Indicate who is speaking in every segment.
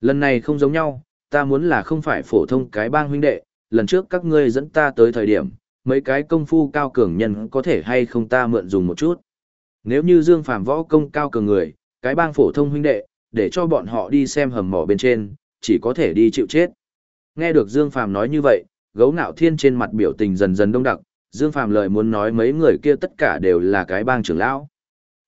Speaker 1: Lần này không giống nhau, ta muốn là không phải phổ thông cái bang huynh đệ, lần trước các ngươi dẫn ta tới thời điểm, mấy cái công phu cao cường nhân có thể hay không ta mượn dùng một chút. Nếu như Dương Phàm võ công cao cường người, cái bang phổ thông huynh đệ, để cho bọn họ đi xem hầm mỏ bên trên, chỉ có thể đi chịu chết. Nghe được Dương Phàm nói như vậy, gấu nạo thiên trên mặt biểu tình dần dần đông đặc, Dương Phàm lời muốn nói mấy người kia tất cả đều là cái bang trưởng lão.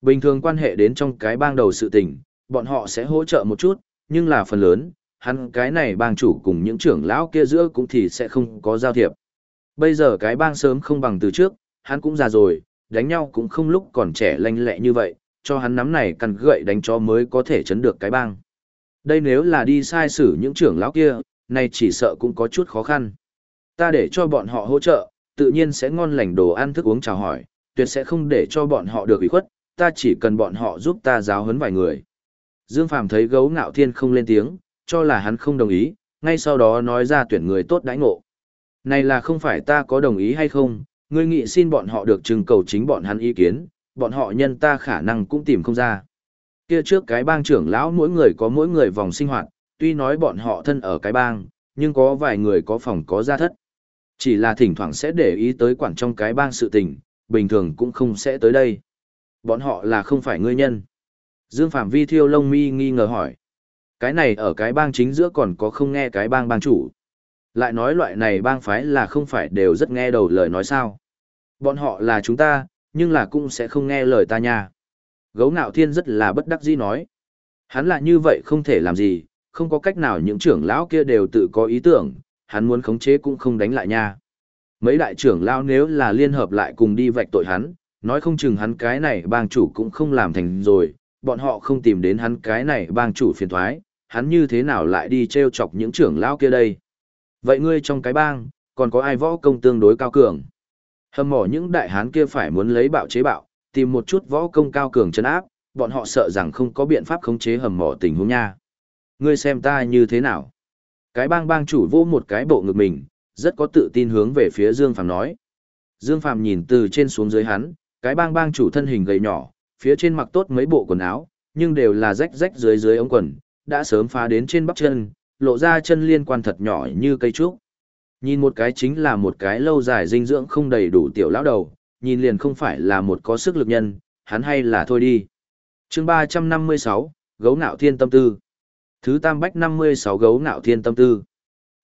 Speaker 1: Bình thường quan hệ đến trong cái bang đầu sự tình, bọn họ sẽ hỗ trợ một chút, nhưng là phần lớn, hắn cái này bang chủ cùng những trưởng lão kia giữa cũng thì sẽ không có giao thiệp. Bây giờ cái bang sớm không bằng từ trước, hắn cũng già rồi, đánh nhau cũng không lúc còn trẻ lanh lẹ như vậy, cho hắn nắm này cần gậy đánh cho mới có thể chấn được cái bang. Đây nếu là đi sai xử những trưởng lão kia, này chỉ sợ cũng có chút khó khăn. Ta để cho bọn họ hỗ trợ, tự nhiên sẽ ngon lành đồ ăn thức uống chào hỏi, tuyệt sẽ không để cho bọn họ được ủy khuất, ta chỉ cần bọn họ giúp ta giáo huấn vài người. Dương Phàm thấy gấu ngạo thiên không lên tiếng, cho là hắn không đồng ý, ngay sau đó nói ra tuyển người tốt đãi ngộ. Này là không phải ta có đồng ý hay không, ngươi nghị xin bọn họ được trưng cầu chính bọn hắn ý kiến, bọn họ nhân ta khả năng cũng tìm không ra. Kia trước cái bang trưởng lão mỗi người có mỗi người vòng sinh hoạt, tuy nói bọn họ thân ở cái bang, nhưng có vài người có phòng có gia thất. Chỉ là thỉnh thoảng sẽ để ý tới quản trong cái bang sự tình, bình thường cũng không sẽ tới đây. Bọn họ là không phải ngươi nhân. Dương Phạm Vi thiêu lông mi nghi ngờ hỏi. Cái này ở cái bang chính giữa còn có không nghe cái bang bang chủ. Lại nói loại này bang phái là không phải đều rất nghe đầu lời nói sao. Bọn họ là chúng ta, nhưng là cũng sẽ không nghe lời ta nha. Gấu ngạo thiên rất là bất đắc dĩ nói. Hắn là như vậy không thể làm gì, không có cách nào những trưởng lão kia đều tự có ý tưởng, hắn muốn khống chế cũng không đánh lại nha. Mấy đại trưởng lão nếu là liên hợp lại cùng đi vạch tội hắn, nói không chừng hắn cái này bang chủ cũng không làm thành rồi, bọn họ không tìm đến hắn cái này bang chủ phiền thoái, hắn như thế nào lại đi treo chọc những trưởng lão kia đây. Vậy ngươi trong cái bang, còn có ai võ công tương đối cao cường? Hầm mỏ những đại hán kia phải muốn lấy bạo chế bạo, tìm một chút võ công cao cường chân áp, bọn họ sợ rằng không có biện pháp khống chế hầm mỏ tình huống nha. Ngươi xem ta như thế nào? Cái bang bang chủ vô một cái bộ ngực mình, rất có tự tin hướng về phía Dương Phàm nói. Dương Phàm nhìn từ trên xuống dưới hắn, cái bang bang chủ thân hình gầy nhỏ, phía trên mặc tốt mấy bộ quần áo, nhưng đều là rách rách dưới dưới ống quần, đã sớm phá đến trên bắp chân, lộ ra chân liên quan thật nhỏ như cây trúc. Nhìn một cái chính là một cái lâu dài dinh dưỡng không đầy đủ tiểu lão đầu, nhìn liền không phải là một có sức lực nhân, hắn hay là thôi đi. chương 356, Gấu Nạo Thiên Tâm Tư Thứ Tam Bách 56 Gấu Nạo Thiên Tâm Tư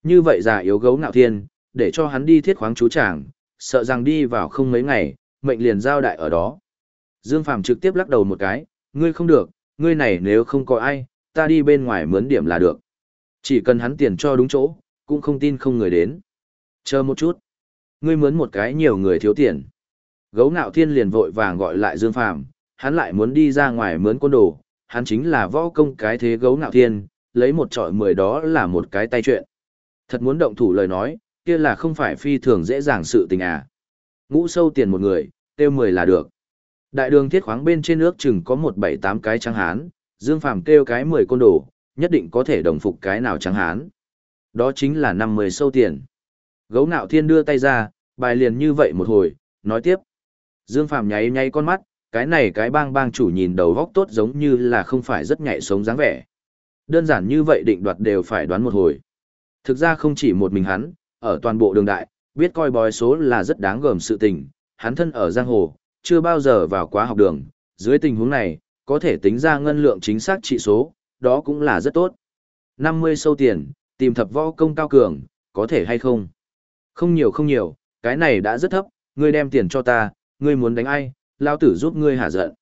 Speaker 1: Như vậy già yếu Gấu Nạo Thiên, để cho hắn đi thiết khoáng chú tràng, sợ rằng đi vào không mấy ngày, mệnh liền giao đại ở đó. Dương Phàm trực tiếp lắc đầu một cái, ngươi không được, ngươi này nếu không có ai, ta đi bên ngoài mướn điểm là được. Chỉ cần hắn tiền cho đúng chỗ, cũng không tin không người đến. Chờ một chút. Ngươi mướn một cái nhiều người thiếu tiền. Gấu ngạo thiên liền vội vàng gọi lại Dương Phàm hắn lại muốn đi ra ngoài mướn quân đồ, hắn chính là võ công cái thế gấu ngạo thiên, lấy một trọi mười đó là một cái tay chuyện. Thật muốn động thủ lời nói, kia là không phải phi thường dễ dàng sự tình à. Ngũ sâu tiền một người, tiêu mười là được. Đại đường thiết khoáng bên trên nước chừng có một bảy tám cái trắng hán, Dương Phàm kêu cái mười côn đồ, nhất định có thể đồng phục cái nào trắng hán. Đó chính là năm mươi sâu tiền. Gấu nạo thiên đưa tay ra, bài liền như vậy một hồi, nói tiếp. Dương Phàm nháy nháy con mắt, cái này cái bang bang chủ nhìn đầu góc tốt giống như là không phải rất nhạy sống dáng vẻ. Đơn giản như vậy định đoạt đều phải đoán một hồi. Thực ra không chỉ một mình hắn, ở toàn bộ đường đại, biết coi bói số là rất đáng gờm sự tình, hắn thân ở giang hồ, chưa bao giờ vào quá học đường, dưới tình huống này, có thể tính ra ngân lượng chính xác trị số, đó cũng là rất tốt. 50 sâu tiền, tìm thập võ công cao cường, có thể hay không? Không nhiều không nhiều, cái này đã rất thấp, ngươi đem tiền cho ta, ngươi muốn đánh ai, lao tử giúp ngươi hả giận.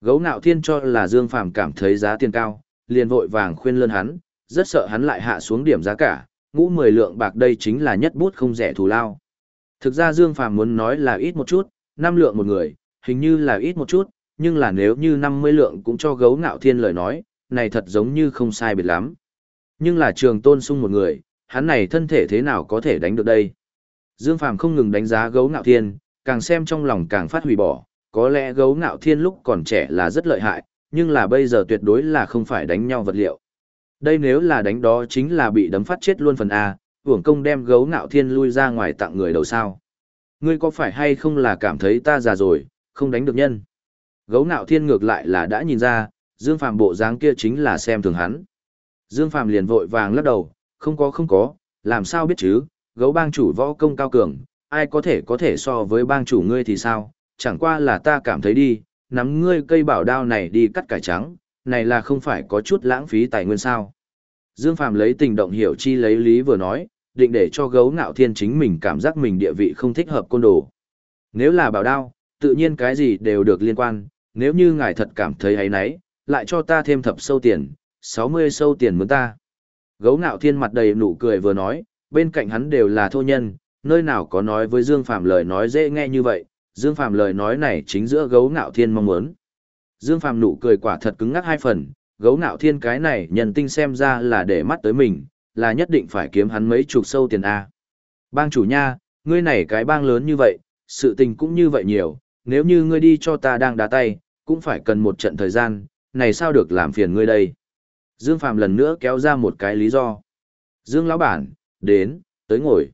Speaker 1: Gấu nạo thiên cho là Dương Phàm cảm thấy giá tiền cao, liền vội vàng khuyên lơn hắn, rất sợ hắn lại hạ xuống điểm giá cả, ngũ 10 lượng bạc đây chính là nhất bút không rẻ thù lao. Thực ra Dương Phàm muốn nói là ít một chút, 5 lượng một người, hình như là ít một chút, nhưng là nếu như 50 lượng cũng cho gấu ngạo thiên lời nói, này thật giống như không sai biệt lắm. Nhưng là trường tôn sung một người, hắn này thân thể thế nào có thể đánh được đây? Dương Phàm không ngừng đánh giá gấu ngạo thiên, càng xem trong lòng càng phát hủy bỏ, có lẽ gấu ngạo thiên lúc còn trẻ là rất lợi hại, nhưng là bây giờ tuyệt đối là không phải đánh nhau vật liệu. Đây nếu là đánh đó chính là bị đấm phát chết luôn phần A, hưởng công đem gấu ngạo thiên lui ra ngoài tặng người đầu sao. Ngươi có phải hay không là cảm thấy ta già rồi, không đánh được nhân. Gấu ngạo thiên ngược lại là đã nhìn ra, Dương Phàm bộ dáng kia chính là xem thường hắn. Dương Phàm liền vội vàng lắc đầu, không có không có, làm sao biết chứ, gấu bang chủ võ công cao cường, ai có thể có thể so với bang chủ ngươi thì sao, chẳng qua là ta cảm thấy đi, nắm ngươi cây bảo đao này đi cắt cải trắng, này là không phải có chút lãng phí tài nguyên sao. Dương Phàm lấy tình động hiểu chi lấy lý vừa nói, định để cho gấu ngạo thiên chính mình cảm giác mình địa vị không thích hợp côn đồ. Nếu là bảo đao, tự nhiên cái gì đều được liên quan, nếu như ngài thật cảm thấy ấy nấy, lại cho ta thêm thập sâu tiền, 60 sâu tiền mướn ta. Gấu ngạo thiên mặt đầy nụ cười vừa nói, bên cạnh hắn đều là thô nhân, nơi nào có nói với Dương Phạm lời nói dễ nghe như vậy, Dương Phạm lời nói này chính giữa gấu ngạo thiên mong muốn. Dương Phạm nụ cười quả thật cứng ngắc hai phần, gấu ngạo thiên cái này nhân tinh xem ra là để mắt tới mình, là nhất định phải kiếm hắn mấy chục sâu tiền A. Bang chủ nha, ngươi này cái bang lớn như vậy, sự tình cũng như vậy nhiều, nếu như ngươi đi cho ta đang đá tay, cũng phải cần một trận thời gian, này sao được làm phiền ngươi đây. Dương Phàm lần nữa kéo ra một cái lý do. Dương lão bản, đến, tới ngồi.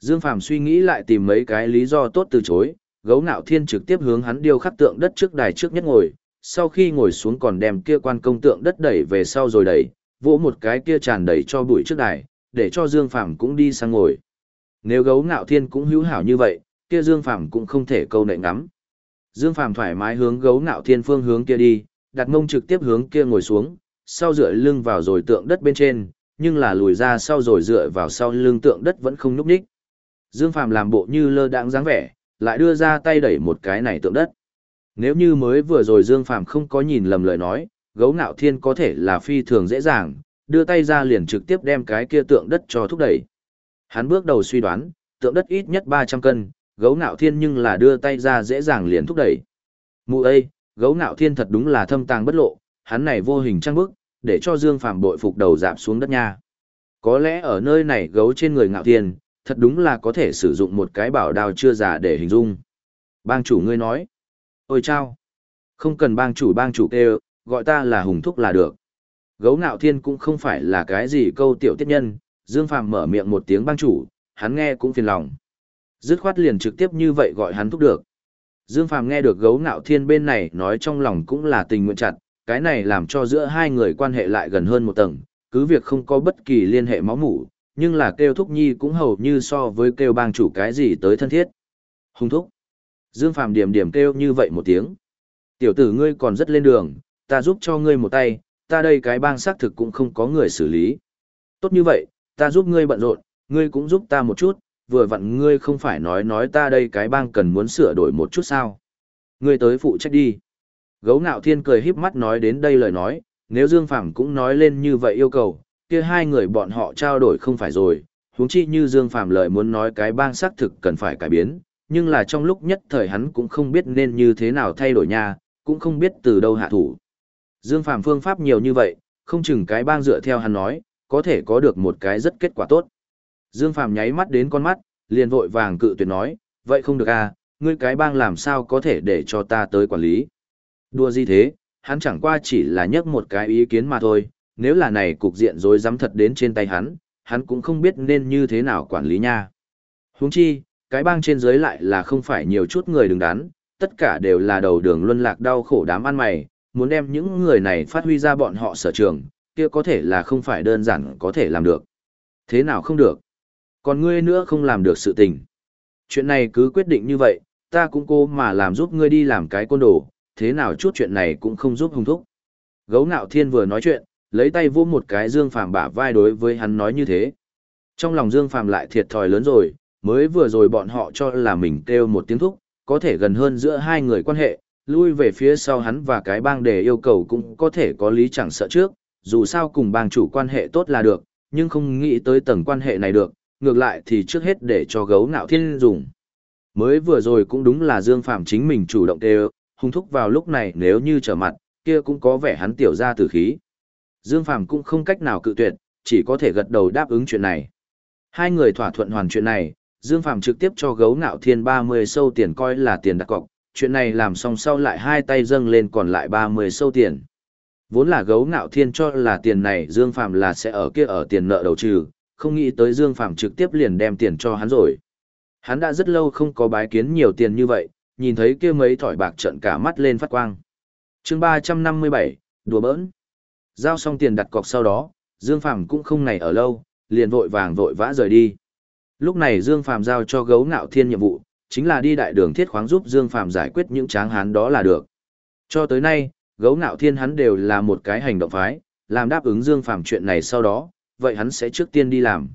Speaker 1: Dương Phàm suy nghĩ lại tìm mấy cái lý do tốt từ chối, gấu ngạo thiên trực tiếp hướng hắn điêu khắc tượng đất trước đài trước nhất ngồi, sau khi ngồi xuống còn đem kia quan công tượng đất đẩy về sau rồi đẩy, vỗ một cái kia tràn đầy cho bụi trước đài, để cho Dương Phàm cũng đi sang ngồi. Nếu gấu ngạo thiên cũng hữu hảo như vậy, kia Dương Phàm cũng không thể câu nệ ngắm. Dương Phàm thoải mái hướng gấu ngạo thiên phương hướng kia đi, đặt mông trực tiếp hướng kia ngồi xuống, sau dựa lưng vào rồi tượng đất bên trên, nhưng là lùi ra sau rồi dựa vào sau lưng tượng đất vẫn không nhúc nhích. Dương Phàm làm bộ như lơ đãng dáng vẻ, lại đưa ra tay đẩy một cái này tượng đất. Nếu như mới vừa rồi Dương Phàm không có nhìn lầm lời nói, gấu ngạo thiên có thể là phi thường dễ dàng, đưa tay ra liền trực tiếp đem cái kia tượng đất cho thúc đẩy. Hắn bước đầu suy đoán, tượng đất ít nhất 300 cân, gấu ngạo thiên nhưng là đưa tay ra dễ dàng liền thúc đẩy. Mụ ơi, gấu ngạo thiên thật đúng là thâm tàng bất lộ, hắn này vô hình trang bức, để cho Dương Phàm bội phục đầu dạp xuống đất nha. Có lẽ ở nơi này gấu trên người ngạo thiên, thật đúng là có thể sử dụng một cái bảo đao chưa già để hình dung. Bang chủ ngươi nói, ôi chao, không cần bang chủ bang chủ kêu, gọi ta là hùng thúc là được. Gấu ngạo thiên cũng không phải là cái gì câu tiểu tiết nhân, Dương Phàm mở miệng một tiếng bang chủ, hắn nghe cũng phiền lòng. Dứt khoát liền trực tiếp như vậy gọi hắn thúc được. Dương Phàm nghe được gấu ngạo thiên bên này nói trong lòng cũng là tình nguyện chặt, cái này làm cho giữa hai người quan hệ lại gần hơn một tầng, cứ việc không có bất kỳ liên hệ máu mủ, nhưng là kêu thúc nhi cũng hầu như so với kêu bang chủ cái gì tới thân thiết. Hùng thúc. Dương Phàm điểm điểm kêu như vậy một tiếng. Tiểu tử ngươi còn rất lên đường, ta giúp cho ngươi một tay, ta đây cái bang xác thực cũng không có người xử lý. Tốt như vậy, ta giúp ngươi bận rộn, ngươi cũng giúp ta một chút, vừa vặn ngươi không phải nói nói ta đây cái bang cần muốn sửa đổi một chút sao. Ngươi tới phụ trách đi. Gấu ngạo thiên cười híp mắt nói đến đây lời nói, nếu Dương Phàm cũng nói lên như vậy yêu cầu, kia hai người bọn họ trao đổi không phải rồi, huống chi như Dương Phàm lời muốn nói cái bang xác thực cần phải cải biến, nhưng là trong lúc nhất thời hắn cũng không biết nên như thế nào thay đổi nha, cũng không biết từ đâu hạ thủ. Dương Phàm phương pháp nhiều như vậy, không chừng cái bang dựa theo hắn nói, có thể có được một cái rất kết quả tốt. Dương Phàm nháy mắt đến con mắt, liền vội vàng cự tuyệt nói, vậy không được à, ngươi cái bang làm sao có thể để cho ta tới quản lý. Đùa gì thế, hắn chẳng qua chỉ là nhắc một cái ý kiến mà thôi, nếu là này cục diện rồi dám thật đến trên tay hắn, hắn cũng không biết nên như thế nào quản lý nha. Huống chi, cái bang trên dưới lại là không phải nhiều chút người đứng đắn, tất cả đều là đầu đường luân lạc đau khổ đám ăn mày, muốn đem những người này phát huy ra bọn họ sở trường, kia có thể là không phải đơn giản có thể làm được. Thế nào không được? Còn ngươi nữa không làm được sự tình. Chuyện này cứ quyết định như vậy, ta cũng cố mà làm giúp ngươi đi làm cái côn đồ, thế nào chút chuyện này cũng không giúp hung thúc. Gấu ngạo thiên vừa nói chuyện, lấy tay vô một cái Dương Phàm bả vai đối với hắn nói như thế. Trong lòng Dương Phàm lại thiệt thòi lớn rồi, mới vừa rồi bọn họ cho là mình kêu một tiếng thúc, có thể gần hơn giữa hai người quan hệ, lui về phía sau hắn và cái bang để yêu cầu cũng có thể có lý chẳng sợ trước, dù sao cùng bang chủ quan hệ tốt là được, nhưng không nghĩ tới tầng quan hệ này được, ngược lại thì trước hết để cho gấu ngạo thiên dùng. Mới vừa rồi cũng đúng là Dương Phạm chính mình chủ động kêu, hung thúc vào lúc này nếu như trở mặt, kia cũng có vẻ hắn tiểu ra tử khí. Dương Phạm cũng không cách nào cự tuyệt, chỉ có thể gật đầu đáp ứng chuyện này. Hai người thỏa thuận hoàn chuyện này, Dương Phạm trực tiếp cho gấu ngạo thiên 30 sâu tiền coi là tiền đặt cọc, chuyện này làm xong sau lại hai tay dâng lên còn lại 30 sâu tiền. Vốn là gấu ngạo thiên cho là tiền này Dương Phạm là sẽ ở kia ở tiền nợ đầu trừ, không nghĩ tới Dương Phàm trực tiếp liền đem tiền cho hắn rồi. Hắn đã rất lâu không có bái kiến nhiều tiền như vậy, nhìn thấy kia mấy thỏi bạc trận cả mắt lên phát quang. chương 357, đùa bỡn. Giao xong tiền đặt cọc sau đó, Dương Phàm cũng không này ở lâu, liền vội vàng vội vã rời đi. Lúc này Dương Phàm giao cho gấu ngạo thiên nhiệm vụ, chính là đi đại đường thiết khoáng giúp Dương Phàm giải quyết những tráng hán đó là được. Cho tới nay, gấu ngạo thiên hắn đều là một cái hành động phái, làm đáp ứng Dương Phàm chuyện này sau đó, vậy hắn sẽ trước tiên đi làm.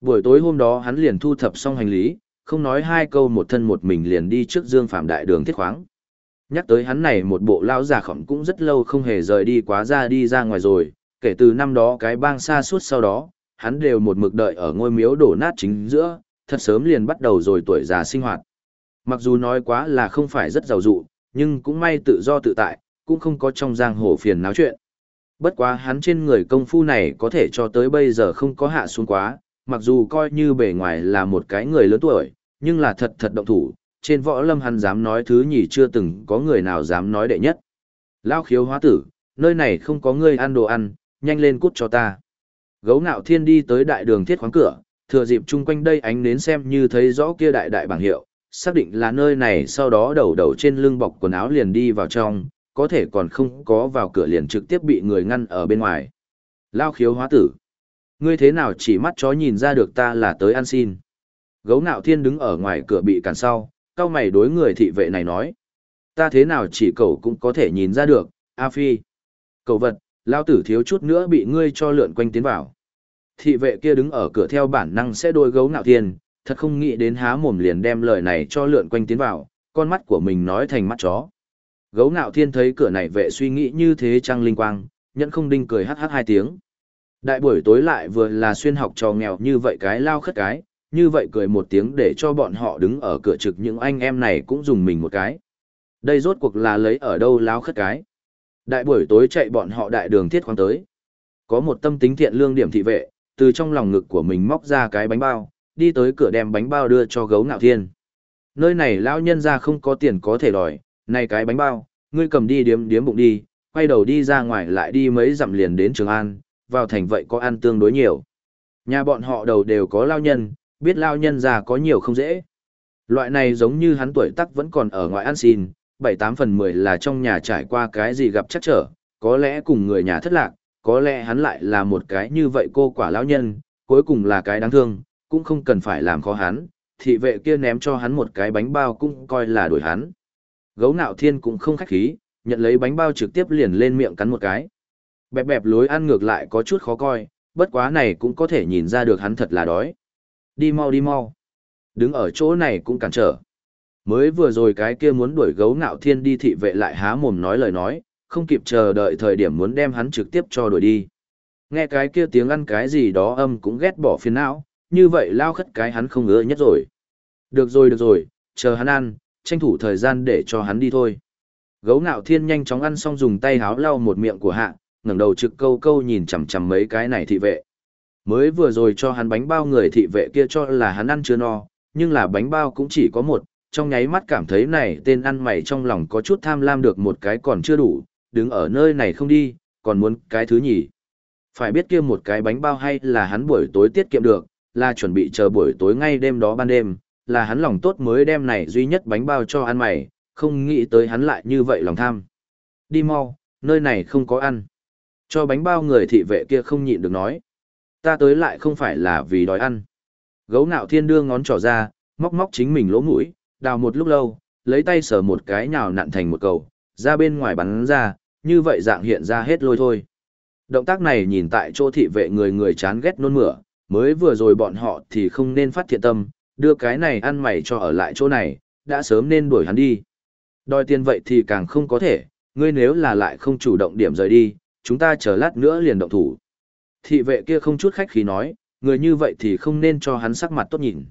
Speaker 1: Buổi tối hôm đó hắn liền thu thập xong hành lý, không nói hai câu một thân một mình liền đi trước Dương phạm đại đường thiết khoáng. Nhắc tới hắn này một bộ lao già khổng cũng rất lâu không hề rời đi quá ra đi ra ngoài rồi, kể từ năm đó cái bang xa suốt sau đó, hắn đều một mực đợi ở ngôi miếu đổ nát chính giữa, thật sớm liền bắt đầu rồi tuổi già sinh hoạt. Mặc dù nói quá là không phải rất giàu dụ, nhưng cũng may tự do tự tại, cũng không có trong giang hồ phiền náo chuyện. Bất quá hắn trên người công phu này có thể cho tới bây giờ không có hạ xuống quá, mặc dù coi như bề ngoài là một cái người lớn tuổi, nhưng là thật thật động thủ, trên võ lâm hắn dám nói thứ nhì chưa từng có người nào dám nói đệ nhất. Lao khiếu hóa tử, nơi này không có người ăn đồ ăn, nhanh lên cút cho ta. Gấu ngạo thiên đi tới đại đường thiết khoáng cửa, thừa dịp chung quanh đây ánh nến xem như thấy rõ kia đại đại bảng hiệu, xác định là nơi này sau đó đầu đầu trên lưng bọc quần áo liền đi vào trong, có thể còn không có vào cửa liền trực tiếp bị người ngăn ở bên ngoài. Lao khiếu hóa tử. Ngươi thế nào chỉ mắt chó nhìn ra được ta là tới ăn xin. Gấu Nạo thiên đứng ở ngoài cửa bị cản sau, cao mày đối người thị vệ này nói. Ta thế nào chỉ cậu cũng có thể nhìn ra được, A Phi. Cậu vật, lao tử thiếu chút nữa bị ngươi cho lượn quanh tiến vào. Thị vệ kia đứng ở cửa theo bản năng sẽ đôi gấu Nạo thiên, thật không nghĩ đến há mồm liền đem lời này cho lượn quanh tiến vào, con mắt của mình nói thành mắt chó. Gấu ngạo thiên thấy cửa này vệ suy nghĩ như thế trăng linh quang, nhẫn không đinh cười hát hát hai tiếng. Đại buổi tối lại vừa là xuyên học trò nghèo như vậy cái lao khất cái, như vậy cười một tiếng để cho bọn họ đứng ở cửa trực những anh em này cũng dùng mình một cái. Đây rốt cuộc là lấy ở đâu lao khất cái. Đại buổi tối chạy bọn họ đại đường thiết khoáng tới. Có một tâm tính thiện lương điểm thị vệ, từ trong lòng ngực của mình móc ra cái bánh bao, đi tới cửa đem bánh bao đưa cho gấu ngạo thiên. Nơi này lão nhân ra không có tiền có thể đòi, này cái bánh bao, ngươi cầm đi điếm điếm bụng đi, quay đầu đi ra ngoài lại đi mấy dặm liền đến Trường An, vào thành vậy có ăn tương đối nhiều. Nhà bọn họ đầu đều có lao nhân, biết lao nhân già có nhiều không dễ. Loại này giống như hắn tuổi tắc vẫn còn ở ngoài ăn xin, 7-8 phần 10 là trong nhà trải qua cái gì gặp chắc trở, có lẽ cùng người nhà thất lạc, có lẽ hắn lại là một cái như vậy cô quả lão nhân, cuối cùng là cái đáng thương, cũng không cần phải làm khó hắn, thị vệ kia ném cho hắn một cái bánh bao cũng coi là đổi hắn. Gấu nạo thiên cũng không khách khí, nhận lấy bánh bao trực tiếp liền lên miệng cắn một cái. Bẹp bẹp lối ăn ngược lại có chút khó coi, bất quá này cũng có thể nhìn ra được hắn thật là đói. Đi mau đi mau. Đứng ở chỗ này cũng cản trở. Mới vừa rồi cái kia muốn đuổi gấu ngạo thiên đi thị vệ lại há mồm nói lời nói, không kịp chờ đợi thời điểm muốn đem hắn trực tiếp cho đuổi đi. Nghe cái kia tiếng ăn cái gì đó âm cũng ghét bỏ phiền não, như vậy lao khất cái hắn không ngứa nhất rồi. Được rồi được rồi, chờ hắn ăn, tranh thủ thời gian để cho hắn đi thôi. Gấu ngạo thiên nhanh chóng ăn xong dùng tay háo lau một miệng của hạ, ngẩng đầu trực câu câu nhìn chằm chằm mấy cái này thị vệ. Mới vừa rồi cho hắn bánh bao người thị vệ kia cho là hắn ăn chưa no, nhưng là bánh bao cũng chỉ có một, trong nháy mắt cảm thấy này tên ăn mày trong lòng có chút tham lam được một cái còn chưa đủ, đứng ở nơi này không đi, còn muốn cái thứ nhỉ. Phải biết kia một cái bánh bao hay là hắn buổi tối tiết kiệm được, là chuẩn bị chờ buổi tối ngay đêm đó ban đêm, là hắn lòng tốt mới đem này duy nhất bánh bao cho ăn mày, không nghĩ tới hắn lại như vậy lòng tham. Đi mau, nơi này không có ăn. Cho bánh bao người thị vệ kia không nhịn được nói. Ta tới lại không phải là vì đói ăn. Gấu nạo thiên đưa ngón trỏ ra, móc móc chính mình lỗ mũi, đào một lúc lâu, lấy tay sờ một cái nhào nặn thành một cầu, ra bên ngoài bắn ra, như vậy dạng hiện ra hết lôi thôi. Động tác này nhìn tại chỗ thị vệ người người chán ghét nôn mửa, mới vừa rồi bọn họ thì không nên phát thiện tâm, đưa cái này ăn mày cho ở lại chỗ này, đã sớm nên đuổi hắn đi. Đòi tiền vậy thì càng không có thể, ngươi nếu là lại không chủ động điểm rời đi, chúng ta chờ lát nữa liền động thủ. Thị vệ kia không chút khách khí nói, người như vậy thì không nên cho hắn sắc mặt tốt nhìn.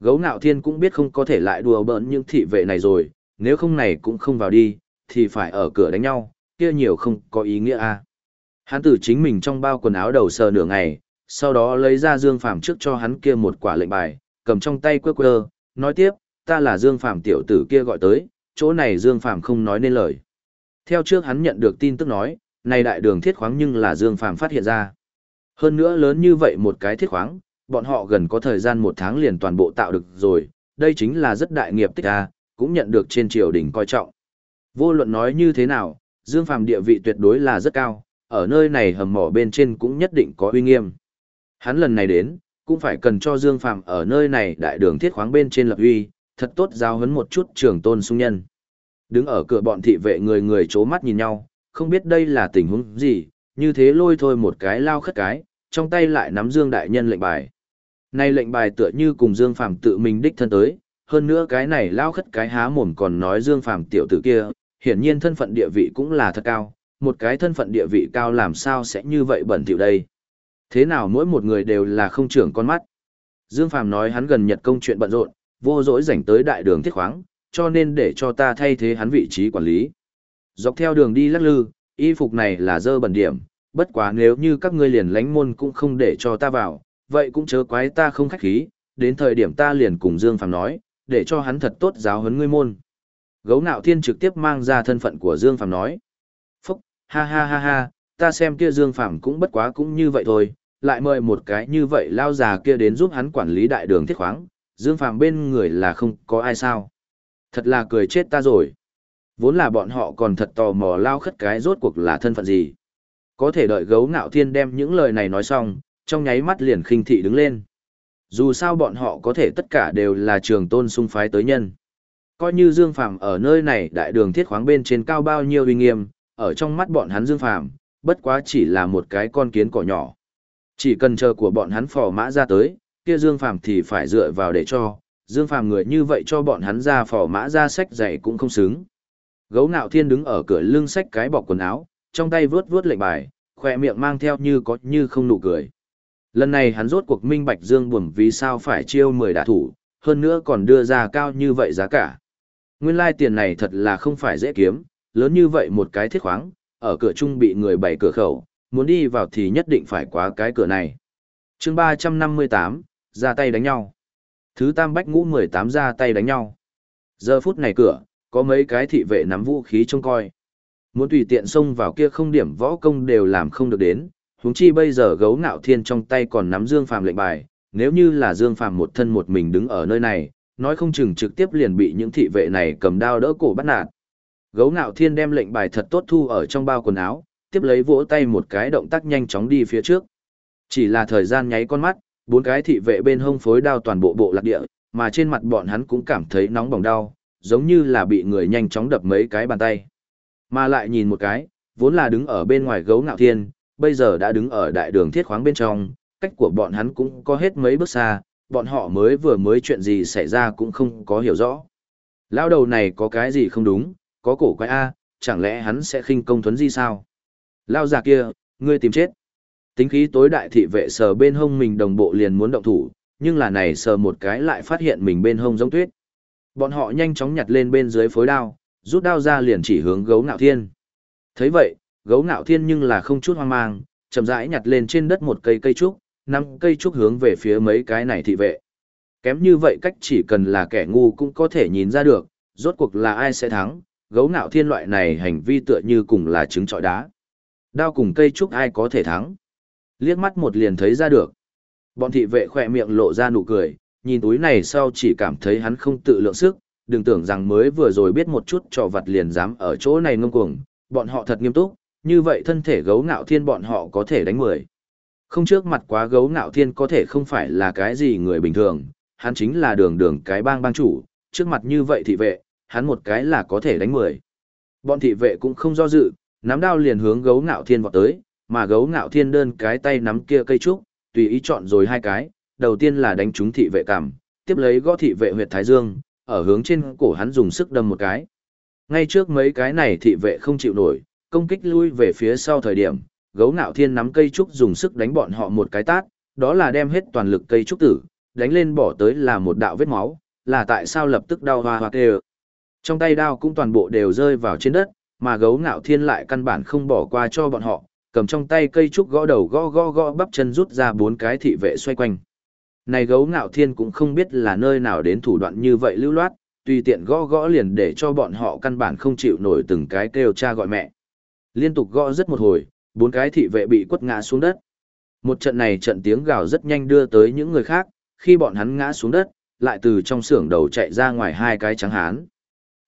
Speaker 1: Gấu nạo thiên cũng biết không có thể lại đùa bỡn những thị vệ này rồi, nếu không này cũng không vào đi, thì phải ở cửa đánh nhau, kia nhiều không có ý nghĩa a. À. Hắn tử chính mình trong bao quần áo đầu sờ nửa ngày, sau đó lấy ra Dương Phàm trước cho hắn kia một quả lệnh bài, cầm trong tay quơ quơ, nói tiếp, ta là Dương Phàm tiểu tử kia gọi tới, chỗ này Dương Phàm không nói nên lời. Theo trước hắn nhận được tin tức nói, này đại đường thiết khoáng nhưng là Dương Phàm phát hiện ra. Hơn nữa lớn như vậy một cái thiết khoáng, bọn họ gần có thời gian một tháng liền toàn bộ tạo được rồi, đây chính là rất đại nghiệp tích a, cũng nhận được trên triều đình coi trọng. Vô luận nói như thế nào, Dương Phàm địa vị tuyệt đối là rất cao, ở nơi này hầm mỏ bên trên cũng nhất định có uy nghiêm. Hắn lần này đến, cũng phải cần cho Dương Phạm ở nơi này đại đường thiết khoáng bên trên lập uy, thật tốt giao hấn một chút trường tôn sung nhân. Đứng ở cửa bọn thị vệ người người chố mắt nhìn nhau, không biết đây là tình huống gì, như thế lôi thôi một cái lao khất cái, trong tay lại nắm Dương Đại Nhân lệnh bài. Này lệnh bài tựa như cùng Dương Phạm tự mình đích thân tới, hơn nữa cái này lao khất cái há mồm còn nói Dương Phạm tiểu tử kia, hiển nhiên thân phận địa vị cũng là thật cao, một cái thân phận địa vị cao làm sao sẽ như vậy bẩn thỉu đây. Thế nào mỗi một người đều là không trưởng con mắt. Dương phàm nói hắn gần nhật công chuyện bận rộn, vô dỗi rảnh tới đại đường thiết khoáng, cho nên để cho ta thay thế hắn vị trí quản lý. Dọc theo đường đi lắc lư, y phục này là dơ bẩn điểm, bất quá nếu như các ngươi liền lánh môn cũng không để cho ta vào, vậy cũng chớ quái ta không khách khí, đến thời điểm ta liền cùng Dương Phàm nói, để cho hắn thật tốt giáo huấn ngươi môn. Gấu nạo thiên trực tiếp mang ra thân phận của Dương Phàm nói. Phúc, ha ha ha ha, ta xem kia Dương Phàm cũng bất quá cũng như vậy thôi, lại mời một cái như vậy lao già kia đến giúp hắn quản lý đại đường thiết khoáng, Dương Phàm bên người là không có ai sao. Thật là cười chết ta rồi. Vốn là bọn họ còn thật tò mò lao khất cái rốt cuộc là thân phận gì. Có thể đợi gấu ngạo thiên đem những lời này nói xong, trong nháy mắt liền khinh thị đứng lên. Dù sao bọn họ có thể tất cả đều là trường tôn sung phái tới nhân. Coi như Dương Phàm ở nơi này đại đường thiết khoáng bên trên cao bao nhiêu uy nghiêm, ở trong mắt bọn hắn Dương Phàm, bất quá chỉ là một cái con kiến cỏ nhỏ. Chỉ cần chờ của bọn hắn phò mã ra tới, kia Dương Phàm thì phải dựa vào để cho, Dương Phàm người như vậy cho bọn hắn ra phò mã ra sách dạy cũng không xứng. Gấu nạo thiên đứng ở cửa lưng sách cái bọc quần áo, trong tay vướt vướt lệnh bài, khỏe miệng mang theo như có như không nụ cười. Lần này hắn rốt cuộc minh bạch Dương buồn vì sao phải chiêu 10 đả thủ, hơn nữa còn đưa ra cao như vậy giá cả. Nguyên lai tiền này thật là không phải dễ kiếm, lớn như vậy một cái thiết khoáng, ở cửa trung bị người bày cửa khẩu, muốn đi vào thì nhất định phải qua cái cửa này. chương 358, ra tay đánh nhau. Thứ tam bách ngũ 18 ra tay đánh nhau. Giờ phút này cửa, có mấy cái thị vệ nắm vũ khí trông coi. Muốn tùy tiện xông vào kia không điểm võ công đều làm không được đến, huống chi bây giờ gấu ngạo thiên trong tay còn nắm Dương Phàm lệnh bài, nếu như là Dương Phàm một thân một mình đứng ở nơi này, nói không chừng trực tiếp liền bị những thị vệ này cầm đao đỡ cổ bắt nạt. Gấu ngạo thiên đem lệnh bài thật tốt thu ở trong bao quần áo, tiếp lấy vỗ tay một cái động tác nhanh chóng đi phía trước. Chỉ là thời gian nháy con mắt, bốn cái thị vệ bên hông phối đao toàn bộ bộ lạc địa, mà trên mặt bọn hắn cũng cảm thấy nóng bỏng đau, giống như là bị người nhanh chóng đập mấy cái bàn tay. Mà lại nhìn một cái, vốn là đứng ở bên ngoài gấu ngạo thiên, bây giờ đã đứng ở đại đường thiết khoáng bên trong, cách của bọn hắn cũng có hết mấy bước xa, bọn họ mới vừa mới chuyện gì xảy ra cũng không có hiểu rõ. Lao đầu này có cái gì không đúng, có cổ quái A, chẳng lẽ hắn sẽ khinh công thuấn di sao? Lao già kia, ngươi tìm chết. Tính khí tối đại thị vệ sờ bên hông mình đồng bộ liền muốn động thủ, nhưng là này sờ một cái lại phát hiện mình bên hông giống tuyết. Bọn họ nhanh chóng nhặt lên bên dưới phối đao, rút đao ra liền chỉ hướng gấu ngạo thiên. thấy vậy, gấu ngạo thiên nhưng là không chút hoang mang, chậm rãi nhặt lên trên đất một cây cây trúc, năm cây trúc hướng về phía mấy cái này thị vệ. Kém như vậy cách chỉ cần là kẻ ngu cũng có thể nhìn ra được, rốt cuộc là ai sẽ thắng, gấu ngạo thiên loại này hành vi tựa như cùng là trứng trọi đá. Đao cùng cây trúc ai có thể thắng. Liếc mắt một liền thấy ra được. Bọn thị vệ khỏe miệng lộ ra nụ cười, nhìn túi này sau chỉ cảm thấy hắn không tự lượng sức, đừng tưởng rằng mới vừa rồi biết một chút trò vặt liền dám ở chỗ này ngông cuồng, bọn họ thật nghiêm túc, như vậy thân thể gấu ngạo thiên bọn họ có thể đánh mười. Không trước mặt quá gấu ngạo thiên có thể không phải là cái gì người bình thường, hắn chính là đường đường cái bang bang chủ, trước mặt như vậy thị vệ, hắn một cái là có thể đánh mười. Bọn thị vệ cũng không do dự, nắm đao liền hướng gấu ngạo thiên vọt tới, mà gấu ngạo thiên đơn cái tay nắm kia cây trúc, tùy ý chọn rồi hai cái, đầu tiên là đánh trúng thị vệ cảm, tiếp lấy gõ thị vệ huyệt thái dương, ở hướng trên cổ hắn dùng sức đâm một cái. Ngay trước mấy cái này thị vệ không chịu nổi, công kích lui về phía sau thời điểm, gấu ngạo thiên nắm cây trúc dùng sức đánh bọn họ một cái tát, đó là đem hết toàn lực cây trúc tử, đánh lên bỏ tới là một đạo vết máu, là tại sao lập tức đau hoa hoa kêu. Trong tay đao cũng toàn bộ đều rơi vào trên đất, mà gấu ngạo thiên lại căn bản không bỏ qua cho bọn họ, cầm trong tay cây trúc gõ đầu gõ gõ gõ bắp chân rút ra bốn cái thị vệ xoay quanh. Này gấu ngạo thiên cũng không biết là nơi nào đến thủ đoạn như vậy lưu loát, tùy tiện gõ gõ liền để cho bọn họ căn bản không chịu nổi từng cái kêu cha gọi mẹ. Liên tục gõ rất một hồi, bốn cái thị vệ bị quất ngã xuống đất. Một trận này trận tiếng gào rất nhanh đưa tới những người khác, khi bọn hắn ngã xuống đất, lại từ trong xưởng đầu chạy ra ngoài hai cái trắng hán.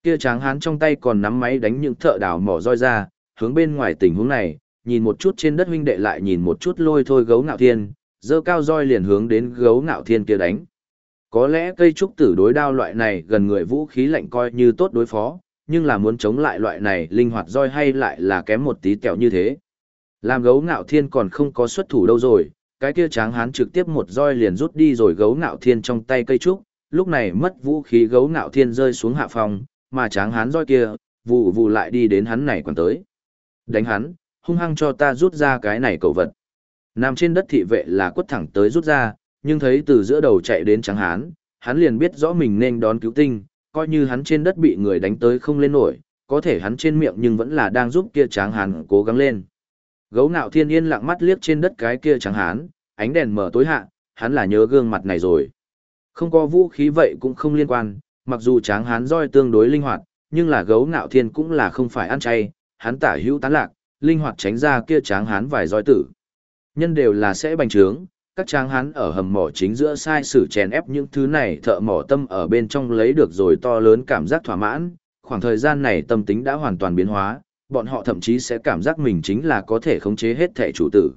Speaker 1: Kia tráng hán trong tay còn nắm máy đánh những thợ đào mỏ roi ra, hướng bên ngoài tình huống này, nhìn một chút trên đất huynh đệ lại nhìn một chút lôi thôi gấu ngạo thiên, dơ cao roi liền hướng đến gấu ngạo thiên kia đánh. Có lẽ cây trúc tử đối đao loại này gần người vũ khí lạnh coi như tốt đối phó, nhưng là muốn chống lại loại này linh hoạt roi hay lại là kém một tí kẹo như thế. Làm gấu ngạo thiên còn không có xuất thủ đâu rồi, cái kia tráng hán trực tiếp một roi liền rút đi rồi gấu ngạo thiên trong tay cây trúc, lúc này mất vũ khí gấu ngạo thiên rơi xuống hạ phòng, mà tráng hán roi kia, vụ vụ lại đi đến hắn này còn tới. Đánh hắn, hung hăng cho ta rút ra cái này cầu vật. Nằm trên đất thị vệ là quất thẳng tới rút ra, nhưng thấy từ giữa đầu chạy đến tráng hán, hắn liền biết rõ mình nên đón cứu tinh, coi như hắn trên đất bị người đánh tới không lên nổi, có thể hắn trên miệng nhưng vẫn là đang giúp kia tráng hán cố gắng lên. Gấu nạo thiên yên lặng mắt liếc trên đất cái kia tráng hán, ánh đèn mở tối hạ, hắn là nhớ gương mặt này rồi. Không có vũ khí vậy cũng không liên quan, mặc dù tráng hán roi tương đối linh hoạt, nhưng là gấu ngạo thiên cũng là không phải ăn chay, hắn tả hữu tán lạc, linh hoạt tránh ra kia tráng hán vài roi tử. Nhân đều là sẽ bành trướng, các tráng hán ở hầm mỏ chính giữa sai sử chèn ép những thứ này thợ mỏ tâm ở bên trong lấy được rồi to lớn cảm giác thỏa mãn, khoảng thời gian này tâm tính đã hoàn toàn biến hóa, bọn họ thậm chí sẽ cảm giác mình chính là có thể khống chế hết thể chủ tử.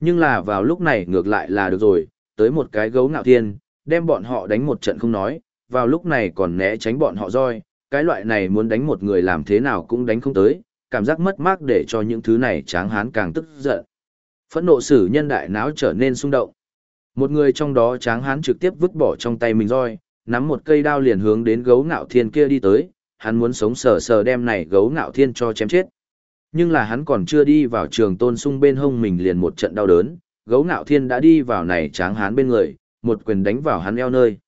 Speaker 1: Nhưng là vào lúc này ngược lại là được rồi, tới một cái gấu ngạo thiên, đem bọn họ đánh một trận không nói, vào lúc này còn né tránh bọn họ roi, cái loại này muốn đánh một người làm thế nào cũng đánh không tới, cảm giác mất mát để cho những thứ này tráng hán càng tức giận. Phẫn nộ sử nhân đại não trở nên xung động. Một người trong đó tráng hán trực tiếp vứt bỏ trong tay mình roi, nắm một cây đao liền hướng đến gấu ngạo thiên kia đi tới, hắn muốn sống sờ sờ đem này gấu ngạo thiên cho chém chết. Nhưng là hắn còn chưa đi vào trường tôn sung bên hông mình liền một trận đau đớn, gấu ngạo thiên đã đi vào này tráng hán bên người, một quyền đánh vào hắn eo nơi.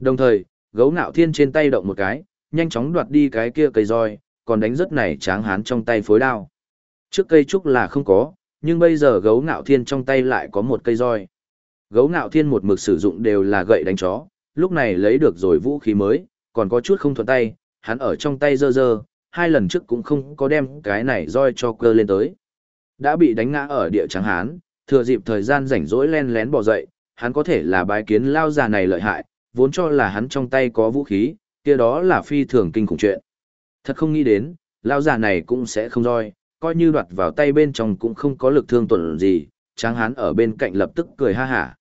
Speaker 1: Đồng thời, gấu ngạo thiên trên tay động một cái, nhanh chóng đoạt đi cái kia cây roi, còn đánh rất này tráng hán trong tay phối đao. Trước cây trúc là không có, nhưng bây giờ gấu ngạo thiên trong tay lại có một cây roi. Gấu ngạo thiên một mực sử dụng đều là gậy đánh chó, lúc này lấy được rồi vũ khí mới, còn có chút không thuận tay, hắn ở trong tay dơ dơ, hai lần trước cũng không có đem cái này roi cho cơ lên tới. Đã bị đánh ngã ở địa tráng hán, thừa dịp thời gian rảnh rỗi len lén bỏ dậy, hắn có thể là bái kiến lao già này lợi hại, vốn cho là hắn trong tay có vũ khí, kia đó là phi thường kinh khủng chuyện. Thật không nghĩ đến, lão già này cũng sẽ không roi, coi như đoạt vào tay bên trong cũng không có lực thương tổn gì, tráng hán ở bên cạnh lập tức cười ha hả.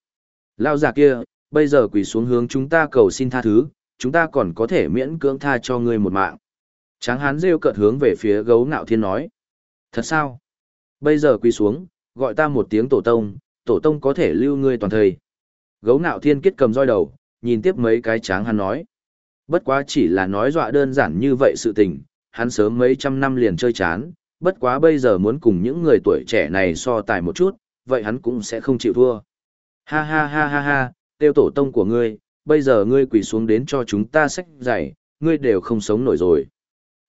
Speaker 1: Lão già kia, bây giờ quỳ xuống hướng chúng ta cầu xin tha thứ, chúng ta còn có thể miễn cưỡng tha cho ngươi một mạng. Tráng hán rêu cợt hướng về phía gấu ngạo thiên nói. Thật sao? Bây giờ quỳ xuống, gọi ta một tiếng tổ tông, tổ tông có thể lưu ngươi toàn thời. Gấu ngạo thiên kết cầm roi đầu, nhìn tiếp mấy cái tráng hắn nói. Bất quá chỉ là nói dọa đơn giản như vậy sự tình, hắn sớm mấy trăm năm liền chơi chán, bất quá bây giờ muốn cùng những người tuổi trẻ này so tài một chút, vậy hắn cũng sẽ không chịu thua. Ha ha ha ha ha, tiêu tổ tông của ngươi, bây giờ ngươi quỳ xuống đến cho chúng ta sách giày, ngươi đều không sống nổi rồi.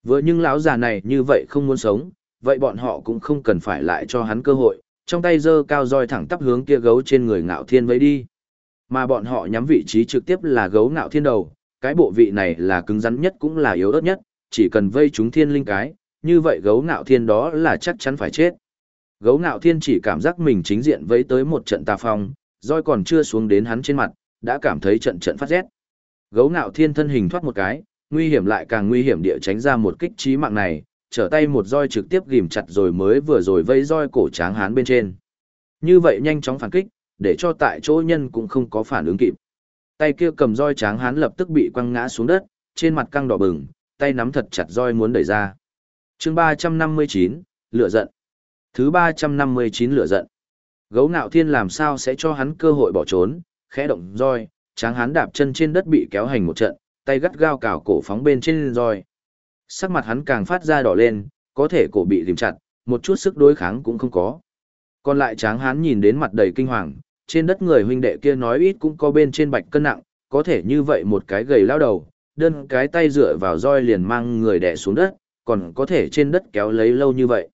Speaker 1: Vừa nhưng lão già này như vậy không muốn sống, vậy bọn họ cũng không cần phải lại cho hắn cơ hội, trong tay giơ cao roi thẳng tắp hướng kia gấu trên người ngạo thiên vẫy đi. Mà bọn họ nhắm vị trí trực tiếp là gấu ngạo thiên đầu, cái bộ vị này là cứng rắn nhất cũng là yếu ớt nhất, chỉ cần vây chúng thiên linh cái, như vậy gấu ngạo thiên đó là chắc chắn phải chết. Gấu ngạo thiên chỉ cảm giác mình chính diện vấy tới một trận tà phong, roi còn chưa xuống đến hắn trên mặt, đã cảm thấy trận trận phát rét. Gấu ngạo thiên thân hình thoát một cái, nguy hiểm lại càng nguy hiểm địa tránh ra một kích trí mạng này, trở tay một roi trực tiếp ghim chặt rồi mới vừa rồi vây roi cổ tráng hán bên trên. Như vậy nhanh chóng phản kích, để cho tại chỗ nhân cũng không có phản ứng kịp. Tay kia cầm roi tráng hán lập tức bị quăng ngã xuống đất, trên mặt căng đỏ bừng, tay nắm thật chặt roi muốn đẩy ra. chương 359, lửa giận. Thứ 359 lửa giận. Gấu ngạo thiên làm sao sẽ cho hắn cơ hội bỏ trốn, khẽ động roi, tráng hán đạp chân trên đất bị kéo hành một trận, tay gắt gao cào cổ phóng bên trên roi. Sắc mặt hắn càng phát ra đỏ lên, có thể cổ bị tìm chặt, một chút sức đối kháng cũng không có. Còn lại tráng hán nhìn đến mặt đầy kinh hoàng, trên đất người huynh đệ kia nói ít cũng có bên trên bạch cân nặng, có thể như vậy một cái gầy lao đầu, đơn cái tay dựa vào roi liền mang người đè xuống đất, còn có thể trên đất kéo lấy lâu như vậy.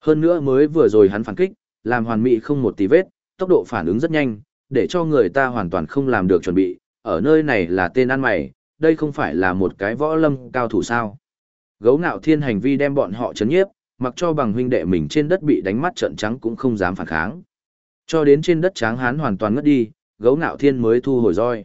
Speaker 1: Hơn nữa mới vừa rồi hắn phản kích, làm hoàn mỹ không một tí vết, tốc độ phản ứng rất nhanh, để cho người ta hoàn toàn không làm được chuẩn bị, ở nơi này là tên ăn mày, đây không phải là một cái võ lâm cao thủ sao. Gấu ngạo thiên hành vi đem bọn họ chấn nhiếp, mặc cho bằng huynh đệ mình trên đất bị đánh mắt trợn trắng cũng không dám phản kháng. Cho đến trên đất tráng hán hoàn toàn ngất đi, gấu ngạo thiên mới thu hồi roi.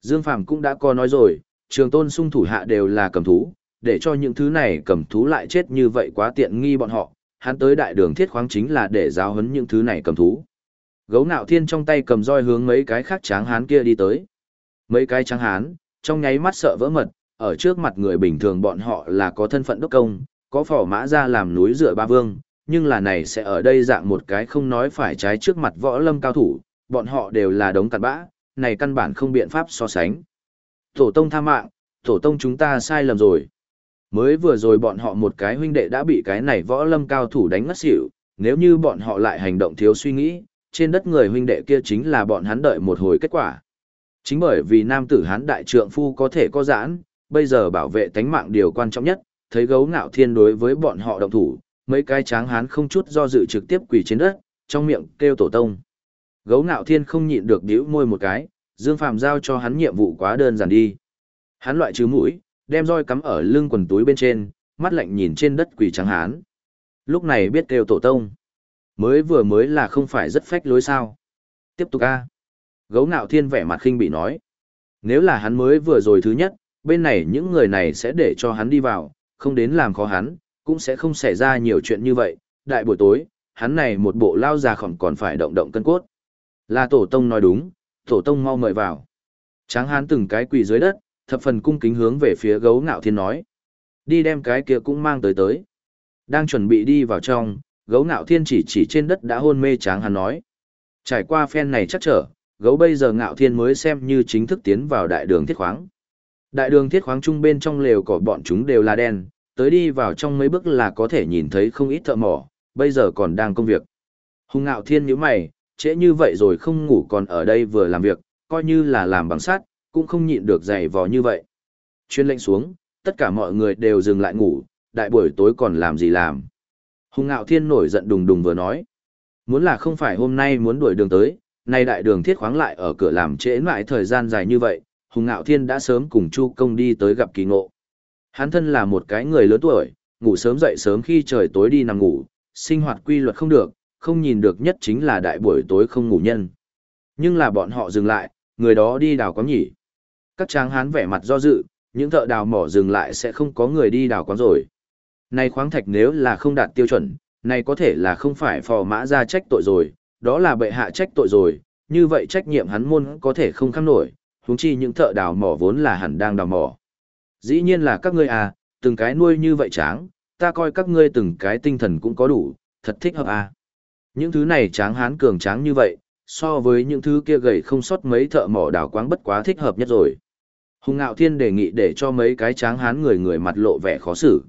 Speaker 1: Dương Phàm cũng đã có nói rồi, trường tôn sung thủ hạ đều là cầm thú, để cho những thứ này cầm thú lại chết như vậy quá tiện nghi bọn họ, hắn tới đại đường thiết khoáng chính là để giáo huấn những thứ này cầm thú. Gấu nạo thiên trong tay cầm roi hướng mấy cái khác tráng hán kia đi tới. Mấy cái tráng hán, trong nháy mắt sợ vỡ mật, ở trước mặt người bình thường bọn họ là có thân phận đốc công, có phò mã ra làm núi dựa ba vương, nhưng là này sẽ ở đây dạng một cái không nói phải trái trước mặt võ lâm cao thủ, bọn họ đều là đống cặn bã, này căn bản không biện pháp so sánh. Tổ tông tha mạng, tổ tông chúng ta sai lầm rồi. Mới vừa rồi bọn họ một cái huynh đệ đã bị cái này võ lâm cao thủ đánh ngất xỉu, nếu như bọn họ lại hành động thiếu suy nghĩ, trên đất người huynh đệ kia chính là bọn hắn đợi một hồi kết quả. Chính bởi vì nam tử hắn đại trượng phu có thể có giãn, bây giờ bảo vệ tánh mạng điều quan trọng nhất, thấy gấu ngạo thiên đối với bọn họ động thủ, mấy cái tráng hán không chút do dự trực tiếp quỳ trên đất, trong miệng kêu tổ tông. Gấu ngạo thiên không nhịn được điếu môi một cái, Dương Phàm giao cho hắn nhiệm vụ quá đơn giản đi. Hắn loại trừ mũi, đem roi cắm ở lưng quần túi bên trên, mắt lạnh nhìn trên đất quỳ trắng hán. Lúc này biết kêu tổ tông. Mới vừa mới là không phải rất phách lối sao. Tiếp tục a. Gấu ngạo thiên vẻ mặt khinh bị nói. Nếu là hắn mới vừa rồi thứ nhất, bên này những người này sẽ để cho hắn đi vào, không đến làm khó hắn, cũng sẽ không xảy ra nhiều chuyện như vậy. Đại buổi tối, hắn này một bộ lao già khỏng còn phải động động cân cốt. Là tổ tông nói đúng, tổ tông mau mời vào. Tráng hán từng cái quỳ dưới đất, thập phần cung kính hướng về phía gấu ngạo thiên nói. Đi đem cái kia cũng mang tới tới. Đang chuẩn bị đi vào trong, gấu ngạo thiên chỉ chỉ trên đất đã hôn mê tráng hán nói. Trải qua phen này chắc trở, gấu bây giờ ngạo thiên mới xem như chính thức tiến vào đại đường thiết khoáng. Đại đường thiết khoáng trung bên trong lều của bọn chúng đều là đen, tới đi vào trong mấy bước là có thể nhìn thấy không ít thợ mỏ, bây giờ còn đang công việc. Hùng ngạo thiên nhíu mày, trễ như vậy rồi không ngủ còn ở đây vừa làm việc, coi như là làm bằng sắt, cũng không nhịn được dày vò như vậy. Chuyên lệnh xuống, tất cả mọi người đều dừng lại ngủ, đại buổi tối còn làm gì làm. Hùng ngạo thiên nổi giận đùng đùng vừa nói. Muốn là không phải hôm nay muốn đuổi đường tới, nay đại đường thiết khoáng lại ở cửa làm trễ lại thời gian dài như vậy, Hùng ngạo thiên đã sớm cùng Chu công đi tới gặp kỳ ngộ. Hắn thân là một cái người lớn tuổi, ngủ sớm dậy sớm khi trời tối đi nằm ngủ, sinh hoạt quy luật không được, không nhìn được nhất chính là đại buổi tối không ngủ nhân. Nhưng là bọn họ dừng lại, người đó đi đào quán nhỉ. Các tráng hán vẻ mặt do dự, những thợ đào mỏ dừng lại sẽ không có người đi đào quán rồi. Này khoáng thạch nếu là không đạt tiêu chuẩn, này có thể là không phải phò mã ra trách tội rồi, đó là bệ hạ trách tội rồi, như vậy trách nhiệm hắn môn có thể không kham nổi, huống chi những thợ đào mỏ vốn là hẳn đang đào mỏ. Dĩ nhiên là các ngươi à, từng cái nuôi như vậy tráng, ta coi các ngươi từng cái tinh thần cũng có đủ, thật thích hợp à. Những thứ này tráng hán cường tráng như vậy, so với những thứ kia gầy không sót mấy thợ mỏ đào quáng bất quá thích hợp nhất rồi. Hùng Ngạo Thiên đề nghị để cho mấy cái tráng hán người người mặt lộ vẻ khó xử.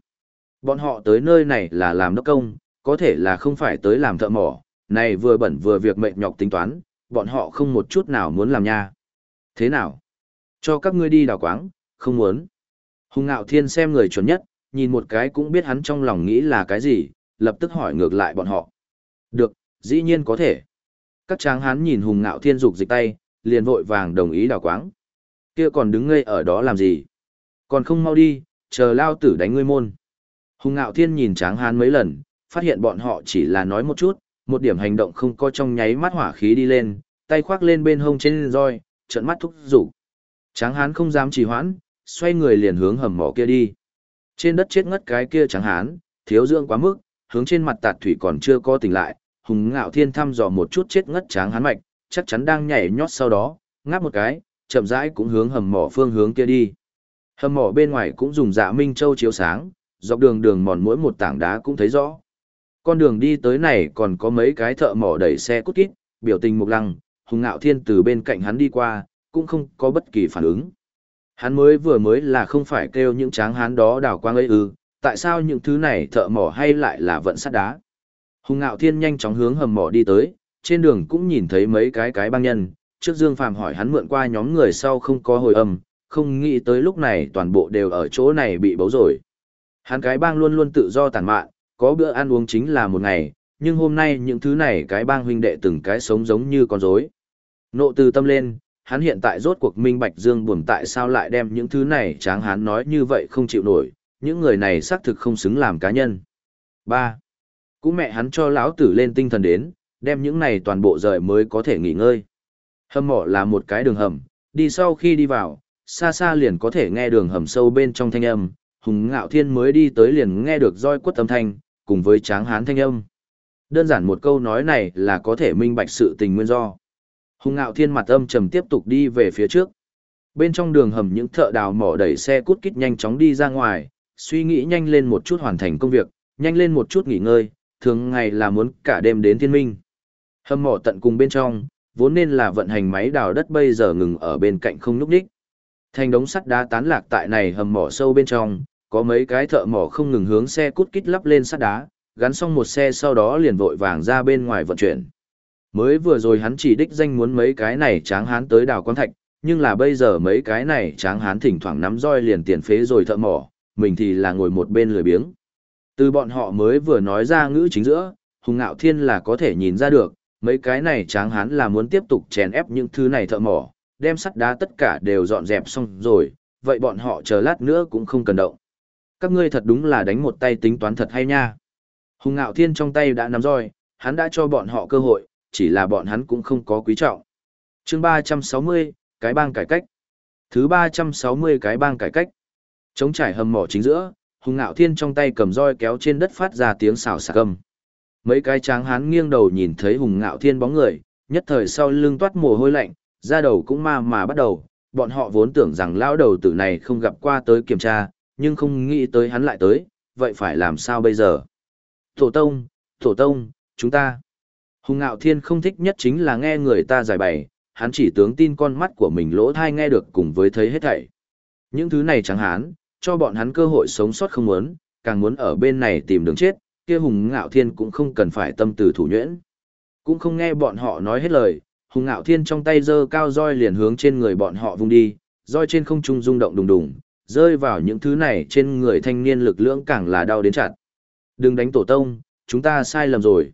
Speaker 1: Bọn họ tới nơi này là làm đốc công, có thể là không phải tới làm thợ mỏ, này vừa bẩn vừa việc mệt nhọc tính toán, bọn họ không một chút nào muốn làm nha. Thế nào? Cho các ngươi đi đào quáng, không muốn. Hùng Ngạo Thiên xem người chuẩn nhất, nhìn một cái cũng biết hắn trong lòng nghĩ là cái gì, lập tức hỏi ngược lại bọn họ. Được, dĩ nhiên có thể. Các tráng hán nhìn hùng ngạo thiên dục dịch tay, liền vội vàng đồng ý đào quáng. Kia còn đứng ngây ở đó làm gì? Còn không mau đi, chờ lao tử đánh ngươi môn. Hùng ngạo thiên nhìn tráng hán mấy lần, phát hiện bọn họ chỉ là nói một chút, một điểm hành động không có trong nháy mắt hỏa khí đi lên, tay khoác lên bên hông trên roi, trận mắt thúc rủ. Tráng hán không dám trì hoãn, xoay người liền hướng hầm mỏ kia đi. Trên đất chết ngất cái kia trắng hán, thiếu dưỡng quá mức, hướng trên mặt tạt thủy còn chưa có tỉnh lại, hùng ngạo thiên thăm dò một chút chết ngất tráng hán mạch, chắc chắn đang nhảy nhót sau đó, ngáp một cái, chậm rãi cũng hướng hầm mỏ phương hướng kia đi. Hầm mỏ bên ngoài cũng dùng dạ minh châu chiếu sáng, dọc đường đường mòn mỗi một tảng đá cũng thấy rõ. Con đường đi tới này còn có mấy cái thợ mỏ đẩy xe cút kít, biểu tình mục lăng, hùng ngạo thiên từ bên cạnh hắn đi qua, cũng không có bất kỳ phản ứng. Hắn mới vừa mới là không phải kêu những tráng hán đó đào quang ấy ư, tại sao những thứ này thợ mỏ hay lại là vận sắt đá. Hùng Ngạo Thiên nhanh chóng hướng hầm mỏ đi tới, trên đường cũng nhìn thấy mấy cái cái băng nhân, trước Dương Phàm hỏi hắn mượn qua nhóm người sau không có hồi âm, không nghĩ tới lúc này toàn bộ đều ở chỗ này bị bấu rồi. Hắn cái bang luôn luôn tự do tàn mạn, có bữa ăn uống chính là một ngày, nhưng hôm nay những thứ này cái bang huynh đệ từng cái sống giống như con rối. Nộ từ tâm lên, hắn hiện tại rốt cuộc minh bạch Dương buồn tại sao lại đem những thứ này tráng hắn nói như vậy không chịu nổi, những người này xác thực không xứng làm cá nhân. Ba, Cũng mẹ hắn cho lão tử lên tinh thần đến, đem những này toàn bộ rời mới có thể nghỉ ngơi. Hầm mỏ là một cái đường hầm, đi sau khi đi vào, xa xa liền có thể nghe đường hầm sâu bên trong thanh âm, hùng ngạo thiên mới đi tới liền nghe được roi quất âm thanh, cùng với tráng hán thanh âm. Đơn giản một câu nói này là có thể minh bạch sự tình nguyên do. Hùng ngạo thiên mặt âm trầm tiếp tục đi về phía trước. Bên trong đường hầm những thợ đào mỏ đẩy xe cút kít nhanh chóng đi ra ngoài, suy nghĩ nhanh lên một chút hoàn thành công việc, nhanh lên một chút nghỉ ngơi, thường ngày là muốn cả đêm đến thiên minh. Hầm mỏ tận cùng bên trong, vốn nên là vận hành máy đào đất bây giờ ngừng ở bên cạnh không nhúc đích. Thành đống sắt đá tán lạc tại này hầm mỏ sâu bên trong, có mấy cái thợ mỏ không ngừng hướng xe cút kít lắp lên sắt đá, gắn xong một xe sau đó liền vội vàng ra bên ngoài vận chuyển. Mới vừa rồi hắn chỉ đích danh muốn mấy cái này tráng hán tới đào quan thạch, nhưng là bây giờ mấy cái này tráng hán thỉnh thoảng nắm roi liền tiền phế rồi thợ mỏ, mình thì là ngồi một bên lười biếng. Từ bọn họ mới vừa nói ra ngữ chính giữa, Hùng Ngạo Thiên là có thể nhìn ra được, mấy cái này tráng hán là muốn tiếp tục chèn ép những thứ này thợ mỏ, đem sắt đá tất cả đều dọn dẹp xong rồi, vậy bọn họ chờ lát nữa cũng không cần động. Các ngươi thật đúng là đánh một tay tính toán thật hay nha. Hùng Ngạo Thiên trong tay đã nắm roi, hắn đã cho bọn họ cơ hội, chỉ là bọn hắn cũng không có quý trọng. chương 360, cái bang cải cách. Thứ 360 cái bang cải cách. Chống trải hầm mỏ chính giữa, Hùng Ngạo Thiên trong tay cầm roi kéo trên đất phát ra tiếng xào xạc âm. Mấy cái tráng hán nghiêng đầu nhìn thấy Hùng Ngạo Thiên bóng người, nhất thời sau lưng toát mồ hôi lạnh, da đầu cũng ma mà bắt đầu, bọn họ vốn tưởng rằng lão đầu tử này không gặp qua tới kiểm tra, nhưng không nghĩ tới hắn lại tới, vậy phải làm sao bây giờ? Tổ tông, tổ tông, chúng ta. Hùng Ngạo Thiên không thích nhất chính là nghe người ta giải bày, hắn chỉ tướng tin con mắt của mình lỗ thai nghe được cùng với thấy hết thảy. Những thứ này chẳng hán, cho bọn hắn cơ hội sống sót không muốn, càng muốn ở bên này tìm đường chết, kia Hùng Ngạo Thiên cũng không cần phải tâm từ thủ nhuyễn. Cũng không nghe bọn họ nói hết lời, Hùng Ngạo Thiên trong tay giơ cao roi liền hướng trên người bọn họ vung đi, roi trên không trung rung động đùng đùng, rơi vào những thứ này trên người thanh niên lực lượng càng là đau đến chặt. Đừng đánh tổ tông, chúng ta sai lầm rồi.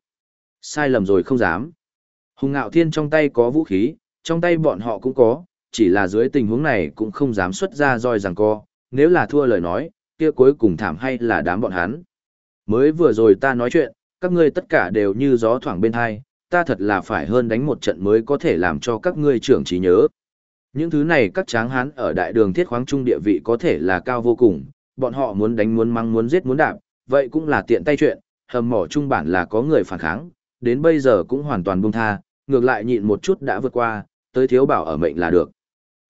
Speaker 1: Sai lầm rồi không dám. Hùng Ngạo Thiên trong tay có vũ khí, trong tay bọn họ cũng có, chỉ là dưới tình huống này cũng không dám xuất ra roi rằng co, nếu là thua lời nói, kia cuối cùng thảm hay là đám bọn hắn. Mới vừa rồi ta nói chuyện, các ngươi tất cả đều như gió thoảng bên hai, ta thật là phải hơn đánh một trận mới có thể làm cho các ngươi trưởng trí nhớ. Những thứ này các tráng hán ở đại đường thiết khoáng trung địa vị có thể là cao vô cùng, bọn họ muốn đánh muốn mắng muốn giết muốn đạp, vậy cũng là tiện tay chuyện, hầm mỏ trung bản là có người phản kháng, đến bây giờ cũng hoàn toàn buông tha, ngược lại nhịn một chút đã vượt qua, tới thiếu bảo ở mệnh là được.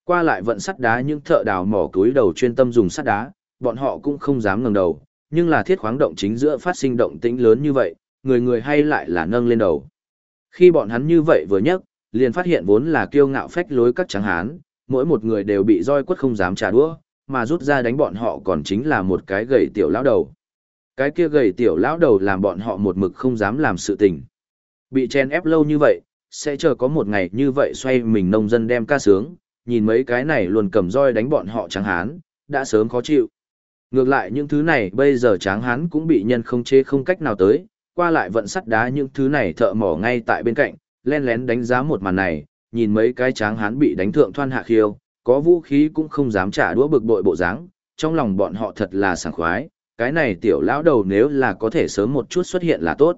Speaker 1: Qua lại vận sắt đá những thợ đào mỏ túi đầu chuyên tâm dùng sắt đá, bọn họ cũng không dám ngẩng đầu, nhưng là thiết khoáng động chính giữa phát sinh động tĩnh lớn như vậy, người người hay lại là nâng lên đầu. Khi bọn hắn như vậy vừa nhấc, liền phát hiện vốn là kiêu ngạo phách lối các tráng hán, mỗi một người đều bị roi quất không dám trả đũa, mà rút ra đánh bọn họ còn chính là một cái gầy tiểu lão đầu. Cái kia gầy tiểu lão đầu làm bọn họ một mực không dám làm sự tình. Bị chen ép lâu như vậy, sẽ chờ có một ngày như vậy xoay mình nông dân đem ca sướng, nhìn mấy cái này luôn cầm roi đánh bọn họ tráng hán, đã sớm khó chịu. Ngược lại những thứ này bây giờ tráng hán cũng bị nhân không chế không cách nào tới, qua lại vận sắt đá những thứ này thợ mỏ ngay tại bên cạnh, len lén đánh giá một màn này, nhìn mấy cái tráng hán bị đánh thượng thoan hạ khiêu, có vũ khí cũng không dám trả đũa bực bội bộ dáng, trong lòng bọn họ thật là sảng khoái, cái này tiểu lão đầu nếu là có thể sớm một chút xuất hiện là tốt.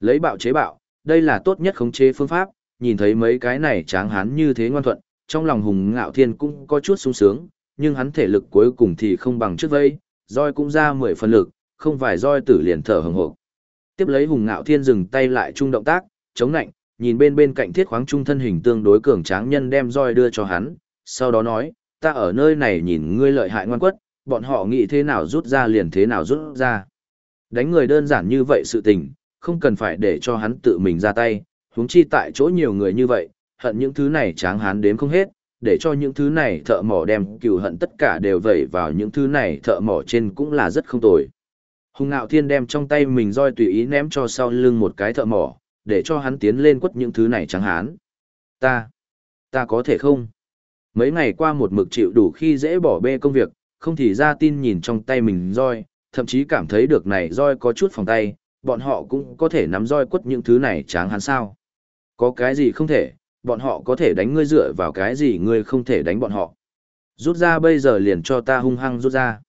Speaker 1: Lấy bạo chế bạo, đây là tốt nhất khống chế phương pháp, nhìn thấy mấy cái này tráng hán như thế ngoan thuận, trong lòng hùng ngạo thiên cũng có chút sung sướng, nhưng hắn thể lực cuối cùng thì không bằng trước vây, roi cũng ra mười phần lực, không phải roi tử liền thở hồng hộc. Tiếp lấy hùng ngạo thiên dừng tay lại chung động tác, chống nạnh, nhìn bên bên cạnh thiết khoáng trung thân hình tương đối cường tráng nhân đem roi đưa cho hắn, sau đó nói, ta ở nơi này nhìn ngươi lợi hại ngoan quất, bọn họ nghĩ thế nào rút ra liền thế nào rút ra. Đánh người đơn giản như vậy sự tình, không cần phải để cho hắn tự mình ra tay, huống chi tại chỗ nhiều người như vậy, hận những thứ này tráng hán đếm không hết, để cho những thứ này thợ mỏ đem cừu hận tất cả đều vẩy vào những thứ này thợ mỏ trên cũng là rất không tồi. Hùng Nạo Thiên đem trong tay mình roi tùy ý ném cho sau lưng một cái thợ mỏ, để cho hắn tiến lên quất những thứ này tráng hán. Ta, ta có thể không? Mấy ngày qua một mực chịu đủ khi dễ bỏ bê công việc, không thì ra tin nhìn trong tay mình roi, thậm chí cảm thấy được này roi có chút phòng tay, bọn họ cũng có thể nắm roi quất những thứ này tráng hắn sao. Có cái gì không thể, bọn họ có thể đánh ngươi dựa vào cái gì ngươi không thể đánh bọn họ. Rút ra bây giờ liền cho ta hung hăng rút ra.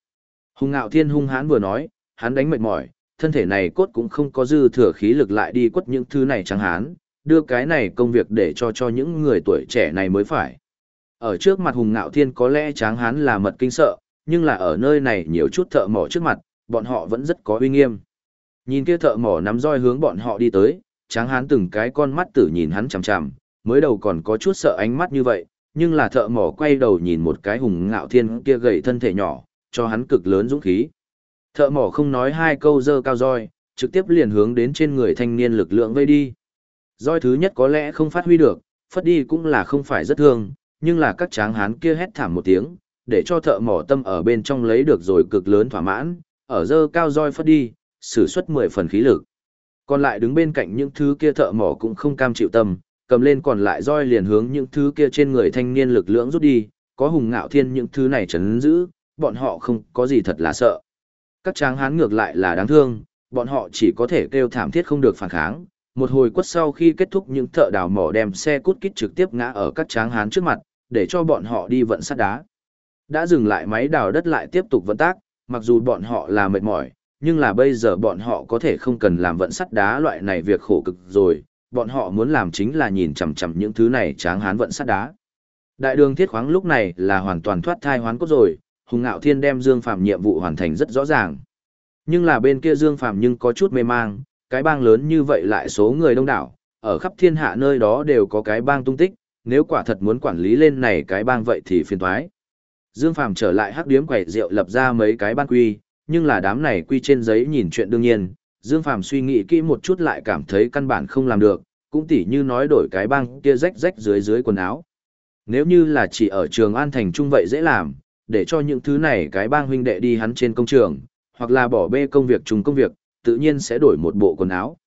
Speaker 1: Hung ngạo thiên hung hãn vừa nói, hắn đánh mệt mỏi, thân thể này cốt cũng không có dư thừa khí lực lại đi quất những thứ này trắng hán, đưa cái này công việc để cho cho những người tuổi trẻ này mới phải. Ở trước mặt hùng ngạo thiên có lẽ tráng hán là mật kinh sợ, nhưng là ở nơi này nhiều chút thợ mỏ trước mặt, bọn họ vẫn rất có uy nghiêm. Nhìn kia thợ mỏ nắm roi hướng bọn họ đi tới, tráng hán từng cái con mắt tử nhìn hắn chằm chằm, mới đầu còn có chút sợ ánh mắt như vậy, nhưng là thợ mỏ quay đầu nhìn một cái hùng ngạo thiên kia gầy thân thể nhỏ, cho hắn cực lớn dũng khí. Thợ mỏ không nói hai câu dơ cao roi, trực tiếp liền hướng đến trên người thanh niên lực lượng vây đi. Roi thứ nhất có lẽ không phát huy được, phất đi cũng là không phải rất thương, nhưng là các tráng hán kia hét thảm một tiếng, để cho thợ mỏ tâm ở bên trong lấy được rồi cực lớn thỏa mãn, ở dơ cao roi phất đi, sử xuất 10 phần khí lực. Còn lại đứng bên cạnh những thứ kia thợ mỏ cũng không cam chịu tâm, cầm lên còn lại roi liền hướng những thứ kia trên người thanh niên lực lượng rút đi, có hùng ngạo thiên những thứ này chấn giữ, bọn họ không có gì thật là sợ. Các tráng hán ngược lại là đáng thương, bọn họ chỉ có thể kêu thảm thiết không được phản kháng. Một hồi quất sau khi kết thúc những thợ đào mỏ đem xe cút kít trực tiếp ngã ở các tráng hán trước mặt, để cho bọn họ đi vận sắt đá. Đã dừng lại máy đào đất lại tiếp tục vận tác, mặc dù bọn họ là mệt mỏi, nhưng là bây giờ bọn họ có thể không cần làm vận sắt đá loại này việc khổ cực rồi, bọn họ muốn làm chính là nhìn chằm chằm những thứ này tráng hán vận sắt đá. Đại đường thiết khoáng lúc này là hoàn toàn thoát thai hoán cốt rồi, Hùng Ngạo Thiên đem Dương Phạm nhiệm vụ hoàn thành rất rõ ràng. Nhưng là bên kia Dương Phạm nhưng có chút mê mang, cái bang lớn như vậy lại số người đông đảo, ở khắp thiên hạ nơi đó đều có cái bang tung tích, nếu quả thật muốn quản lý lên này cái bang vậy thì phiền toái. Dương Phạm trở lại hắc điếm quẩy rượu lập ra mấy cái ban quy, nhưng là đám này quy trên giấy nhìn chuyện đương nhiên, Dương Phạm suy nghĩ kỹ một chút lại cảm thấy căn bản không làm được, cũng tỉ như nói đổi cái băng kia rách rách dưới dưới quần áo. Nếu như là chỉ ở trường An Thành Trung vậy dễ làm, để cho những thứ này cái bang huynh đệ đi hắn trên công trường, hoặc là bỏ bê công việc chung công việc, tự nhiên sẽ đổi một bộ quần áo.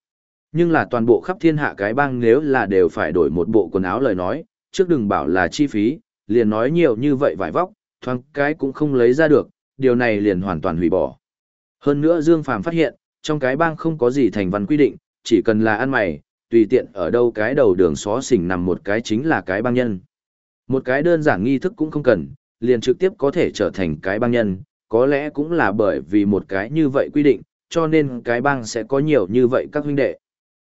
Speaker 1: Nhưng là toàn bộ khắp thiên hạ cái bang nếu là đều phải đổi một bộ quần áo lời nói, trước đừng bảo là chi phí, liền nói nhiều như vậy vải vóc, thoáng cái cũng không lấy ra được, điều này liền hoàn toàn hủy bỏ. Hơn nữa Dương Phàm phát hiện, trong cái bang không có gì thành văn quy định, chỉ cần là ăn mày, tùy tiện ở đâu cái đầu đường xó xỉnh nằm một cái chính là cái bang nhân. Một cái đơn giản nghi thức cũng không cần, liền trực tiếp có thể trở thành cái bang nhân, có lẽ cũng là bởi vì một cái như vậy quy định, cho nên cái bang sẽ có nhiều như vậy các huynh đệ.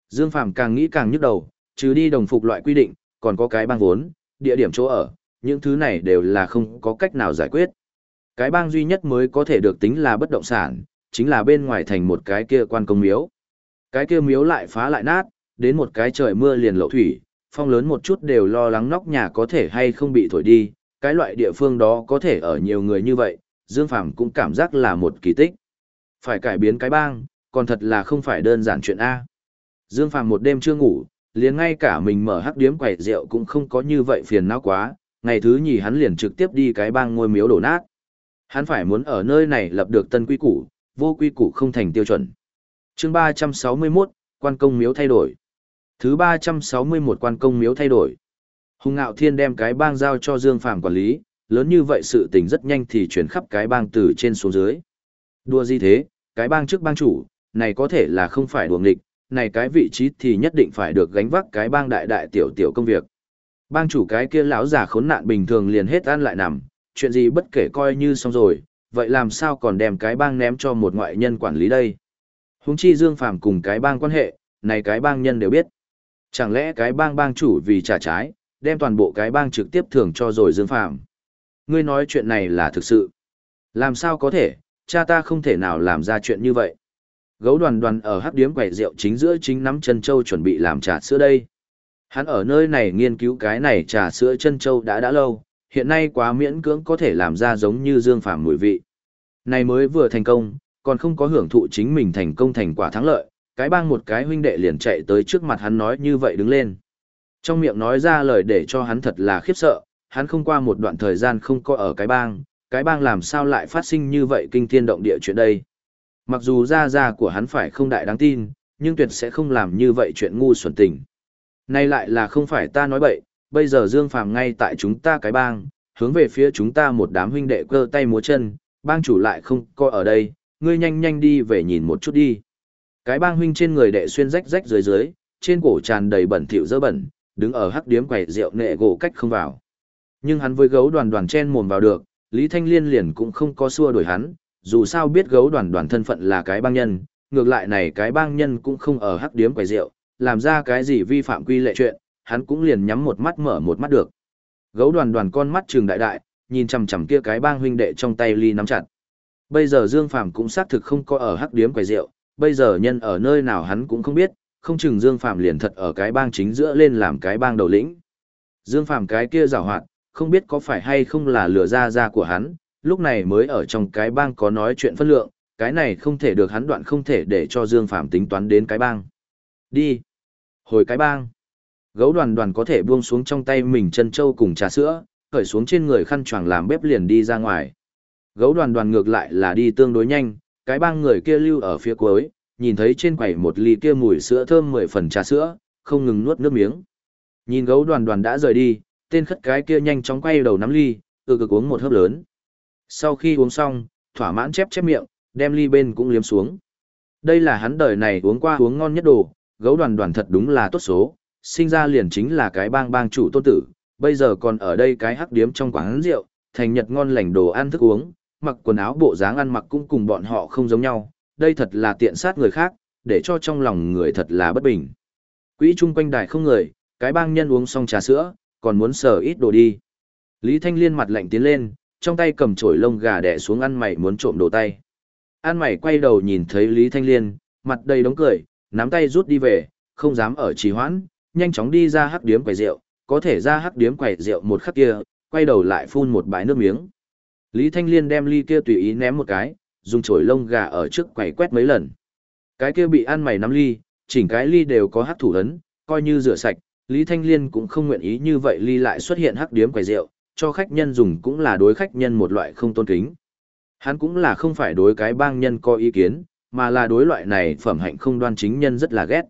Speaker 1: Dương Phàm càng nghĩ càng nhức đầu, trừ đi đồng phục loại quy định, còn có cái bang vốn, địa điểm chỗ ở, những thứ này đều là không có cách nào giải quyết. Cái bang duy nhất mới có thể được tính là bất động sản, chính là bên ngoài thành một cái kia quan công miếu. Cái kia miếu lại phá lại nát, đến một cái trời mưa liền lậu thủy, phong lớn một chút đều lo lắng nóc nhà có thể hay không bị thổi đi, cái loại địa phương đó có thể ở nhiều người như vậy, Dương Phàm cũng cảm giác là một kỳ tích. Phải cải biến cái bang, còn thật là không phải đơn giản chuyện A. Dương Phàm một đêm chưa ngủ, liền ngay cả mình mở hắc điếm quẩy rượu cũng không có như vậy phiền não quá, ngày thứ nhì hắn liền trực tiếp đi cái bang ngôi miếu đổ nát. Hắn phải muốn ở nơi này lập được tân quy củ, vô quy củ không thành tiêu chuẩn. Chương 361, quan công miếu thay đổi. Thứ 361 quan công miếu thay đổi. Hùng Ngạo Thiên đem cái bang giao cho Dương Phàm quản lý, lớn như vậy sự tình rất nhanh thì chuyển khắp cái bang từ trên xuống dưới. Đua gì thế, cái bang trước bang chủ, này có thể là không phải đùa nghịch, này cái vị trí thì nhất định phải được gánh vác cái bang đại đại tiểu tiểu công việc. Bang chủ cái kia lão già khốn nạn bình thường liền hết ăn lại nằm, chuyện gì bất kể coi như xong rồi, vậy làm sao còn đem cái bang ném cho một ngoại nhân quản lý đây? Húng chi Dương Phàm cùng cái bang quan hệ, này cái bang nhân đều biết. Chẳng lẽ cái bang bang chủ vì trả trái, đem toàn bộ cái bang trực tiếp thưởng cho rồi Dương Phàm Ngươi nói chuyện này là thực sự. Làm sao có thể, cha ta không thể nào làm ra chuyện như vậy. Gấu đoàn đoàn ở hắc điếm quẩy rượu chính giữa chính nắm chân châu chuẩn bị làm trà sữa đây. Hắn ở nơi này nghiên cứu cái này trà sữa chân châu đã đã lâu, hiện nay quá miễn cưỡng có thể làm ra giống như dương phàm mùi vị. Này mới vừa thành công, còn không có hưởng thụ chính mình thành công thành quả thắng lợi, cái bang một cái huynh đệ liền chạy tới trước mặt hắn nói như vậy đứng lên. Trong miệng nói ra lời để cho hắn thật là khiếp sợ, hắn không qua một đoạn thời gian không có ở cái bang, cái bang làm sao lại phát sinh như vậy kinh thiên động địa chuyện đây. Mặc dù ra ra của hắn phải không đại đáng tin, nhưng tuyệt sẽ không làm như vậy chuyện ngu xuẩn tình. Nay lại là không phải ta nói bậy, bây giờ Dương Phàm ngay tại chúng ta cái bang, hướng về phía chúng ta một đám huynh đệ cơ tay múa chân, bang chủ lại không coi ở đây, ngươi nhanh nhanh đi về nhìn một chút đi. Cái bang huynh trên người đệ xuyên rách rách dưới dưới, trên cổ tràn đầy bẩn thỉu dơ bẩn, đứng ở hắc điếm quầy rượu nệ gỗ cách không vào. Nhưng hắn với gấu đoàn đoàn chen mồm vào được, Lý Thanh Liên liền cũng không có xua đuổi hắn, dù sao biết gấu đoàn đoàn thân phận là cái bang nhân, ngược lại này cái bang nhân cũng không ở hắc điếm quầy rượu, làm ra cái gì vi phạm quy lệ chuyện, hắn cũng liền nhắm một mắt mở một mắt được. Gấu đoàn đoàn con mắt trường đại đại, nhìn chằm chằm kia cái bang huynh đệ trong tay ly nắm chặt. Bây giờ Dương Phàm cũng xác thực không có ở hắc điếm quầy rượu, bây giờ nhân ở nơi nào hắn cũng không biết, không chừng Dương Phàm liền thật ở cái bang chính giữa lên làm cái bang đầu lĩnh. Dương Phàm cái kia giàu hoạt, không biết có phải hay không là lừa ra ra của hắn, lúc này mới ở trong cái bang có nói chuyện phân lượng, cái này không thể được hắn đoạn không thể để cho Dương Phàm tính toán đến cái bang. Đi. Hồi cái bang. Gấu đoàn đoàn có thể buông xuống trong tay mình chân trâu cùng trà sữa, khởi xuống trên người khăn choàng làm bếp liền đi ra ngoài. Gấu đoàn đoàn ngược lại là đi tương đối nhanh, cái bang người kia lưu ở phía cuối, nhìn thấy trên quầy một ly kia mùi sữa thơm mười phần trà sữa, không ngừng nuốt nước miếng. Nhìn gấu đoàn đoàn đã rời đi, tên khất cái kia nhanh chóng quay đầu nắm ly, từ cực uống một hớp lớn. Sau khi uống xong, thỏa mãn chép chép miệng, đem ly bên cũng liếm xuống. Đây là hắn đời này uống qua uống ngon nhất đồ, gấu đoàn đoàn thật đúng là tốt số, sinh ra liền chính là cái bang bang chủ tôn tử, bây giờ còn ở đây cái hắc điếm trong quán rượu, thành nhật ngon lành đồ ăn thức uống, mặc quần áo bộ dáng ăn mặc cũng cùng bọn họ không giống nhau, đây thật là tiện sát người khác, để cho trong lòng người thật là bất bình. Quỹ chung quanh đài không người, cái bang nhân uống xong trà sữa, còn muốn sờ ít đồ đi. Lý Thanh Liên mặt lạnh tiến lên, trong tay cầm chổi lông gà đẻ xuống ăn mày muốn trộm đồ tay. An mày quay đầu nhìn thấy Lý Thanh Liên, mặt đầy đống cười, nắm tay rút đi về, không dám ở trì hoãn, nhanh chóng đi ra hắc điếm quầy rượu, có thể ra hắc điếm quầy rượu một khắc kia, quay đầu lại phun một bãi nước miếng. Lý Thanh Liên đem ly kia tùy ý ném một cái, dùng chổi lông gà ở trước quầy quét mấy lần. Cái kia bị ăn mày nắm ly, chỉnh cái ly đều có hắc thủ ấn, coi như rửa sạch, Lý Thanh Liên cũng không nguyện ý như vậy ly lại xuất hiện hắc điếm quầy rượu, cho khách nhân dùng cũng là đối khách nhân một loại không tôn kính. Hắn cũng là không phải đối cái bang nhân có ý kiến, mà là đối loại này phẩm hạnh không đoan chính nhân rất là ghét.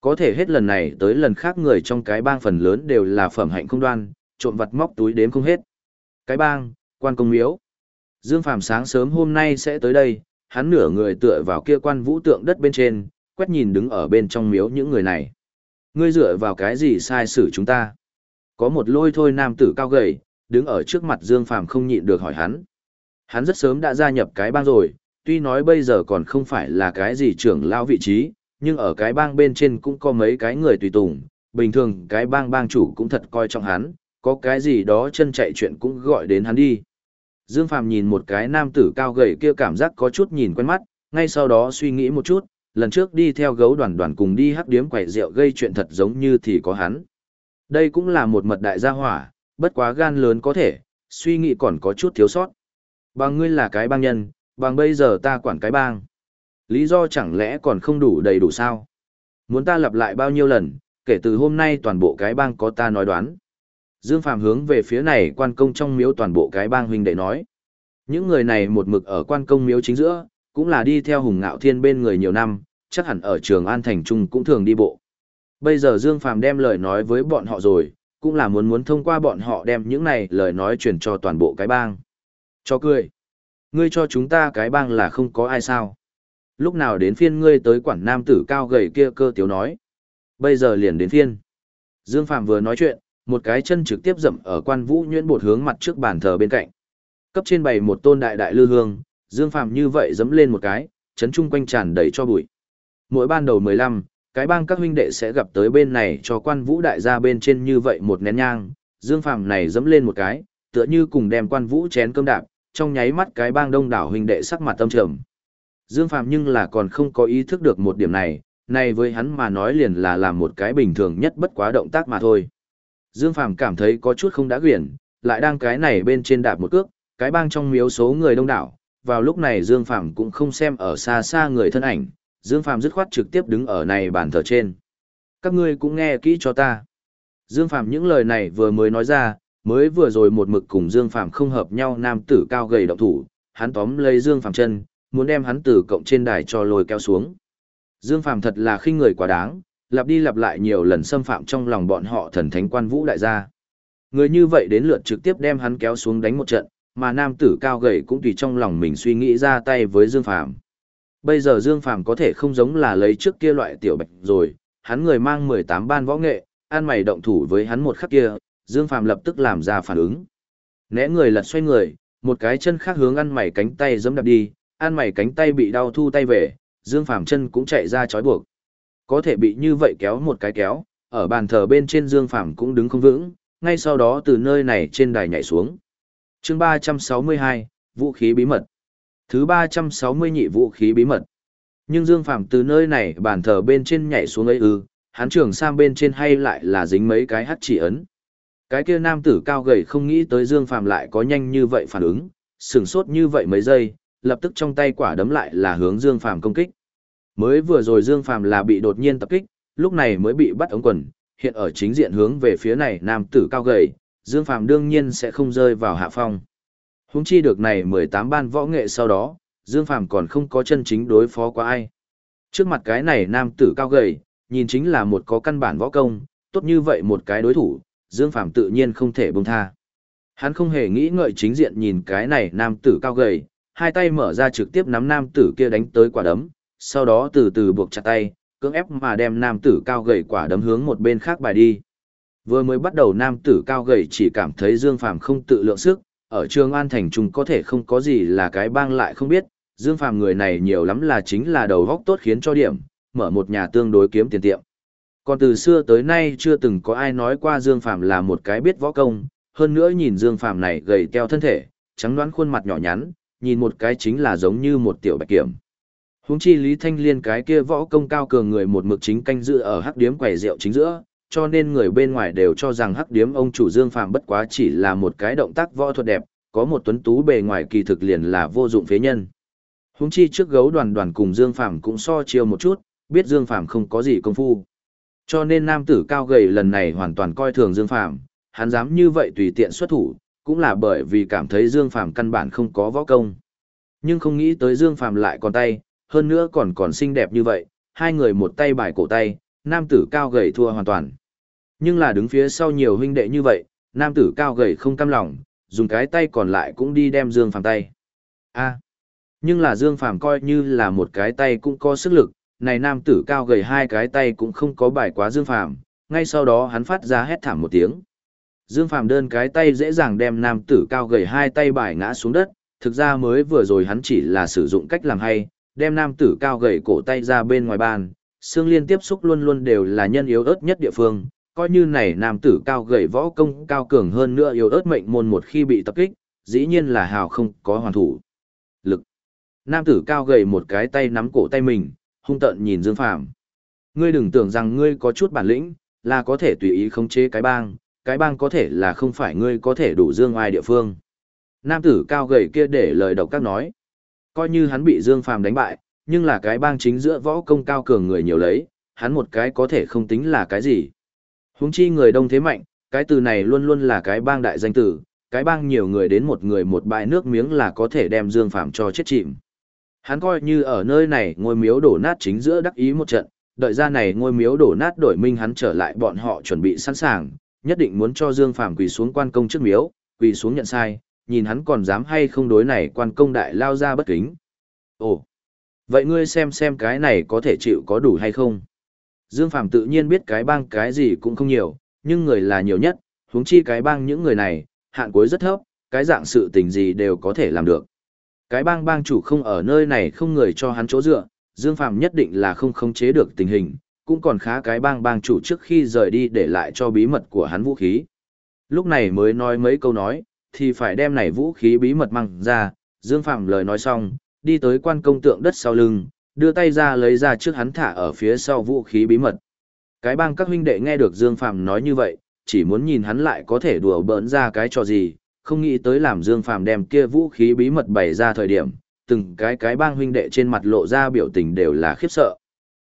Speaker 1: Có thể hết lần này tới lần khác người trong cái bang phần lớn đều là phẩm hạnh không đoan, trộm vặt móc túi đếm không hết. Cái bang, quan công miếu. Dương Phàm sáng sớm hôm nay sẽ tới đây, hắn nửa người tựa vào kia quan vũ tượng đất bên trên, quét nhìn đứng ở bên trong miếu những người này. Ngươi dựa vào cái gì sai xử chúng ta? Có một lôi thôi nam tử cao gầy, đứng ở trước mặt Dương Phàm không nhịn được hỏi hắn. Hắn rất sớm đã gia nhập cái bang rồi, tuy nói bây giờ còn không phải là cái gì trưởng lao vị trí, nhưng ở cái bang bên trên cũng có mấy cái người tùy tùng, bình thường cái bang bang chủ cũng thật coi trọng hắn, có cái gì đó chân chạy chuyện cũng gọi đến hắn đi. Dương Phàm nhìn một cái nam tử cao gầy kia cảm giác có chút nhìn quen mắt, ngay sau đó suy nghĩ một chút, lần trước đi theo gấu đoàn đoàn cùng đi hắc điếm quẩy rượu gây chuyện thật giống như thì có hắn. Đây cũng là một mật đại gia hỏa, bất quá gan lớn có thể, suy nghĩ còn có chút thiếu sót. Bằng ngươi là cái bang nhân, bằng bây giờ ta quản cái bang. Lý do chẳng lẽ còn không đủ đầy đủ sao? Muốn ta lặp lại bao nhiêu lần, kể từ hôm nay toàn bộ cái bang có ta nói đoán. Dương Phàm hướng về phía này quan công trong miếu toàn bộ cái bang huynh đệ nói. Những người này một mực ở quan công miếu chính giữa, cũng là đi theo hùng ngạo thiên bên người nhiều năm, chắc hẳn ở trường An Thành Trung cũng thường đi bộ. Bây giờ Dương Phàm đem lời nói với bọn họ rồi, cũng là muốn muốn thông qua bọn họ đem những này lời nói truyền cho toàn bộ cái bang. Cho cười. Ngươi cho chúng ta cái bang là không có ai sao. Lúc nào đến phiên ngươi tới quản nam tử cao gầy kia cơ tiếu nói. Bây giờ liền đến phiên. Dương Phạm vừa nói chuyện, một cái chân trực tiếp dậm ở quan vũ nhuyễn bột hướng mặt trước bàn thờ bên cạnh. Cấp trên bày một tôn đại đại lư hương, Dương Phạm như vậy dẫm lên một cái, chấn chung quanh tràn đầy cho bụi. Mỗi ban đầu 15, cái bang các huynh đệ sẽ gặp tới bên này cho quan vũ đại gia bên trên như vậy một nén nhang, Dương Phạm này dẫm lên một cái, tựa như cùng đem quan vũ chén cơm đạp, trong nháy mắt cái bang đông đảo huynh đệ sắc mặt tâm trầm. Dương Phạm nhưng là còn không có ý thức được một điểm này, này với hắn mà nói liền là làm một cái bình thường nhất bất quá động tác mà thôi. Dương Phạm cảm thấy có chút không đã quyển, lại đang cái này bên trên đạp một cước, cái bang trong miếu số người đông đảo, vào lúc này Dương Phạm cũng không xem ở xa xa người thân ảnh, Dương Phạm dứt khoát trực tiếp đứng ở này bàn thờ trên. Các ngươi cũng nghe kỹ cho ta. Dương Phạm những lời này vừa mới nói ra, mới vừa rồi một mực cùng Dương Phạm không hợp nhau nam tử cao gầy động thủ, hắn tóm lấy Dương Phạm chân, muốn đem hắn từ cộng trên đài cho lôi kéo xuống. Dương Phạm thật là khinh người quá đáng, lặp đi lặp lại nhiều lần xâm phạm trong lòng bọn họ thần thánh quan vũ đại gia. Người như vậy đến lượt trực tiếp đem hắn kéo xuống đánh một trận, mà nam tử cao gầy cũng tùy trong lòng mình suy nghĩ ra tay với Dương Phạm. Bây giờ Dương Phạm có thể không giống là lấy trước kia loại tiểu bạch rồi, hắn người mang 18 ban võ nghệ, an mày động thủ với hắn một khắc kia, Dương Phạm lập tức làm ra phản ứng. Né người lật xoay người, một cái chân khác hướng ăn mày cánh tay giẫm đạp đi, An mày cánh tay bị đau thu tay về, Dương Phàm chân cũng chạy ra chói buộc. Có thể bị như vậy kéo một cái kéo, ở bàn thờ bên trên Dương Phàm cũng đứng không vững, ngay sau đó từ nơi này trên đài nhảy xuống. Chương 362, vũ khí bí mật. Thứ 360 nhị vũ khí bí mật. Nhưng Dương Phàm từ nơi này bàn thờ bên trên nhảy xuống ấy ư, hắn trường sang bên trên hay lại là dính mấy cái hắt chỉ ấn. Cái kia nam tử cao gầy không nghĩ tới Dương Phàm lại có nhanh như vậy phản ứng, sừng sốt như vậy mấy giây, lập tức trong tay quả đấm lại là hướng Dương Phàm công kích. Mới vừa rồi Dương Phàm là bị đột nhiên tập kích, lúc này mới bị bắt ống quần, hiện ở chính diện hướng về phía này nam tử cao gầy, Dương Phàm đương nhiên sẽ không rơi vào hạ phong. Húng chi được này 18 ban võ nghệ sau đó, Dương Phàm còn không có chân chính đối phó qua ai. Trước mặt cái này nam tử cao gầy, nhìn chính là một có căn bản võ công, tốt như vậy một cái đối thủ, Dương Phàm tự nhiên không thể buông tha. Hắn không hề nghĩ ngợi chính diện nhìn cái này nam tử cao gầy, hai tay mở ra trực tiếp nắm nam tử kia đánh tới quả đấm, sau đó từ từ buộc chặt tay, cưỡng ép mà đem nam tử cao gầy quả đấm hướng một bên khác bài đi. Vừa mới bắt đầu nam tử cao gầy chỉ cảm thấy Dương Phàm không tự lượng sức, ở trường An Thành Trung có thể không có gì là cái bang lại không biết, Dương Phàm người này nhiều lắm là chính là đầu góc tốt khiến cho điểm, mở một nhà tương đối kiếm tiền tiệm. Còn từ xưa tới nay chưa từng có ai nói qua Dương Phàm là một cái biết võ công, hơn nữa nhìn Dương Phàm này gầy teo thân thể, trắng đoán khuôn mặt nhỏ nhắn, nhìn một cái chính là giống như một tiểu bạch kiểm. Huống chi Lý Thanh Liên cái kia võ công cao cường người một mực chính canh giữ ở hắc điếm quầy rượu chính giữa, cho nên người bên ngoài đều cho rằng hắc điếm ông chủ Dương Phàm bất quá chỉ là một cái động tác võ thuật đẹp, có một tuấn tú bề ngoài kỳ thực liền là vô dụng phế nhân. Huống chi trước gấu đoàn đoàn cùng Dương Phàm cũng so chiêu một chút, biết Dương Phàm không có gì công phu. Cho nên nam tử cao gầy lần này hoàn toàn coi thường Dương Phàm, hắn dám như vậy tùy tiện xuất thủ, cũng là bởi vì cảm thấy Dương Phàm căn bản không có võ công. Nhưng không nghĩ tới Dương Phàm lại còn tay, hơn nữa còn còn xinh đẹp như vậy, hai người một tay bài cổ tay, nam tử cao gầy thua hoàn toàn. Nhưng là đứng phía sau nhiều huynh đệ như vậy, nam tử cao gầy không cam lòng, dùng cái tay còn lại cũng đi đem Dương Phàm tay. A. nhưng là Dương Phàm coi như là một cái tay cũng có sức lực, này nam tử cao gầy hai cái tay cũng không có bài quá Dương Phàm, ngay sau đó hắn phát ra hét thảm một tiếng. Dương Phàm đơn cái tay dễ dàng đem nam tử cao gầy hai tay bài ngã xuống đất, thực ra mới vừa rồi hắn chỉ là sử dụng cách làm hay, đem nam tử cao gầy cổ tay ra bên ngoài bàn, xương liên tiếp xúc luôn luôn đều là nhân yếu ớt nhất địa phương, coi như này nam tử cao gầy võ công cao cường hơn nữa yếu ớt mệnh môn một khi bị tập kích, dĩ nhiên là hào không có hoàn thủ. Lực. Nam tử cao gầy một cái tay nắm cổ tay mình, hung tợn nhìn Dương Phàm. Ngươi đừng tưởng rằng ngươi có chút bản lĩnh, là có thể tùy ý khống chế cái bang, cái bang có thể là không phải ngươi có thể đủ dương ai địa phương. Nam tử cao gầy kia để lời độc các nói. Coi như hắn bị Dương Phàm đánh bại, nhưng là cái bang chính giữa võ công cao cường người nhiều lấy, hắn một cái có thể không tính là cái gì. Huống chi người đông thế mạnh, cái từ này luôn luôn là cái bang đại danh tử, cái bang nhiều người đến một người một bãi nước miếng là có thể đem Dương Phàm cho chết chìm. Hắn coi như ở nơi này ngôi miếu đổ nát chính giữa đắc ý một trận, đợi ra này ngôi miếu đổ nát đổi minh hắn trở lại bọn họ chuẩn bị sẵn sàng, nhất định muốn cho Dương Phàm quỳ xuống quan công trước miếu, quỳ xuống nhận sai, nhìn hắn còn dám hay không đối này quan công đại lao ra bất kính. Ồ, vậy ngươi xem xem cái này có thể chịu có đủ hay không? Dương Phàm tự nhiên biết cái bang cái gì cũng không nhiều, nhưng người là nhiều nhất, huống chi cái bang những người này, hạn cuối rất thấp, cái dạng sự tình gì đều có thể làm được. Cái bang bang chủ không ở nơi này không người cho hắn chỗ dựa, Dương Phàm nhất định là không khống chế được tình hình, cũng còn khá cái bang bang chủ trước khi rời đi để lại cho bí mật của hắn vũ khí. Lúc này mới nói mấy câu nói, thì phải đem này vũ khí bí mật mang ra, Dương phạm lời nói xong, đi tới quan công tượng đất sau lưng, đưa tay ra lấy ra trước hắn thả ở phía sau vũ khí bí mật. Cái bang các huynh đệ nghe được Dương phạm nói như vậy, chỉ muốn nhìn hắn lại có thể đùa bỡn ra cái trò gì, không nghĩ tới làm Dương Phàm đem kia vũ khí bí mật bày ra thời điểm, từng cái cái bang huynh đệ trên mặt lộ ra biểu tình đều là khiếp sợ.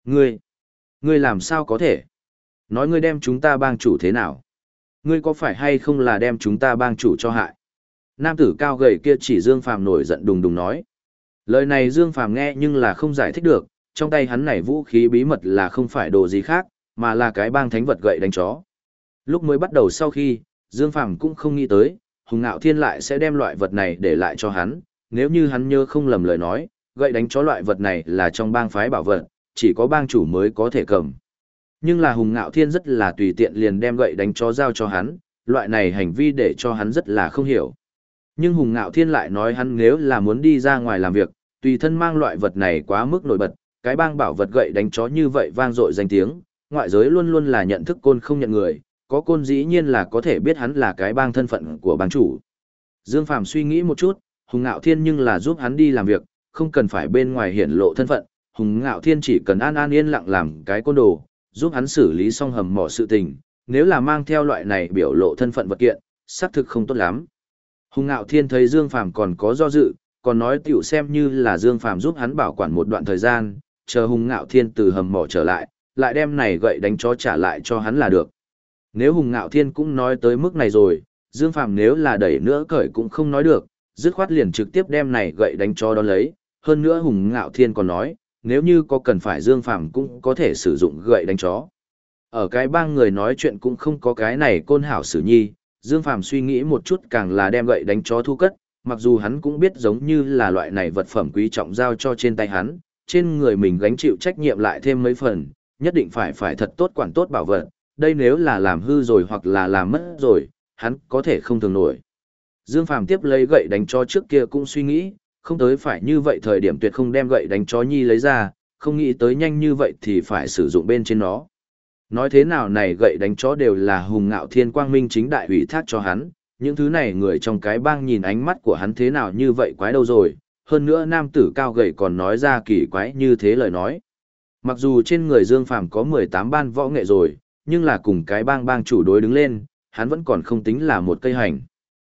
Speaker 1: Ngươi, ngươi làm sao có thể? Nói ngươi đem chúng ta bang chủ thế nào? Ngươi có phải hay không là đem chúng ta bang chủ cho hại? Nam tử cao gầy kia chỉ Dương Phàm nổi giận đùng đùng nói. Lời này Dương Phàm nghe nhưng là không giải thích được, trong tay hắn này vũ khí bí mật là không phải đồ gì khác, mà là cái bang thánh vật gậy đánh chó. Lúc mới bắt đầu sau khi, Dương Phàm cũng không nghĩ tới, Hùng Nạo Thiên lại sẽ đem loại vật này để lại cho hắn, nếu như hắn nhớ không lầm lời nói, gậy đánh chó loại vật này là trong bang phái bảo vật, chỉ có bang chủ mới có thể cầm. Nhưng là Hùng ngạo Thiên rất là tùy tiện liền đem gậy đánh chó giao cho hắn, loại này hành vi để cho hắn rất là không hiểu. Nhưng Hùng Ngạo Thiên lại nói hắn nếu là muốn đi ra ngoài làm việc, tùy thân mang loại vật này quá mức nổi bật, cái bang bảo vật gậy đánh chó như vậy vang dội danh tiếng, ngoại giới luôn luôn là nhận thức côn không nhận người, có côn dĩ nhiên là có thể biết hắn là cái bang thân phận của bang chủ. Dương Phàm suy nghĩ một chút, Hùng Ngạo Thiên nhưng là giúp hắn đi làm việc, không cần phải bên ngoài hiển lộ thân phận, Hùng Ngạo Thiên chỉ cần an an yên lặng làm cái côn đồ, giúp hắn xử lý xong hầm mỏ sự tình, nếu là mang theo loại này biểu lộ thân phận vật kiện, xác thực không tốt lắm. Hùng Ngạo Thiên thấy Dương Phàm còn có do dự, còn nói tiểu xem như là Dương Phàm giúp hắn bảo quản một đoạn thời gian, chờ Hùng Ngạo Thiên từ hầm mỏ trở lại, lại đem này gậy đánh chó trả lại cho hắn là được. Nếu Hùng Ngạo Thiên cũng nói tới mức này rồi, Dương Phàm nếu là đẩy nữa cởi cũng không nói được, dứt khoát liền trực tiếp đem này gậy đánh chó đó lấy, hơn nữa Hùng Ngạo Thiên còn nói, nếu như có cần phải Dương Phàm cũng có thể sử dụng gậy đánh chó. Ở cái bang người nói chuyện cũng không có cái này côn hảo xử nhi, Dương Phàm suy nghĩ một chút càng là đem gậy đánh chó thu cất, mặc dù hắn cũng biết giống như là loại này vật phẩm quý trọng giao cho trên tay hắn, trên người mình gánh chịu trách nhiệm lại thêm mấy phần, nhất định phải phải thật tốt quản tốt bảo vật, đây nếu là làm hư rồi hoặc là làm mất rồi, hắn có thể không thường nổi. Dương Phàm tiếp lấy gậy đánh chó trước kia cũng suy nghĩ, không tới phải như vậy thời điểm tuyệt không đem gậy đánh chó nhi lấy ra, không nghĩ tới nhanh như vậy thì phải sử dụng bên trên nó. Nói thế nào này gậy đánh chó đều là hùng ngạo thiên quang minh chính đại ủy thác cho hắn, những thứ này người trong cái bang nhìn ánh mắt của hắn thế nào như vậy quái đâu rồi, hơn nữa nam tử cao gầy còn nói ra kỳ quái như thế lời nói. Mặc dù trên người Dương Phàm có 18 ban võ nghệ rồi, nhưng là cùng cái bang bang chủ đối đứng lên, hắn vẫn còn không tính là một cây hành.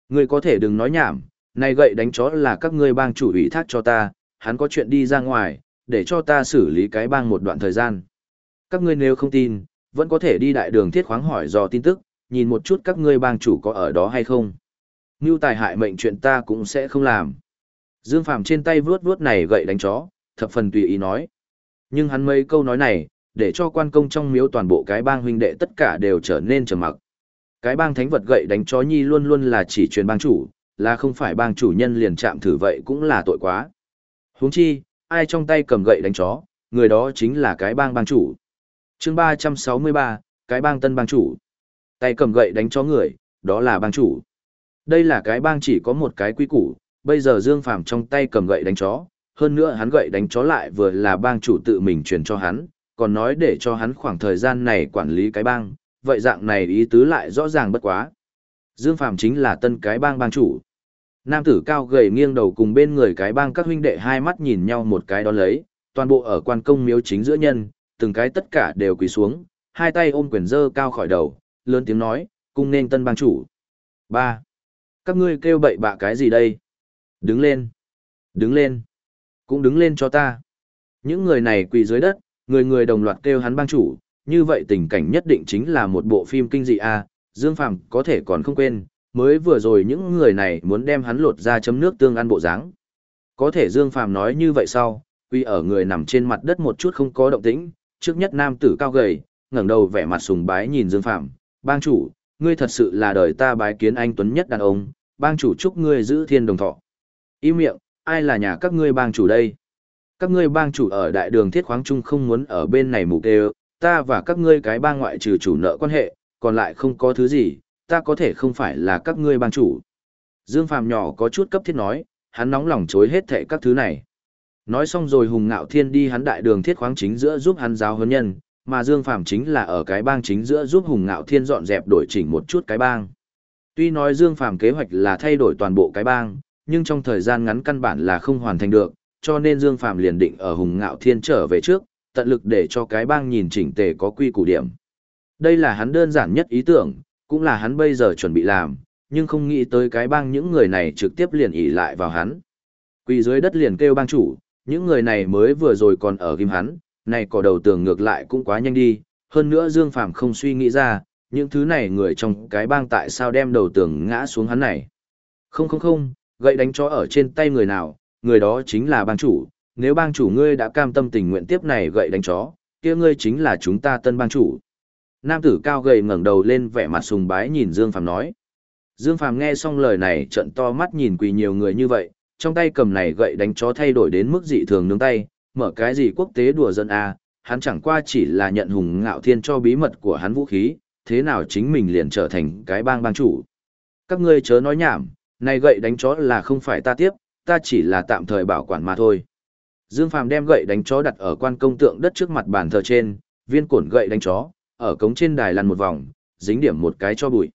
Speaker 1: người có thể đừng nói nhảm, này gậy đánh chó là các ngươi bang chủ ủy thác cho ta, hắn có chuyện đi ra ngoài, để cho ta xử lý cái bang một đoạn thời gian. Các ngươi nếu không tin, vẫn có thể đi đại đường thiết khoáng hỏi dò tin tức, nhìn một chút các ngươi bang chủ có ở đó hay không. Ngưu tài hại mệnh chuyện ta cũng sẽ không làm. Dương Phàm trên tay vướt vướt này gậy đánh chó, thập phần tùy ý nói. Nhưng hắn mấy câu nói này, để cho quan công trong miếu toàn bộ cái bang huynh đệ tất cả đều trở nên trầm mặc. Cái bang thánh vật gậy đánh chó nhi luôn luôn là chỉ truyền bang chủ, là không phải bang chủ nhân liền chạm thử vậy cũng là tội quá. Huống chi, ai trong tay cầm gậy đánh chó, người đó chính là cái bang bang chủ. chương 363, cái bang tân bang chủ. Tay cầm gậy đánh chó người, đó là bang chủ. Đây là cái bang chỉ có một cái quy củ, bây giờ Dương Phàm trong tay cầm gậy đánh chó, hơn nữa hắn gậy đánh chó lại vừa là bang chủ tự mình truyền cho hắn, còn nói để cho hắn khoảng thời gian này quản lý cái bang, vậy dạng này ý tứ lại rõ ràng bất quá. Dương Phàm chính là tân cái bang bang chủ. Nam tử cao gầy nghiêng đầu cùng bên người cái bang các huynh đệ hai mắt nhìn nhau một cái đó lấy, toàn bộ ở quan công miếu chính giữa nhân, từng cái tất cả đều quỳ xuống, hai tay ôm quyền dơ cao khỏi đầu, lớn tiếng nói, cung nên tân bang chủ. ba Các ngươi kêu bậy bạ cái gì đây? Đứng lên! Đứng lên! Cũng đứng lên cho ta! Những người này quỳ dưới đất, người người đồng loạt kêu hắn bang chủ, như vậy tình cảnh nhất định chính là một bộ phim kinh dị a Dương Phàm có thể còn không quên, mới vừa rồi những người này muốn đem hắn lột ra chấm nước tương ăn bộ dáng. Có thể Dương Phàm nói như vậy sau, quy ở người nằm trên mặt đất một chút không có động tĩnh, trước nhất nam tử cao gầy, ngẩng đầu vẻ mặt sùng bái nhìn Dương Phàm, "Bang chủ, ngươi thật sự là đời ta bái kiến anh tuấn nhất đàn ông, bang chủ chúc ngươi giữ thiên đồng thọ." Ý miệng, ai là nhà các ngươi bang chủ đây? Các ngươi bang chủ ở đại đường thiết khoáng trung không muốn ở bên này mục đều, ta và các ngươi cái bang ngoại trừ chủ nợ quan hệ, còn lại không có thứ gì, ta có thể không phải là các ngươi bang chủ. Dương Phàm nhỏ có chút cấp thiết nói, hắn nóng lòng chối hết thệ các thứ này. Nói xong rồi Hùng Ngạo Thiên đi hắn đại đường thiết khoáng chính giữa giúp hắn giáo huấn nhân, mà Dương Phàm chính là ở cái bang chính giữa giúp Hùng Ngạo Thiên dọn dẹp đổi chỉnh một chút cái bang. Tuy nói Dương Phàm kế hoạch là thay đổi toàn bộ cái bang, nhưng trong thời gian ngắn căn bản là không hoàn thành được, cho nên Dương Phàm liền định ở Hùng Ngạo Thiên trở về trước, tận lực để cho cái bang nhìn chỉnh tề có quy củ điểm. Đây là hắn đơn giản nhất ý tưởng, cũng là hắn bây giờ chuẩn bị làm, nhưng không nghĩ tới cái bang những người này trực tiếp liền ỉ lại vào hắn. Quỳ dưới đất liền kêu bang chủ, những người này mới vừa rồi còn ở ghim hắn, này cỏ đầu tường ngược lại cũng quá nhanh đi, hơn nữa Dương Phàm không suy nghĩ ra, những thứ này người trong cái bang tại sao đem đầu tường ngã xuống hắn này. Không không không, gậy đánh chó ở trên tay người nào, người đó chính là bang chủ, nếu bang chủ ngươi đã cam tâm tình nguyện tiếp này gậy đánh chó, kia ngươi chính là chúng ta tân bang chủ. Nam tử cao gầy ngẩng đầu lên vẻ mặt sùng bái nhìn Dương Phàm nói. Dương Phàm nghe xong lời này trợn to mắt nhìn quỳ nhiều người như vậy, trong tay cầm này gậy đánh chó thay đổi đến mức dị thường nướng tay, mở cái gì quốc tế đùa dân a, à, hắn chẳng qua chỉ là nhận hùng ngạo thiên cho bí mật của hắn vũ khí, thế nào chính mình liền trở thành cái bang bang chủ. Các ngươi chớ nói nhảm, này gậy đánh chó là không phải ta tiếp, ta chỉ là tạm thời bảo quản mà thôi. Dương Phàm đem gậy đánh chó đặt ở quan công tượng đất trước mặt bàn thờ trên, viên cổn gậy đánh chó, ở cống trên đài lăn một vòng, dính điểm một cái cho bụi.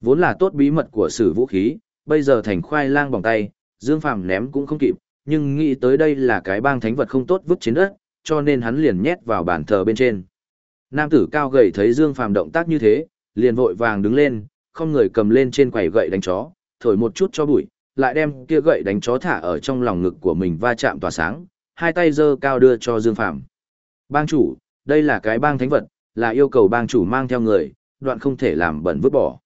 Speaker 1: Vốn là tốt bí mật của sử vũ khí, bây giờ thành khoai lang bằng tay, Dương Phàm ném cũng không kịp, nhưng nghĩ tới đây là cái bang thánh vật không tốt vứt trên đất, cho nên hắn liền nhét vào bàn thờ bên trên. Nam tử cao gầy thấy Dương Phàm động tác như thế, liền vội vàng đứng lên, không người cầm lên trên quầy gậy đánh chó, thổi một chút cho bụi, lại đem kia gậy đánh chó thả ở trong lòng ngực của mình va chạm tỏa sáng, hai tay giơ cao đưa cho Dương Phàm. Bang chủ, đây là cái bang thánh vật, là yêu cầu bang chủ mang theo người, đoạn không thể làm bẩn vứt bỏ.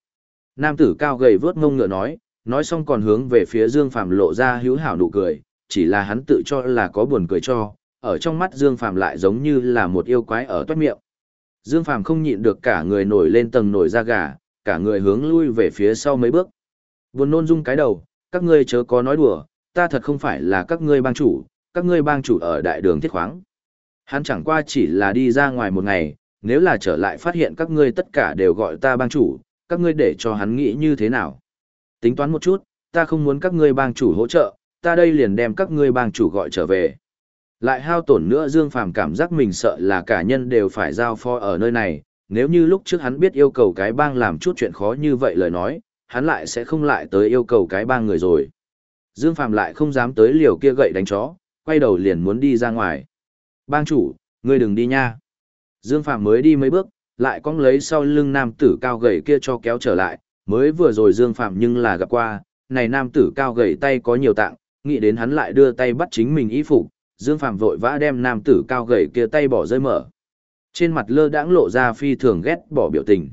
Speaker 1: Nam tử cao gầy vớt ngông ngựa nói, nói xong còn hướng về phía Dương Phàm lộ ra hữu hảo nụ cười, chỉ là hắn tự cho là có buồn cười cho, ở trong mắt Dương Phàm lại giống như là một yêu quái ở toát miệng. Dương Phàm không nhịn được cả người nổi lên tầng nổi da gà, cả người hướng lui về phía sau mấy bước. Buồn nôn rung cái đầu, các ngươi chớ có nói đùa, ta thật không phải là các ngươi bang chủ, các ngươi bang chủ ở đại đường thiết khoáng. Hắn chẳng qua chỉ là đi ra ngoài một ngày, nếu là trở lại phát hiện các ngươi tất cả đều gọi ta bang chủ, các ngươi để cho hắn nghĩ như thế nào. Tính toán một chút, ta không muốn các ngươi bang chủ hỗ trợ, ta đây liền đem các ngươi bang chủ gọi trở về. Lại hao tổn nữa Dương Phàm cảm giác mình sợ là cả nhân đều phải giao phó ở nơi này, nếu như lúc trước hắn biết yêu cầu cái bang làm chút chuyện khó như vậy lời nói, hắn lại sẽ không lại tới yêu cầu cái bang người rồi. Dương Phàm lại không dám tới liều kia gậy đánh chó, quay đầu liền muốn đi ra ngoài. Bang chủ, ngươi đừng đi nha. Dương Phàm mới đi mấy bước, lại cong lấy sau lưng nam tử cao gầy kia cho kéo trở lại, mới vừa rồi Dương Phàm nhưng là gặp qua, này nam tử cao gầy tay có nhiều tạng, nghĩ đến hắn lại đưa tay bắt chính mình y phục, Dương Phàm vội vã đem nam tử cao gầy kia tay bỏ rơi mở. Trên mặt lơ đãng lộ ra phi thường ghét bỏ biểu tình.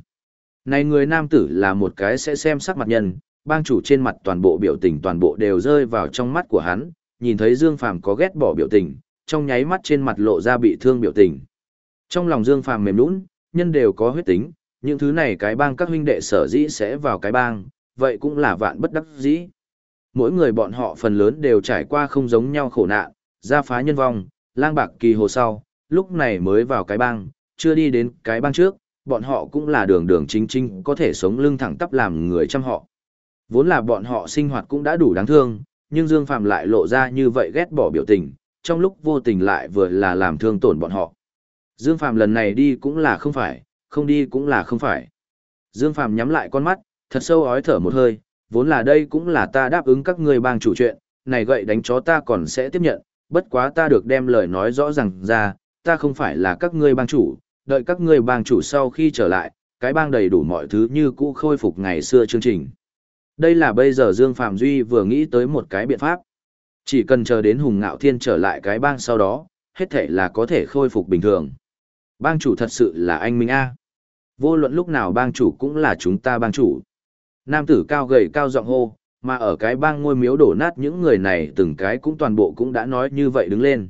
Speaker 1: Này người nam tử là một cái sẽ xem sắc mặt nhân, bang chủ trên mặt toàn bộ biểu tình toàn bộ đều rơi vào trong mắt của hắn, nhìn thấy Dương Phàm có ghét bỏ biểu tình, trong nháy mắt trên mặt lộ ra bị thương biểu tình. Trong lòng Dương Phàm mềm nhũn, nhân đều có huyết tính, những thứ này cái bang các huynh đệ sở dĩ sẽ vào cái bang, vậy cũng là vạn bất đắc dĩ. Mỗi người bọn họ phần lớn đều trải qua không giống nhau khổ nạn, gia phá nhân vong, lang bạc kỳ hồ sau, lúc này mới vào cái bang, chưa đi đến cái bang trước, bọn họ cũng là đường đường chính chính có thể sống lưng thẳng tắp làm người chăm họ. Vốn là bọn họ sinh hoạt cũng đã đủ đáng thương, nhưng Dương Phạm lại lộ ra như vậy ghét bỏ biểu tình, trong lúc vô tình lại vừa là làm thương tổn bọn họ. Dương Phạm lần này đi cũng là không phải, không đi cũng là không phải. Dương Phạm nhắm lại con mắt, thật sâu ói thở một hơi, vốn là đây cũng là ta đáp ứng các ngươi bang chủ chuyện, này gậy đánh chó ta còn sẽ tiếp nhận, bất quá ta được đem lời nói rõ ràng ra, ta không phải là các ngươi bang chủ, đợi các ngươi bang chủ sau khi trở lại, cái bang đầy đủ mọi thứ như cũ khôi phục ngày xưa chương trình. Đây là bây giờ Dương Phạm Duy vừa nghĩ tới một cái biện pháp. Chỉ cần chờ đến Hùng Ngạo Thiên trở lại cái bang sau đó, hết thể là có thể khôi phục bình thường. Bang chủ thật sự là anh Minh A. Vô luận lúc nào bang chủ cũng là chúng ta bang chủ. Nam tử cao gầy cao giọng hô, mà ở cái bang ngôi miếu đổ nát những người này từng cái cũng toàn bộ cũng đã nói như vậy đứng lên.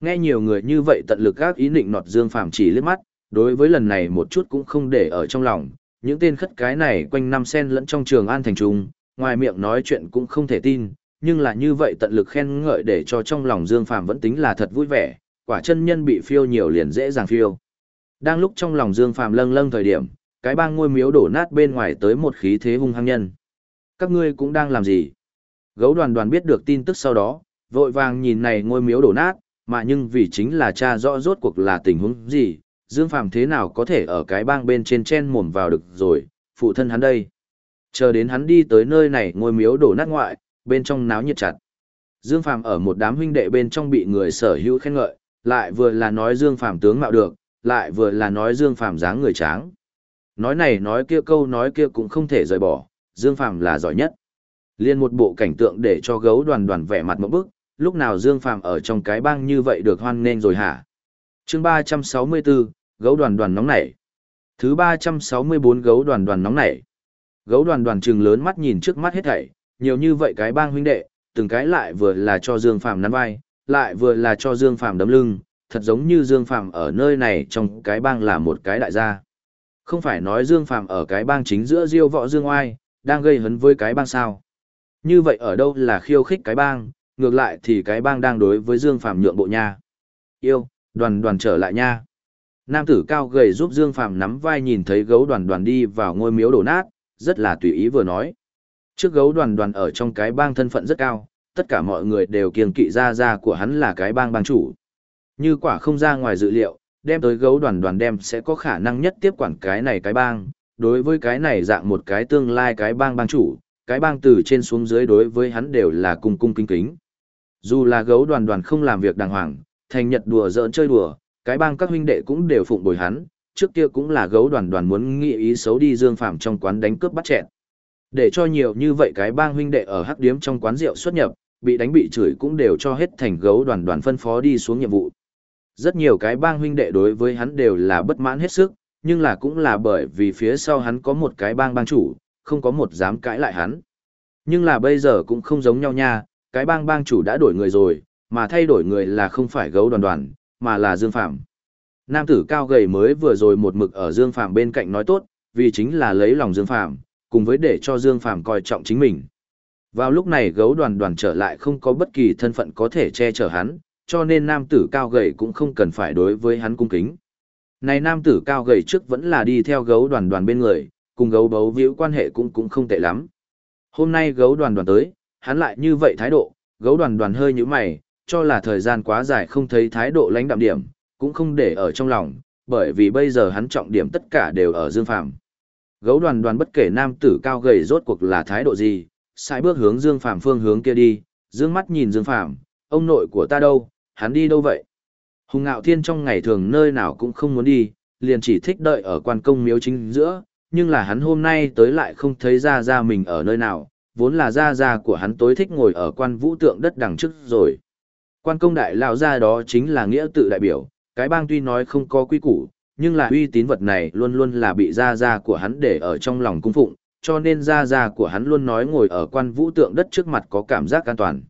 Speaker 1: Nghe nhiều người như vậy tận lực các ý định nọt Dương Phàm chỉ liếc mắt, đối với lần này một chút cũng không để ở trong lòng, những tên khất cái này quanh năm sen lẫn trong trường an thành trung, ngoài miệng nói chuyện cũng không thể tin, nhưng là như vậy tận lực khen ngợi để cho trong lòng Dương Phàm vẫn tính là thật vui vẻ, quả chân nhân bị phiêu nhiều liền dễ dàng phiêu. Đang lúc trong lòng Dương Phàm lâng lâng thời điểm, cái bang ngôi miếu đổ nát bên ngoài tới một khí thế hung hăng nhân. Các ngươi cũng đang làm gì? Gấu đoàn đoàn biết được tin tức sau đó, vội vàng nhìn này ngôi miếu đổ nát, mà nhưng vì chính là cha rõ rốt cuộc là tình huống gì, Dương Phàm thế nào có thể ở cái bang bên trên chen mồm vào được rồi, phụ thân hắn đây. Chờ đến hắn đi tới nơi này ngôi miếu đổ nát ngoại, bên trong náo nhiệt chặt. Dương Phàm ở một đám huynh đệ bên trong bị người sở hữu khen ngợi, lại vừa là nói Dương Phàm tướng mạo được, lại vừa là nói Dương Phàm dáng người tráng. Nói này nói kia câu nói kia cũng không thể rời bỏ, Dương Phàm là giỏi nhất. Liên một bộ cảnh tượng để cho gấu đoàn đoàn vẻ mặt một bức, lúc nào Dương Phàm ở trong cái bang như vậy được hoan nghênh rồi hả? Chương 364, gấu đoàn đoàn nóng nảy. Thứ 364 gấu đoàn đoàn nóng nảy. Gấu đoàn đoàn trừng lớn mắt nhìn trước mắt hết thảy, nhiều như vậy cái bang huynh đệ, từng cái lại vừa là cho Dương Phàm nắn vai, lại vừa là cho Dương Phàm đấm lưng, thật giống như Dương Phàm ở nơi này trong cái bang là một cái đại gia. Không phải nói Dương Phàm ở cái bang chính giữa Diêu Võ Dương Oai, đang gây hấn với cái bang sao? Như vậy ở đâu là khiêu khích cái bang, ngược lại thì cái bang đang đối với Dương Phàm nhượng bộ nha. Yêu, đoàn đoàn trở lại nha. Nam tử cao gầy giúp Dương Phàm nắm vai nhìn thấy gấu đoàn đoàn đi vào ngôi miếu đổ nát, rất là tùy ý vừa nói. Trước gấu đoàn đoàn ở trong cái bang thân phận rất cao, tất cả mọi người đều kiêng kỵ ra ra của hắn là cái bang bang chủ. Như quả không ra ngoài dự liệu, đem tới gấu đoàn đoàn đem sẽ có khả năng nhất tiếp quản cái này cái bang. Đối với cái này dạng một cái tương lai cái bang bang chủ, cái bang từ trên xuống dưới đối với hắn đều là cung cung kính kính. Dù là gấu đoàn đoàn không làm việc đàng hoàng, thành nhật đùa giỡn chơi đùa, cái bang các huynh đệ cũng đều phụng bồi hắn, trước kia cũng là gấu đoàn đoàn muốn nghĩ ý xấu đi Dương Phạm trong quán đánh cướp bắt chẹn. Để cho nhiều như vậy cái bang huynh đệ ở hắc điếm trong quán rượu xuất nhập, bị đánh bị chửi cũng đều cho hết thành gấu đoàn đoàn phân phó đi xuống nhiệm vụ. Rất nhiều cái bang huynh đệ đối với hắn đều là bất mãn hết sức, nhưng là cũng là bởi vì phía sau hắn có một cái bang bang chủ, không có một dám cãi lại hắn. Nhưng là bây giờ cũng không giống nhau nha, cái bang bang chủ đã đổi người rồi, mà thay đổi người là không phải gấu đoàn đoàn, mà là Dương Phạm. Nam tử cao gầy mới vừa rồi một mực ở Dương Phạm bên cạnh nói tốt, vì chính là lấy lòng Dương Phạm, cùng với để cho Dương Phạm coi trọng chính mình. Vào lúc này gấu đoàn đoàn trở lại không có bất kỳ thân phận có thể che chở hắn, cho nên nam tử cao gầy cũng không cần phải đối với hắn cung kính. Này nam tử cao gầy trước vẫn là đi theo gấu đoàn đoàn bên người, cùng gấu bấu víu quan hệ cũng cũng không tệ lắm. Hôm nay gấu đoàn đoàn tới, hắn lại như vậy thái độ, gấu đoàn đoàn hơi như mày, cho là thời gian quá dài không thấy thái độ lãnh đạm điểm, cũng không để ở trong lòng, bởi vì bây giờ hắn trọng điểm tất cả đều ở Dương Phàm. Gấu đoàn đoàn bất kể nam tử cao gầy rốt cuộc là thái độ gì, sai bước hướng Dương Phàm phương hướng kia đi, dương mắt nhìn Dương Phàm, ông nội của ta đâu, hắn đi đâu vậy? Hùng Ngạo Thiên trong ngày thường nơi nào cũng không muốn đi, liền chỉ thích đợi ở quan công miếu chính giữa, nhưng là hắn hôm nay tới lại không thấy ra ra mình ở nơi nào, vốn là ra ra của hắn tối thích ngồi ở quan vũ tượng đất đằng trước rồi. Quan công đại lão ra đó chính là nghĩa tự đại biểu, cái bang tuy nói không có quy củ, nhưng là uy tín vật này luôn luôn là bị ra ra của hắn để ở trong lòng cung phụng, cho nên ra ra của hắn luôn nói ngồi ở quan vũ tượng đất trước mặt có cảm giác an toàn.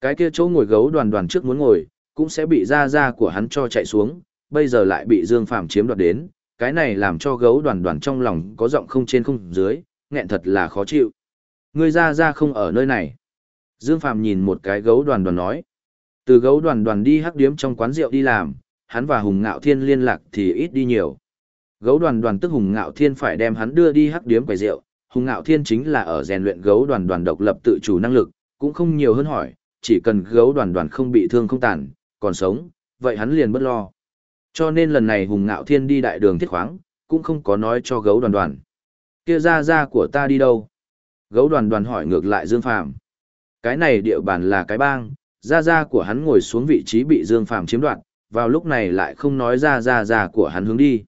Speaker 1: Cái kia chỗ ngồi gấu đoàn đoàn trước muốn ngồi, cũng sẽ bị ra ra của hắn cho chạy xuống, bây giờ lại bị Dương Phàm chiếm đoạt đến, cái này làm cho gấu đoàn đoàn trong lòng có giọng không trên không dưới, nghẹn thật là khó chịu. Người ra ra không ở nơi này. Dương Phàm nhìn một cái gấu đoàn đoàn nói. Từ gấu đoàn đoàn đi hắc điếm trong quán rượu đi làm, hắn và Hùng Ngạo Thiên liên lạc thì ít đi nhiều. Gấu đoàn đoàn tức Hùng Ngạo Thiên phải đem hắn đưa đi hắc điếm quầy rượu, Hùng Ngạo Thiên chính là ở rèn luyện gấu đoàn đoàn độc lập tự chủ năng lực, cũng không nhiều hơn hỏi, chỉ cần gấu đoàn đoàn không bị thương không tàn, còn sống, vậy hắn liền bất lo. Cho nên lần này Hùng Ngạo Thiên đi đại đường thiết khoáng, cũng không có nói cho gấu đoàn đoàn. Kia ra ra của ta đi đâu? Gấu đoàn đoàn hỏi ngược lại Dương Phàm. Cái này địa bàn là cái bang, ra ra của hắn ngồi xuống vị trí bị Dương Phàm chiếm đoạt, vào lúc này lại không nói ra ra ra của hắn hướng đi.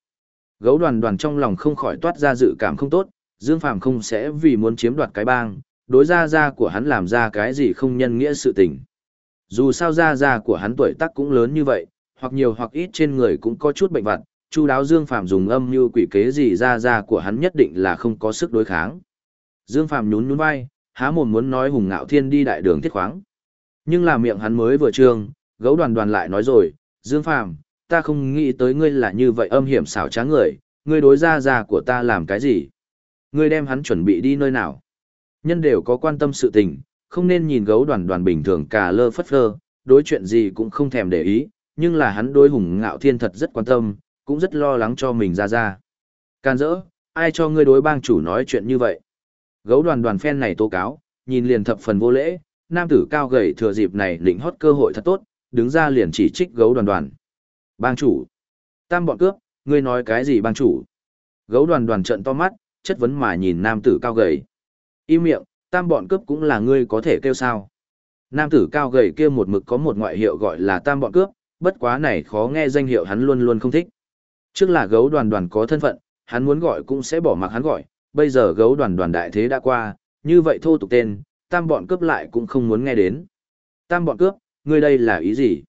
Speaker 1: Gấu đoàn đoàn trong lòng không khỏi toát ra dự cảm không tốt, Dương Phàm không sẽ vì muốn chiếm đoạt cái bang, đối ra ra của hắn làm ra cái gì không nhân nghĩa sự tình. Dù sao ra ra của hắn tuổi tác cũng lớn như vậy, hoặc nhiều hoặc ít trên người cũng có chút bệnh vặt, chu đáo Dương Phàm dùng âm như quỷ kế gì ra ra của hắn nhất định là không có sức đối kháng. Dương Phàm nhún nhún vai, há mồm muốn nói hùng ngạo thiên đi đại đường thiết khoáng. Nhưng là miệng hắn mới vừa trương, gấu đoàn đoàn lại nói rồi, Dương Phàm, ta không nghĩ tới ngươi là như vậy âm hiểm xảo trá người, ngươi đối ra ra của ta làm cái gì? Ngươi đem hắn chuẩn bị đi nơi nào? Nhân đều có quan tâm sự tình, không nên nhìn gấu đoàn đoàn bình thường cả lơ phất phơ, đối chuyện gì cũng không thèm để ý, nhưng là hắn đối hùng ngạo thiên thật rất quan tâm, cũng rất lo lắng cho mình ra ra. Can dỡ, ai cho ngươi đối bang chủ nói chuyện như vậy? Gấu đoàn đoàn phen này tố cáo, nhìn liền thập phần vô lễ, nam tử cao gầy thừa dịp này lĩnh hót cơ hội thật tốt, đứng ra liền chỉ trích gấu đoàn đoàn. Bang chủ, tam bọn cướp, ngươi nói cái gì bang chủ? Gấu đoàn đoàn trận to mắt, chất vấn mà nhìn nam tử cao gầy. Im miệng, tam bọn cướp cũng là ngươi có thể kêu sao. Nam tử cao gầy kia một mực có một ngoại hiệu gọi là tam bọn cướp, bất quá này khó nghe danh hiệu hắn luôn luôn không thích. Trước là gấu đoàn đoàn có thân phận, hắn muốn gọi cũng sẽ bỏ mặc hắn gọi, bây giờ gấu đoàn đoàn đại thế đã qua, như vậy thô tục tên, tam bọn cướp lại cũng không muốn nghe đến. Tam bọn cướp, ngươi đây là ý gì?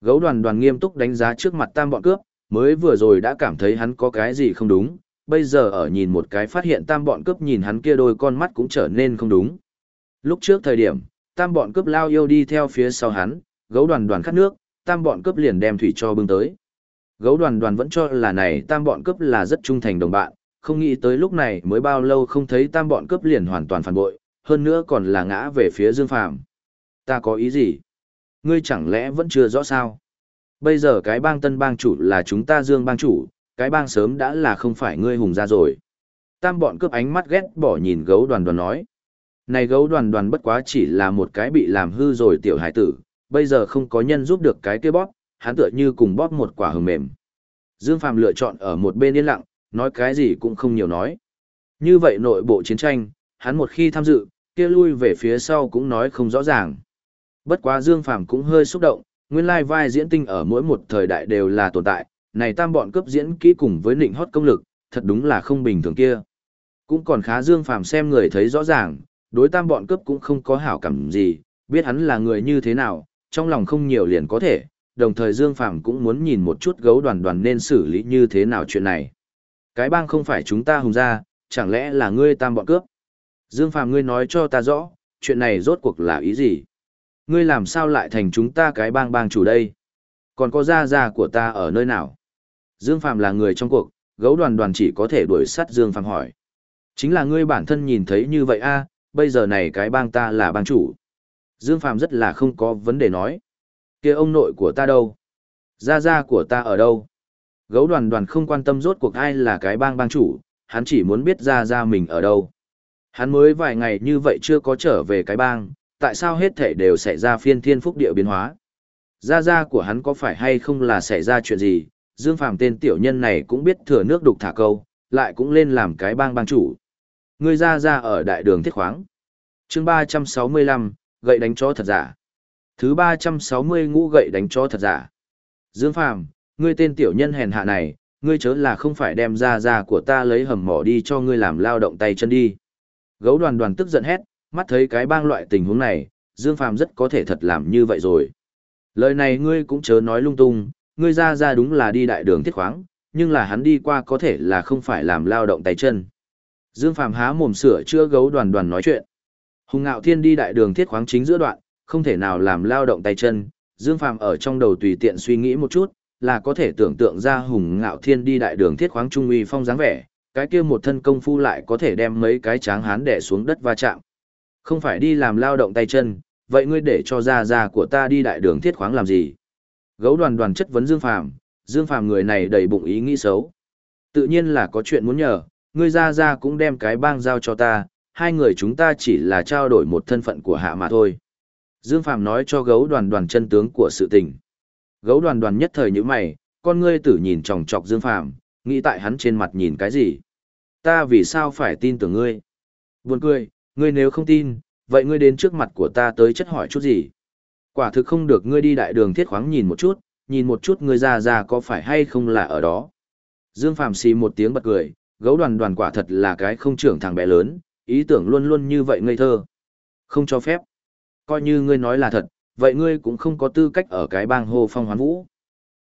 Speaker 1: Gấu đoàn đoàn nghiêm túc đánh giá trước mặt tam bọn cướp, mới vừa rồi đã cảm thấy hắn có cái gì không đúng, bây giờ ở nhìn một cái phát hiện tam bọn cướp nhìn hắn kia đôi con mắt cũng trở nên không đúng. Lúc trước thời điểm, tam bọn cướp lao yêu đi theo phía sau hắn, gấu đoàn đoàn khát nước, tam bọn cướp liền đem thủy cho bưng tới. Gấu đoàn đoàn vẫn cho là này tam bọn cướp là rất trung thành đồng bạn, không nghĩ tới lúc này mới bao lâu không thấy tam bọn cướp liền hoàn toàn phản bội, hơn nữa còn là ngã về phía Dương Phàm. Ta có ý gì? Ngươi chẳng lẽ vẫn chưa rõ sao? Bây giờ cái bang tân bang chủ là chúng ta Dương bang chủ, cái bang sớm đã là không phải ngươi hùng ra rồi. Tam bọn cướp ánh mắt ghét bỏ nhìn gấu đoàn đoàn nói. Này gấu đoàn đoàn bất quá chỉ là một cái bị làm hư rồi tiểu hải tử, bây giờ không có nhân giúp được cái kia bóp, hắn tựa như cùng bóp một quả hừng mềm. Dương Phàm lựa chọn ở một bên yên lặng, nói cái gì cũng không nhiều nói. Như vậy nội bộ chiến tranh, hắn một khi tham dự, kia lui về phía sau cũng nói không rõ ràng. Bất quá Dương Phàm cũng hơi xúc động, Nguyên lai vai diễn tinh ở mỗi một thời đại đều là tồn tại, này tam bọn cướp diễn kỹ cùng với nịnh hót công lực, thật đúng là không bình thường kia. Cũng còn khá Dương Phàm xem người thấy rõ ràng, đối tam bọn cướp cũng không có hảo cảm gì, biết hắn là người như thế nào, trong lòng không nhiều liền có thể, đồng thời Dương Phàm cũng muốn nhìn một chút gấu đoàn đoàn nên xử lý như thế nào chuyện này. Cái bang không phải chúng ta hùng ra, chẳng lẽ là ngươi tam bọn cướp? Dương Phàm ngươi nói cho ta rõ, chuyện này rốt cuộc là ý gì? Ngươi làm sao lại thành chúng ta cái bang bang chủ đây? Còn có gia gia của ta ở nơi nào? Dương Phàm là người trong cuộc, gấu đoàn đoàn chỉ có thể đuổi sát Dương Phàm hỏi. Chính là ngươi bản thân nhìn thấy như vậy a, à, bây giờ này cái bang ta là bang chủ. Dương Phàm rất là không có vấn đề nói. kia ông nội của ta đâu? Gia gia của ta ở đâu? Gấu đoàn đoàn không quan tâm rốt cuộc ai là cái bang bang chủ, hắn chỉ muốn biết gia gia mình ở đâu. Hắn mới vài ngày như vậy chưa có trở về cái bang, tại sao hết thể đều xảy ra phiên thiên phúc địa biến hóa? Gia gia của hắn có phải hay không là xảy ra chuyện gì? Dương Phàm tên tiểu nhân này cũng biết thừa nước đục thả câu, lại cũng lên làm cái bang bang chủ. Người ra ra ở đại đường thiết khoáng. chương 365, gậy đánh chó thật giả. Thứ 360 ngũ gậy đánh chó thật giả. Dương Phàm, ngươi tên tiểu nhân hèn hạ này, ngươi chớ là không phải đem ra ra của ta lấy hầm mỏ đi cho ngươi làm lao động tay chân đi. Gấu đoàn đoàn tức giận hét, mắt thấy cái bang loại tình huống này, Dương Phàm rất có thể thật làm như vậy rồi. Lời này ngươi cũng chớ nói lung tung, ngươi ra ra đúng là đi đại đường thiết khoáng, nhưng là hắn đi qua có thể là không phải làm lao động tay chân. Dương Phàm há mồm sửa chữa gấu đoàn đoàn nói chuyện. Hùng Ngạo Thiên đi đại đường thiết khoáng chính giữa đoạn, không thể nào làm lao động tay chân, Dương Phàm ở trong đầu tùy tiện suy nghĩ một chút, là có thể tưởng tượng ra Hùng Ngạo Thiên đi đại đường thiết khoáng trung uy phong dáng vẻ, cái kia một thân công phu lại có thể đem mấy cái tráng hán đè xuống đất va chạm. Không phải đi làm lao động tay chân, vậy ngươi để cho Ra Ra của ta đi đại đường thiết khoáng làm gì? Gấu đoàn đoàn chất vấn Dương Phàm, Dương Phàm người này đầy bụng ý nghĩ xấu. Tự nhiên là có chuyện muốn nhờ, ngươi ra ra cũng đem cái bang giao cho ta, hai người chúng ta chỉ là trao đổi một thân phận của hạ mà thôi. Dương Phàm nói cho gấu đoàn đoàn chân tướng của sự tình. Gấu đoàn đoàn nhất thời như mày, con ngươi tử nhìn chòng chọc Dương Phàm, nghĩ tại hắn trên mặt nhìn cái gì? Ta vì sao phải tin tưởng ngươi? Buồn cười, ngươi nếu không tin, vậy ngươi đến trước mặt của ta tới chất hỏi chút gì? Quả thực không được ngươi đi đại đường thiết khoáng nhìn một chút, nhìn một chút ngươi ra ra có phải hay không là ở đó. Dương Phàm xì một tiếng bật cười, gấu đoàn đoàn quả thật là cái không trưởng thằng bé lớn, ý tưởng luôn luôn như vậy ngây thơ. Không cho phép. Coi như ngươi nói là thật, vậy ngươi cũng không có tư cách ở cái bang hô phong hoán vũ.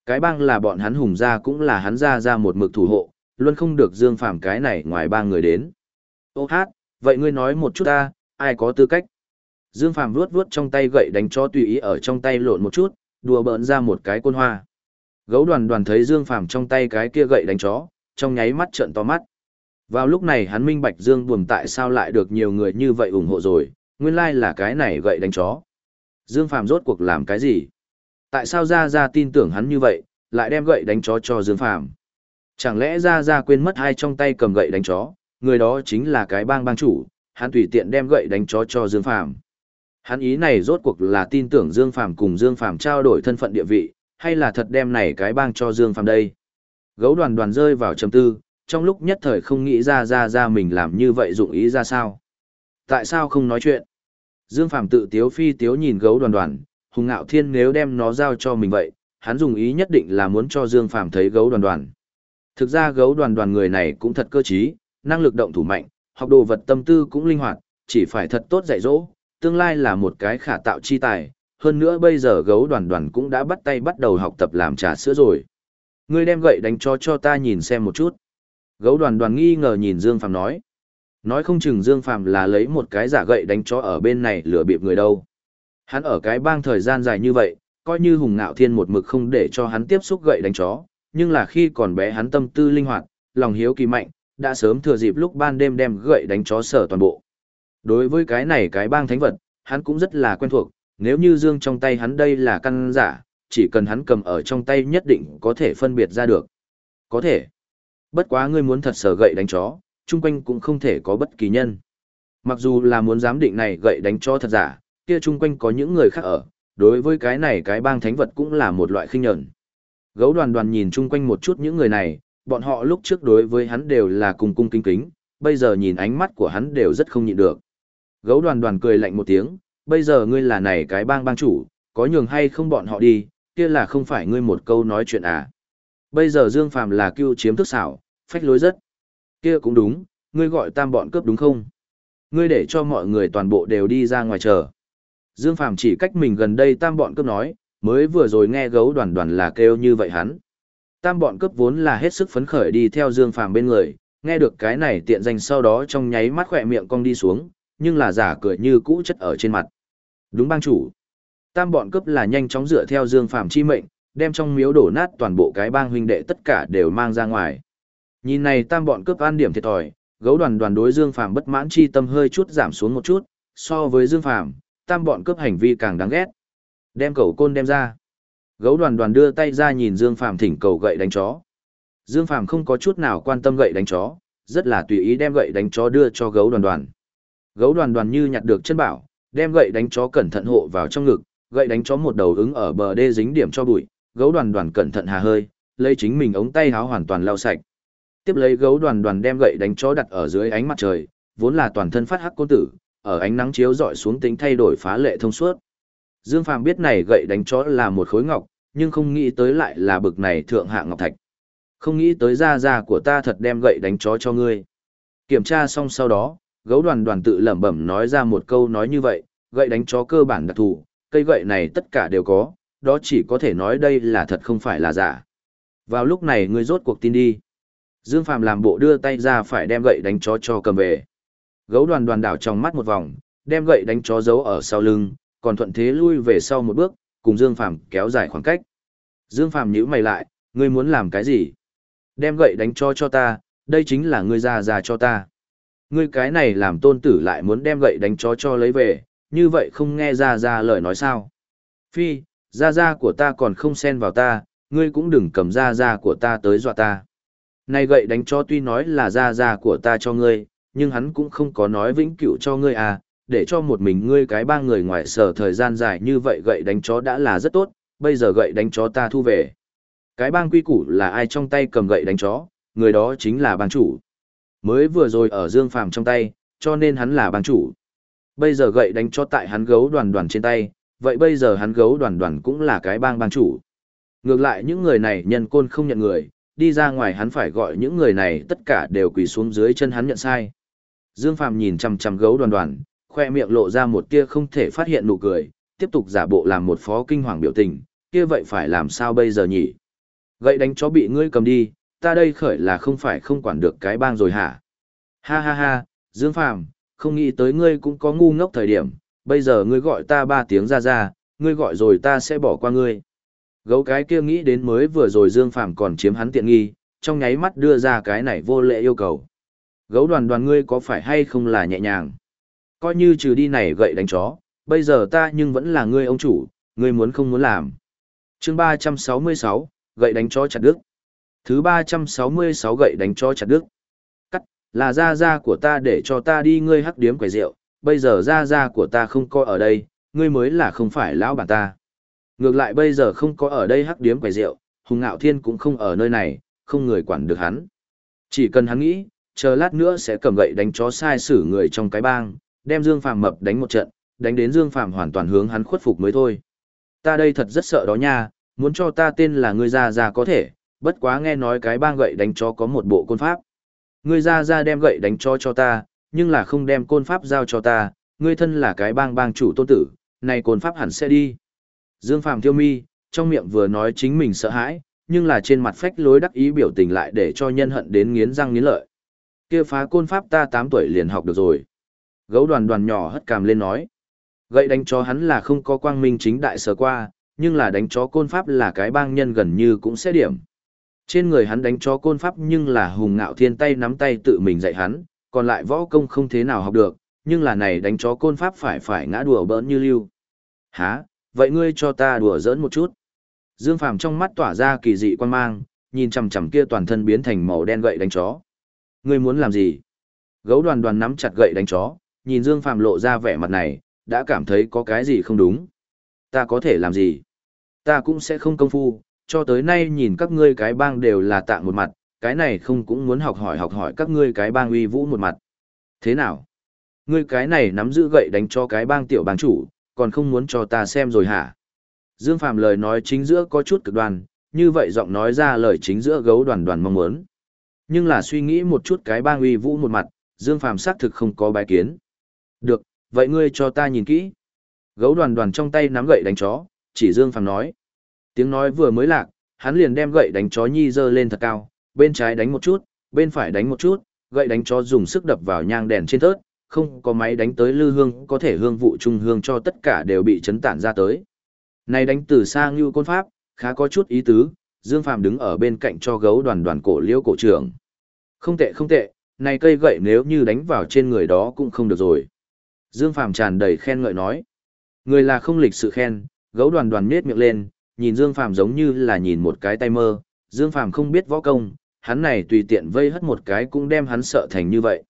Speaker 1: Cái bang là bọn hắn hùng ra cũng là hắn ra ra một mực thủ hộ, luôn không được dương phàm cái này ngoài ba người đến. Ô hát, vậy ngươi nói một chút ta, ai có tư cách? Dương phàm vuốt vuốt trong tay gậy đánh cho tùy ý ở trong tay lộn một chút, đùa bỡn ra một cái côn hoa. Gấu đoàn đoàn thấy Dương phàm trong tay cái kia gậy đánh chó, trong nháy mắt trợn to mắt. Vào lúc này hắn minh bạch Dương buồn tại sao lại được nhiều người như vậy ủng hộ rồi, nguyên lai là cái này gậy đánh chó. Dương Phàm rốt cuộc làm cái gì? Tại sao Gia Gia tin tưởng hắn như vậy, lại đem gậy đánh chó cho Dương Phàm? Chẳng lẽ Gia Gia quên mất hai trong tay cầm gậy đánh chó, người đó chính là cái bang bang chủ, hắn tùy tiện đem gậy đánh chó cho Dương Phàm. Hắn ý này rốt cuộc là tin tưởng Dương Phàm cùng Dương Phàm trao đổi thân phận địa vị, hay là thật đem này cái bang cho Dương Phàm đây? Gấu đoàn đoàn rơi vào trầm tư, trong lúc nhất thời không nghĩ ra ra ra mình làm như vậy dụng ý ra sao. Tại sao không nói chuyện? Dương Phàm tự tiếu phi tiếu nhìn gấu đoàn đoàn, hùng ngạo thiên nếu đem nó giao cho mình vậy, hắn dùng ý nhất định là muốn cho Dương Phàm thấy gấu đoàn đoàn. Thực ra gấu đoàn đoàn người này cũng thật cơ trí, năng lực động thủ mạnh, học đồ vật tâm tư cũng linh hoạt, chỉ phải thật tốt dạy dỗ, tương lai là một cái khả tạo chi tài. Hơn nữa bây giờ gấu đoàn đoàn cũng đã bắt tay bắt đầu học tập làm trà sữa rồi. Ngươi đem gậy đánh cho cho ta nhìn xem một chút. Gấu đoàn đoàn nghi ngờ nhìn Dương Phàm nói. Nói không chừng Dương Phàm là lấy một cái giả gậy đánh chó ở bên này lừa bịp người đâu. Hắn ở cái bang thời gian dài như vậy, coi như hùng ngạo thiên một mực không để cho hắn tiếp xúc gậy đánh chó, nhưng là khi còn bé hắn tâm tư linh hoạt, lòng hiếu kỳ mạnh, đã sớm thừa dịp lúc ban đêm đem gậy đánh chó sở toàn bộ. Đối với cái này cái bang thánh vật, hắn cũng rất là quen thuộc, nếu như dương trong tay hắn đây là căn giả, chỉ cần hắn cầm ở trong tay nhất định có thể phân biệt ra được. Có thể. Bất quá ngươi muốn thật sở gậy đánh chó, chung quanh cũng không thể có bất kỳ nhân. Mặc dù là muốn giám định này gậy đánh chó thật giả, kia chung quanh có những người khác ở, đối với cái này cái bang thánh vật cũng là một loại khinh nhẫn. Gấu đoàn đoàn nhìn chung quanh một chút những người này, bọn họ lúc trước đối với hắn đều là cùng cung kính kính, bây giờ nhìn ánh mắt của hắn đều rất không nhịn được. Gấu đoàn đoàn cười lạnh một tiếng, bây giờ ngươi là này cái bang bang chủ, có nhường hay không bọn họ đi, kia là không phải ngươi một câu nói chuyện à. Bây giờ Dương Phàm là cưu chiếm thức xảo, phách lối rất. Kia cũng đúng, ngươi gọi tam bọn cướp đúng không? Ngươi để cho mọi người toàn bộ đều đi ra ngoài chờ. Dương Phàm chỉ cách mình gần đây tam bọn cướp nói, mới vừa rồi nghe gấu đoàn đoàn là kêu như vậy hắn. Tam bọn cướp vốn là hết sức phấn khởi đi theo Dương Phàm bên người, nghe được cái này tiện danh sau đó trong nháy mắt khỏe miệng cong đi xuống, nhưng là giả cười như cũ chất ở trên mặt. Đúng bang chủ. Tam bọn cướp là nhanh chóng dựa theo Dương Phàm chi mệnh, đem trong miếu đổ nát toàn bộ cái bang huynh đệ tất cả đều mang ra ngoài. Nhìn này tam bọn cướp an điểm thiệt thòi, gấu đoàn đoàn đối Dương Phàm bất mãn chi tâm hơi chút giảm xuống một chút, so với Dương Phàm, tam bọn cướp hành vi càng đáng ghét. Đem cầu côn đem ra. Gấu đoàn đoàn đưa tay ra nhìn Dương Phàm thỉnh cầu gậy đánh chó. Dương Phàm không có chút nào quan tâm gậy đánh chó, rất là tùy ý đem gậy đánh chó đưa cho gấu đoàn đoàn. Gấu đoàn đoàn như nhặt được chân bảo, đem gậy đánh chó cẩn thận hộ vào trong ngực, gậy đánh chó một đầu ứng ở bờ đê dính điểm cho bụi, gấu đoàn đoàn cẩn thận hà hơi, lấy chính mình ống tay háo hoàn toàn lau sạch. Tiếp lấy gấu đoàn đoàn đem gậy đánh chó đặt ở dưới ánh mặt trời, vốn là toàn thân phát hắc côn tử, ở ánh nắng chiếu rọi xuống tính thay đổi phá lệ thông suốt. Dương Phàm biết này gậy đánh chó là một khối ngọc, nhưng không nghĩ tới lại là bực này thượng hạng ngọc thạch. Không nghĩ tới ra ra của ta thật đem gậy đánh chó cho ngươi. Kiểm tra xong sau đó, gấu đoàn đoàn tự lẩm bẩm nói ra một câu nói như vậy, gậy đánh chó cơ bản đặc thù, cây gậy này tất cả đều có, đó chỉ có thể nói đây là thật không phải là giả. Vào lúc này ngươi rốt cuộc tin đi. Dương Phàm làm bộ đưa tay ra phải đem gậy đánh chó cho cầm về. Gấu đoàn đoàn đảo trong mắt một vòng, đem gậy đánh chó giấu ở sau lưng, còn thuận thế lui về sau một bước, cùng Dương Phàm kéo dài khoảng cách. Dương Phàm nhíu mày lại, ngươi muốn làm cái gì? Đem gậy đánh chó cho ta, đây chính là ngươi ra ra cho ta. Ngươi cái này làm tôn tử lại muốn đem gậy đánh chó cho lấy về, như vậy không nghe ra ra lời nói sao? Phi, ra ra của ta còn không xen vào ta, ngươi cũng đừng cầm ra ra của ta tới dọa ta. Này gậy đánh cho tuy nói là ra ra của ta cho ngươi, nhưng hắn cũng không có nói vĩnh cửu cho ngươi à, để cho một mình ngươi cái ba người ngoài sở thời gian dài như vậy gậy đánh chó đã là rất tốt, bây giờ gậy đánh chó ta thu về. Cái bang quy củ là ai trong tay cầm gậy đánh chó, người đó chính là bang chủ. Mới vừa rồi ở Dương Phàm trong tay, cho nên hắn là bang chủ. Bây giờ gậy đánh chó tại hắn gấu đoàn đoàn trên tay, vậy bây giờ hắn gấu đoàn đoàn cũng là cái bang bang chủ. Ngược lại những người này nhân côn không nhận người, đi ra ngoài hắn phải gọi những người này tất cả đều quỳ xuống dưới chân hắn nhận sai. Dương Phàm nhìn chằm chằm gấu đoàn đoàn, khoe miệng lộ ra một tia không thể phát hiện nụ cười, tiếp tục giả bộ làm một phó kinh hoàng biểu tình, kia vậy phải làm sao bây giờ nhỉ? Gậy đánh chó bị ngươi cầm đi, ta đây khởi là không phải không quản được cái bang rồi hả? Ha ha ha, Dương Phàm, không nghĩ tới ngươi cũng có ngu ngốc thời điểm, bây giờ ngươi gọi ta ba tiếng ra ra, ngươi gọi rồi ta sẽ bỏ qua ngươi. Gấu cái kia nghĩ đến mới vừa rồi Dương Phàm còn chiếm hắn tiện nghi, trong nháy mắt đưa ra cái này vô lệ yêu cầu. Gấu đoàn đoàn ngươi có phải hay không là nhẹ nhàng? Coi như trừ đi này gậy đánh chó, bây giờ ta nhưng vẫn là ngươi ông chủ, ngươi muốn không muốn làm. chương 366, gậy đánh chó chặt đứt. Thứ 366 gậy đánh chó chặt đứt. Cắt, là Ra Ra của ta để cho ta đi ngươi hắc điếm quầy rượu, bây giờ Ra Ra của ta không có ở đây, ngươi mới là không phải lão bản ta. Ngược lại bây giờ không có ở đây hắc điếm quầy rượu, Hùng Ngạo Thiên cũng không ở nơi này, không người quản được hắn. Chỉ cần hắn nghĩ, chờ lát nữa sẽ cầm gậy đánh chó sai xử người trong cái bang, đem Dương Phàm mập đánh một trận, đánh đến Dương Phàm hoàn toàn hướng hắn khuất phục mới thôi. Ta đây thật rất sợ đó nha, muốn cho ta tên là ngươi ra ra có thể, bất quá nghe nói cái bang gậy đánh chó có một bộ côn pháp. Ngươi ra ra đem gậy đánh chó cho ta, nhưng là không đem côn pháp giao cho ta, ngươi thân là cái bang bang chủ tôn tử, này côn pháp hẳn sẽ đi. Dương Phàm thiêu mi, trong miệng vừa nói chính mình sợ hãi, nhưng là trên mặt phách lối đắc ý biểu tình lại để cho nhân hận đến nghiến răng nghiến lợi. Kia phá côn pháp ta 8 tuổi liền học được rồi. Gấu đoàn đoàn nhỏ hất cằm lên nói. Gậy đánh chó hắn là không có quang minh chính đại sở qua, nhưng là đánh chó côn pháp là cái bang nhân gần như cũng sẽ điểm. Trên người hắn đánh chó côn pháp nhưng là hùng ngạo thiên tay nắm tay tự mình dạy hắn, còn lại võ công không thế nào học được, nhưng là này đánh chó côn pháp phải phải ngã đùa bỡn như lưu. Hả, vậy ngươi cho ta đùa giỡn một chút. Dương Phàm trong mắt tỏa ra kỳ dị quan mang, nhìn chằm chằm kia toàn thân biến thành màu đen gậy đánh chó. Ngươi muốn làm gì? Gấu đoàn đoàn nắm chặt gậy đánh chó, nhìn Dương Phàm lộ ra vẻ mặt này, đã cảm thấy có cái gì không đúng. Ta có thể làm gì? Ta cũng sẽ không công phu, cho tới nay nhìn các ngươi cái bang đều là tạng một mặt, cái này không cũng muốn học hỏi học hỏi các ngươi cái bang uy vũ một mặt. Thế nào? Ngươi cái này nắm giữ gậy đánh cho cái bang tiểu bang chủ, còn không muốn cho ta xem rồi hả? Dương Phạm lời nói chính giữa có chút cực đoan, như vậy giọng nói ra lời chính giữa gấu đoàn đoàn mong muốn. Nhưng là suy nghĩ một chút cái bang uy vũ một mặt, Dương Phạm xác thực không có bài kiến. Được, vậy ngươi cho ta nhìn kỹ. Gấu đoàn đoàn trong tay nắm gậy đánh chó, chỉ Dương Phạm nói. Tiếng nói vừa mới lạc, hắn liền đem gậy đánh chó nhi dơ lên thật cao, bên trái đánh một chút, bên phải đánh một chút, gậy đánh chó dùng sức đập vào nhang đèn trên thớt, không có máy đánh tới lư hương có thể hương vụ trung hương cho tất cả đều bị chấn tản ra tới. Này đánh từ xa như côn pháp, khá có chút ý tứ, Dương Phàm đứng ở bên cạnh cho gấu đoàn đoàn cổ liễu cổ trưởng. Không tệ không tệ, này cây gậy nếu như đánh vào trên người đó cũng không được rồi. Dương Phàm tràn đầy khen ngợi nói. Người là không lịch sự khen, gấu đoàn đoàn miết miệng lên, nhìn Dương Phàm giống như là nhìn một cái tay mơ, Dương Phàm không biết võ công, hắn này tùy tiện vây hất một cái cũng đem hắn sợ thành như vậy.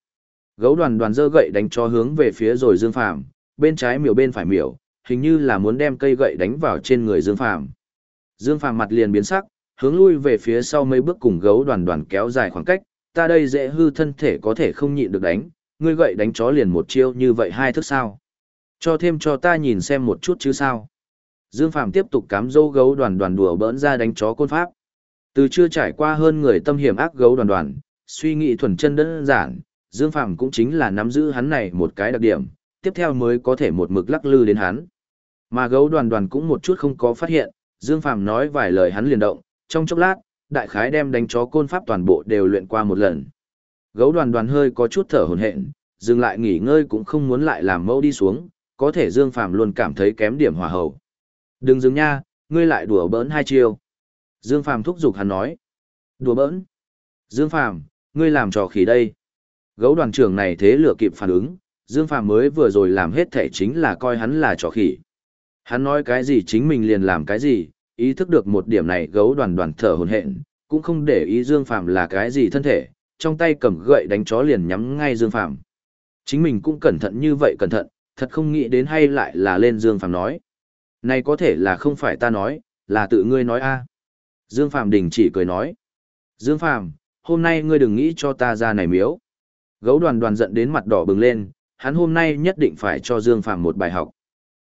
Speaker 1: Gấu đoàn đoàn dơ gậy đánh cho hướng về phía rồi Dương Phàm, bên trái miểu bên phải miểu, hình như là muốn đem cây gậy đánh vào trên người Dương Phàm. Dương Phàm mặt liền biến sắc, hướng lui về phía sau mấy bước cùng gấu đoàn đoàn kéo dài khoảng cách, ta đây dễ hư thân thể có thể không nhịn được đánh, ngươi gậy đánh chó liền một chiêu như vậy hai thức sao. Cho thêm cho ta nhìn xem một chút chứ sao. Dương Phàm tiếp tục cám dâu gấu đoàn đoàn đùa bỡn ra đánh chó côn pháp. Từ chưa trải qua hơn người tâm hiểm ác gấu đoàn đoàn, suy nghĩ thuần chân đơn giản, Dương Phàm cũng chính là nắm giữ hắn này một cái đặc điểm, tiếp theo mới có thể một mực lắc lư đến hắn. Mà gấu đoàn đoàn cũng một chút không có phát hiện, Dương Phàm nói vài lời hắn liền động, trong chốc lát, đại khái đem đánh chó côn pháp toàn bộ đều luyện qua một lần. Gấu đoàn đoàn hơi có chút thở hổn hển, dừng lại nghỉ ngơi cũng không muốn lại làm mâu đi xuống, có thể Dương Phàm luôn cảm thấy kém điểm hòa hậu. Đừng dừng nha, ngươi lại đùa bỡn hai chiêu. Dương Phàm thúc giục hắn nói. Đùa bỡn. Dương Phàm, ngươi làm trò khỉ đây. Gấu đoàn trưởng này thế lửa kịp phản ứng, Dương Phàm mới vừa rồi làm hết thể chính là coi hắn là trò khỉ. Hắn nói cái gì chính mình liền làm cái gì, ý thức được một điểm này gấu đoàn đoàn thở hồn hện, cũng không để ý Dương Phàm là cái gì thân thể, trong tay cầm gậy đánh chó liền nhắm ngay Dương Phàm. Chính mình cũng cẩn thận như vậy cẩn thận, thật không nghĩ đến hay lại là lên Dương Phàm nói. Này có thể là không phải ta nói, là tự ngươi nói a. Dương Phàm đình chỉ cười nói. Dương Phàm, hôm nay ngươi đừng nghĩ cho ta ra này miếu. Gấu đoàn đoàn giận đến mặt đỏ bừng lên, hắn hôm nay nhất định phải cho Dương Phàm một bài học.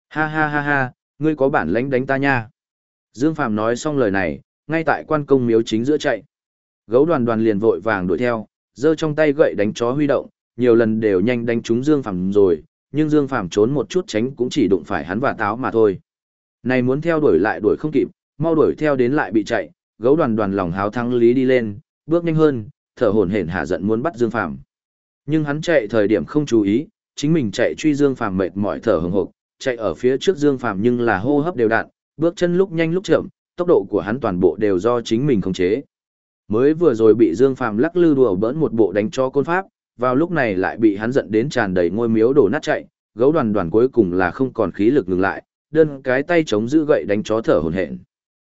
Speaker 1: Ha ha ha ha, ngươi có bản lãnh đánh ta nha. Dương Phàm nói xong lời này, ngay tại quan công miếu chính giữa chạy. Gấu đoàn đoàn liền vội vàng đuổi theo, giơ trong tay gậy đánh chó huy động, nhiều lần đều nhanh đánh trúng Dương Phàm rồi, nhưng Dương Phàm trốn một chút tránh cũng chỉ đụng phải hắn và táo mà thôi. Này muốn theo đuổi lại đuổi không kịp, mau đuổi theo đến lại bị chạy, gấu đoàn đoàn lòng háo thắng lý đi lên, bước nhanh hơn, thở hổn hển hạ giận muốn bắt Dương Phàm. Nhưng hắn chạy thời điểm không chú ý, chính mình chạy truy Dương Phàm mệt mỏi thở hổn hộc, chạy ở phía trước Dương Phàm nhưng là hô hấp đều đặn, bước chân lúc nhanh lúc chậm, tốc độ của hắn toàn bộ đều do chính mình khống chế. Mới vừa rồi bị Dương Phàm lắc lư đùa bỡn một bộ đánh cho côn pháp, vào lúc này lại bị hắn giận đến tràn đầy ngôi miếu đổ nát chạy, gấu đoàn đoàn cuối cùng là không còn khí lực ngừng lại, đơn cái tay chống giữ gậy đánh chó thở hổn hển.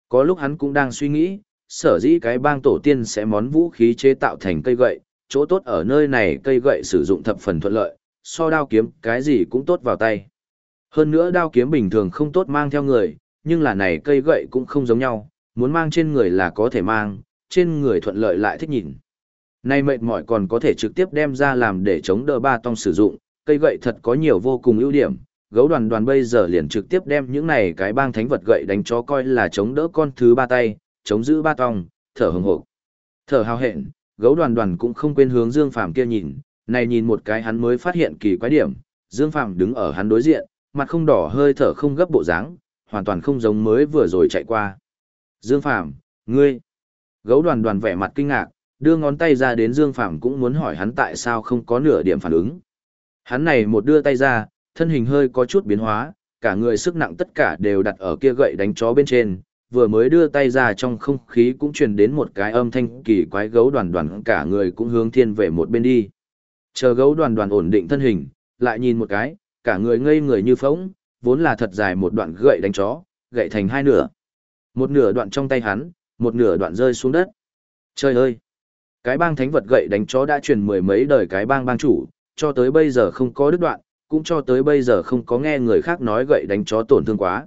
Speaker 1: Có lúc hắn cũng đang suy nghĩ, sở dĩ cái bang tổ tiên sẽ món vũ khí chế tạo thành cây gậy, chỗ tốt ở nơi này cây gậy sử dụng thập phần thuận lợi, so đao kiếm cái gì cũng tốt vào tay. Hơn nữa đao kiếm bình thường không tốt mang theo người, nhưng là này cây gậy cũng không giống nhau, muốn mang trên người là có thể mang, trên người thuận lợi lại thích nhìn. Nay mệt mỏi còn có thể trực tiếp đem ra làm để chống đỡ ba tông sử dụng, cây gậy thật có nhiều vô cùng ưu điểm. Gấu đoàn đoàn bây giờ liền trực tiếp đem những này cái bang thánh vật gậy đánh cho coi là chống đỡ con thứ ba tay, chống giữ ba tông, thở hừng hộp. Thở hào hẹn, gấu đoàn đoàn cũng không quên hướng Dương Phàm kia nhìn, này nhìn một cái hắn mới phát hiện kỳ quái điểm, Dương Phàm đứng ở hắn đối diện, mặt không đỏ hơi thở không gấp bộ dáng, hoàn toàn không giống mới vừa rồi chạy qua. Dương Phàm, ngươi. Gấu đoàn đoàn vẻ mặt kinh ngạc, đưa ngón tay ra đến Dương Phàm cũng muốn hỏi hắn tại sao không có nửa điểm phản ứng. Hắn này một đưa tay ra, thân hình hơi có chút biến hóa, cả người sức nặng tất cả đều đặt ở kia gậy đánh chó bên trên, vừa mới đưa tay ra trong không khí cũng truyền đến một cái âm thanh kỳ quái gấu đoàn đoàn cả người cũng hướng thiên về một bên đi. Chờ gấu đoàn đoàn ổn định thân hình, lại nhìn một cái, cả người ngây người như phóng, vốn là thật dài một đoạn gậy đánh chó, gậy thành hai nửa. Một nửa đoạn trong tay hắn, một nửa đoạn rơi xuống đất. Trời ơi! Cái bang thánh vật gậy đánh chó đã truyền mười mấy đời cái bang bang chủ, cho tới bây giờ không có đứt đoạn, cũng cho tới bây giờ không có nghe người khác nói gậy đánh chó tổn thương quá.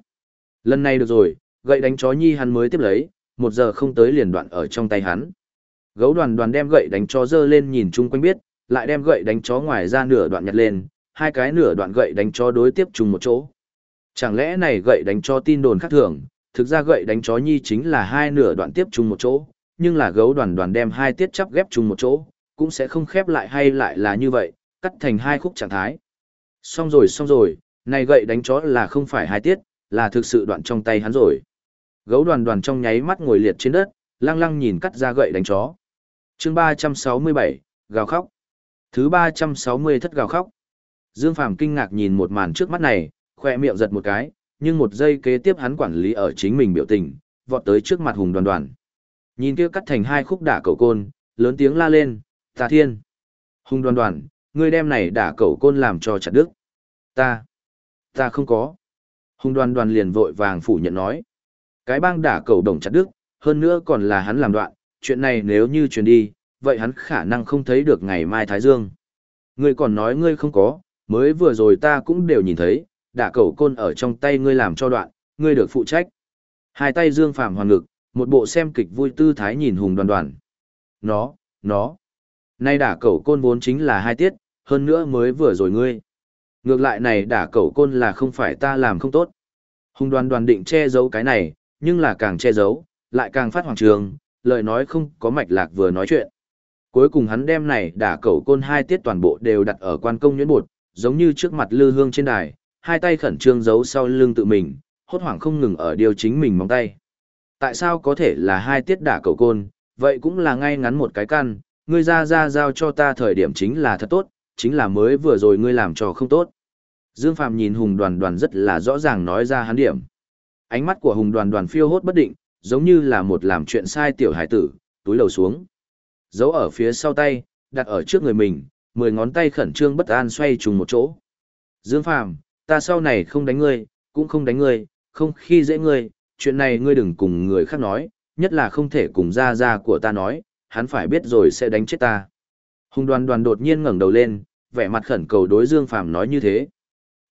Speaker 1: Lần này được rồi, gậy đánh chó nhi hắn mới tiếp lấy, một giờ không tới liền đoạn ở trong tay hắn. Gấu đoàn đoàn đem gậy đánh chó dơ lên nhìn chung quanh biết, lại đem gậy đánh chó ngoài ra nửa đoạn nhặt lên, hai cái nửa đoạn gậy đánh chó đối tiếp chung một chỗ. Chẳng lẽ này gậy đánh chó tin đồn khác thường, thực ra gậy đánh chó nhi chính là hai nửa đoạn tiếp chung một chỗ, nhưng là gấu đoàn đoàn đem hai tiết chắp ghép chung một chỗ, cũng sẽ không khép lại hay lại là như vậy, cắt thành hai khúc trạng thái. Xong rồi xong rồi, này gậy đánh chó là không phải hai tiết, là thực sự đoạn trong tay hắn rồi. Gấu đoàn đoàn trong nháy mắt ngồi liệt trên đất, lăng lăng nhìn cắt ra gậy đánh chó. chương 367, gào khóc. Thứ 360 thất gào khóc. Dương Phàm kinh ngạc nhìn một màn trước mắt này, khỏe miệng giật một cái, nhưng một giây kế tiếp hắn quản lý ở chính mình biểu tình, vọt tới trước mặt hùng đoàn đoàn. Nhìn kia cắt thành hai khúc đả cầu côn, lớn tiếng la lên, tà thiên. Hùng đoàn đoàn, ngươi đem này đả cẩu côn làm cho chặt đức. Ta, ta không có. Hùng đoàn đoàn liền vội vàng phủ nhận nói. Cái bang đả cẩu đồng chặt đức, hơn nữa còn là hắn làm đoạn, chuyện này nếu như truyền đi, vậy hắn khả năng không thấy được ngày mai Thái Dương. Ngươi còn nói ngươi không có, mới vừa rồi ta cũng đều nhìn thấy, đả cẩu côn ở trong tay ngươi làm cho đoạn, ngươi được phụ trách. Hai tay Dương Phàm hoàn ngực, một bộ xem kịch vui tư thái nhìn hùng đoàn đoàn. Nó, nó. Nay đả cẩu côn vốn chính là hai tiết, hơn nữa mới vừa rồi ngươi. Ngược lại này đả cẩu côn là không phải ta làm không tốt. Hùng đoàn đoàn định che giấu cái này, nhưng là càng che giấu, lại càng phát hoàng trường, lời nói không có mạch lạc vừa nói chuyện. Cuối cùng hắn đem này đả cẩu côn hai tiết toàn bộ đều đặt ở quan công nhuyễn bột, giống như trước mặt lư hương trên đài, hai tay khẩn trương giấu sau lưng tự mình, hốt hoảng không ngừng ở điều chính mình móng tay. Tại sao có thể là hai tiết đả cẩu côn, vậy cũng là ngay ngắn một cái căn, ngươi ra ra giao cho ta thời điểm chính là thật tốt, chính là mới vừa rồi ngươi làm cho không tốt. Dương Phạm nhìn Hùng Đoàn Đoàn rất là rõ ràng nói ra hắn điểm. Ánh mắt của Hùng Đoàn Đoàn phiêu hốt bất định, giống như là một làm chuyện sai tiểu hải tử, túi lầu xuống. Giấu ở phía sau tay, đặt ở trước người mình, mười ngón tay khẩn trương bất an xoay trùng một chỗ. Dương Phạm, ta sau này không đánh ngươi, cũng không đánh ngươi, không khi dễ ngươi, chuyện này ngươi đừng cùng người khác nói, nhất là không thể cùng Ra Ra của ta nói, hắn phải biết rồi sẽ đánh chết ta. Hùng đoàn đoàn đột nhiên ngẩng đầu lên, vẻ mặt khẩn cầu đối Dương Phàm nói như thế.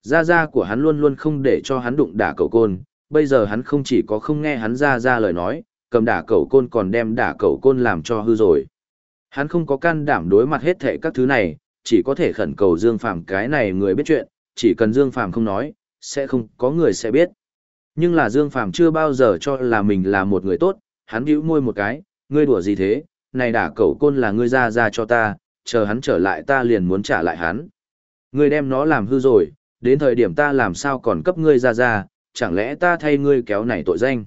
Speaker 1: Gia gia của hắn luôn luôn không để cho hắn đụng đả cậu côn, bây giờ hắn không chỉ có không nghe hắn gia gia lời nói, cầm đả cậu côn còn đem đả cậu côn làm cho hư rồi. Hắn không có can đảm đối mặt hết thệ các thứ này, chỉ có thể khẩn cầu Dương Phàm cái này người biết chuyện, chỉ cần Dương Phàm không nói, sẽ không có người sẽ biết. Nhưng là Dương Phàm chưa bao giờ cho là mình là một người tốt, hắn hữu môi một cái, ngươi đùa gì thế, này đả cẩu côn là ngươi ra ra cho ta, chờ hắn trở lại ta liền muốn trả lại hắn. Ngươi đem nó làm hư rồi, đến thời điểm ta làm sao còn cấp ngươi ra ra, chẳng lẽ ta thay ngươi kéo này tội danh.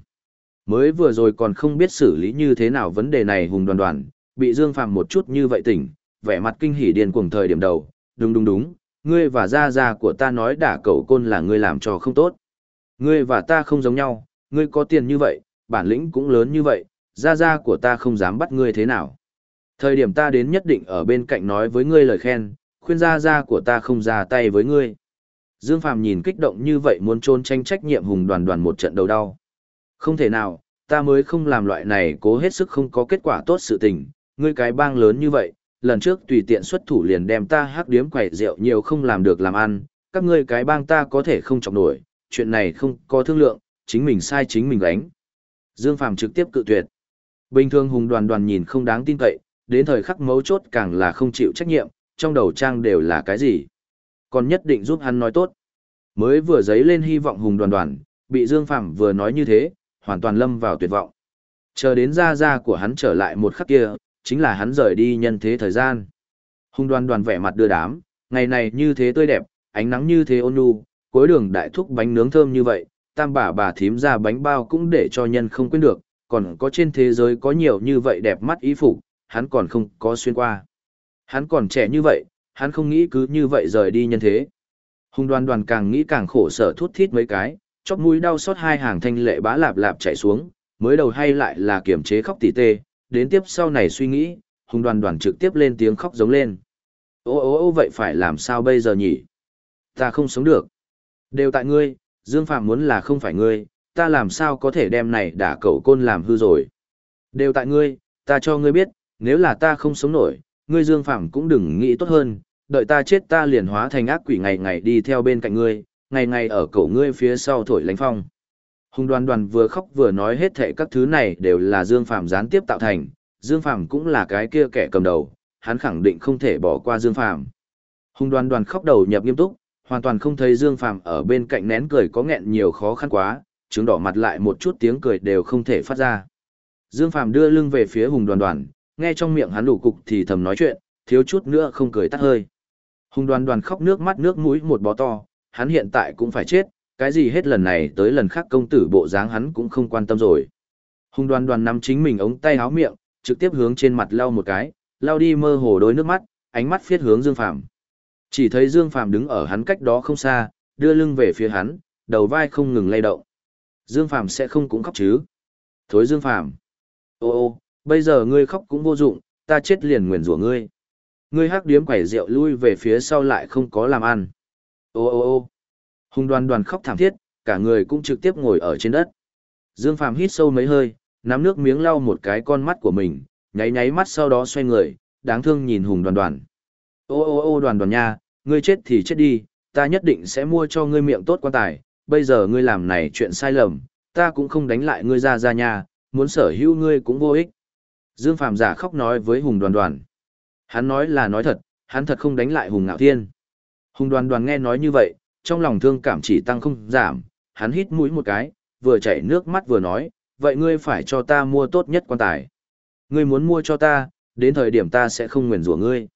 Speaker 1: Mới vừa rồi còn không biết xử lý như thế nào vấn đề này hùng đoàn đoàn, bị Dương phạm một chút như vậy tỉnh, vẻ mặt kinh hỉ điên cuồng thời điểm đầu, đúng đúng đúng, ngươi và gia gia của ta nói đả cậu côn là ngươi làm cho không tốt. Ngươi và ta không giống nhau, ngươi có tiền như vậy, bản lĩnh cũng lớn như vậy, gia gia của ta không dám bắt ngươi thế nào. Thời điểm ta đến nhất định ở bên cạnh nói với ngươi lời khen, khuyên gia gia của ta không ra tay với ngươi. Dương Phàm nhìn kích động như vậy muốn trôn tranh trách nhiệm hùng đoàn đoàn một trận đầu đau. Không thể nào, ta mới không làm loại này cố hết sức không có kết quả tốt sự tình, ngươi cái bang lớn như vậy, lần trước tùy tiện xuất thủ liền đem ta hắc điếm quẩy rượu nhiều không làm được làm ăn, các ngươi cái bang ta có thể không chọc nổi, chuyện này không có thương lượng, chính mình sai chính mình gánh. Dương Phàm trực tiếp cự tuyệt. Bình thường hùng đoàn đoàn nhìn không đáng tin cậy, đến thời khắc mấu chốt càng là không chịu trách nhiệm, trong đầu trang đều là cái gì. Còn nhất định giúp hắn nói tốt. Mới vừa giấy lên hy vọng hùng đoàn đoàn, bị Dương Phạm vừa nói như thế, hoàn toàn lâm vào tuyệt vọng. Chờ đến ra ra của hắn trở lại một khắc kia, chính là hắn rời đi nhân thế thời gian. Hùng đoàn đoàn vẻ mặt đưa đám, ngày này như thế tươi đẹp, ánh nắng như thế ôn nhu, cuối đường đại thúc bánh nướng thơm như vậy, tam bà bà thím ra bánh bao cũng để cho nhân không quên được, còn có trên thế giới có nhiều như vậy đẹp mắt ý phục, hắn còn không có xuyên qua. Hắn còn trẻ như vậy, hắn không nghĩ cứ như vậy rời đi nhân thế. Hùng đoàn đoàn càng nghĩ càng khổ sở thút thít mấy cái, chóp mũi đau xót hai hàng thanh lệ bá lạp lạp chảy xuống, mới đầu hay lại là kiềm chế khóc tỉ tê, đến tiếp sau này suy nghĩ, hùng đoàn đoàn trực tiếp lên tiếng khóc giống lên. Ô ô ô vậy phải làm sao bây giờ nhỉ? Ta không sống được. Đều tại ngươi, Dương Phạm muốn là không phải ngươi, ta làm sao có thể đem này đả cậu côn làm hư rồi. Đều tại ngươi, ta cho ngươi biết, nếu là ta không sống nổi, ngươi Dương Phạm cũng đừng nghĩ tốt hơn, đợi ta chết ta liền hóa thành ác quỷ ngày ngày đi theo bên cạnh ngươi, ngày ngày ở cổ ngươi phía sau thổi lánh phong. Hùng đoàn đoàn vừa khóc vừa nói hết thệ các thứ này đều là Dương Phạm gián tiếp tạo thành, Dương Phạm cũng là cái kia kẻ cầm đầu, hắn khẳng định không thể bỏ qua Dương Phạm. Hùng đoàn đoàn khóc đầu nhập nghiêm túc, Hoàn toàn không thấy Dương Phàm ở bên cạnh nén cười có nghẹn nhiều khó khăn quá, trứng đỏ mặt lại một chút tiếng cười đều không thể phát ra. Dương Phàm đưa lưng về phía Hùng Đoàn Đoàn, nghe trong miệng hắn đủ cục thì thầm nói chuyện, thiếu chút nữa không cười tắt hơi. Hùng Đoàn Đoàn khóc nước mắt nước mũi một bó to, hắn hiện tại cũng phải chết, cái gì hết lần này tới lần khác công tử bộ dáng hắn cũng không quan tâm rồi. Hùng Đoàn Đoàn nắm chính mình ống tay áo miệng, trực tiếp hướng trên mặt lau một cái, lau đi mơ hồ đôi nước mắt, ánh mắt phiết hướng Dương Phàm. Chỉ thấy Dương Phàm đứng ở hắn cách đó không xa, đưa lưng về phía hắn, đầu vai không ngừng lay động. Dương Phàm sẽ không cũng khóc chứ? Thối Dương Phàm. Ô ô, bây giờ ngươi khóc cũng vô dụng, ta chết liền nguyền rủa ngươi. Ngươi hắc điếm quẩy rượu lui về phía sau lại không có làm ăn. Ô ô ô. Hùng đoàn đoàn khóc thảm thiết, cả người cũng trực tiếp ngồi ở trên đất. Dương Phàm hít sâu mấy hơi, nắm nước miếng lau một cái con mắt của mình, nháy nháy mắt sau đó xoay người, đáng thương nhìn Hùng đoàn đoàn. Ô ô ô đoàn đoàn nha, ngươi chết thì chết đi, ta nhất định sẽ mua cho ngươi miệng tốt quan tài, bây giờ ngươi làm này chuyện sai lầm, ta cũng không đánh lại ngươi ra ra nhà muốn sở hữu ngươi cũng vô ích. Dương Phạm giả khóc nói với Hùng đoàn đoàn. Hắn nói là nói thật, hắn thật không đánh lại Hùng Ngạo Thiên. Hùng đoàn đoàn nghe nói như vậy, trong lòng thương cảm chỉ tăng không giảm, hắn hít mũi một cái, vừa chảy nước mắt vừa nói, vậy ngươi phải cho ta mua tốt nhất quan tài. Ngươi muốn mua cho ta, đến thời điểm ta sẽ không nguyền rủa ngươi.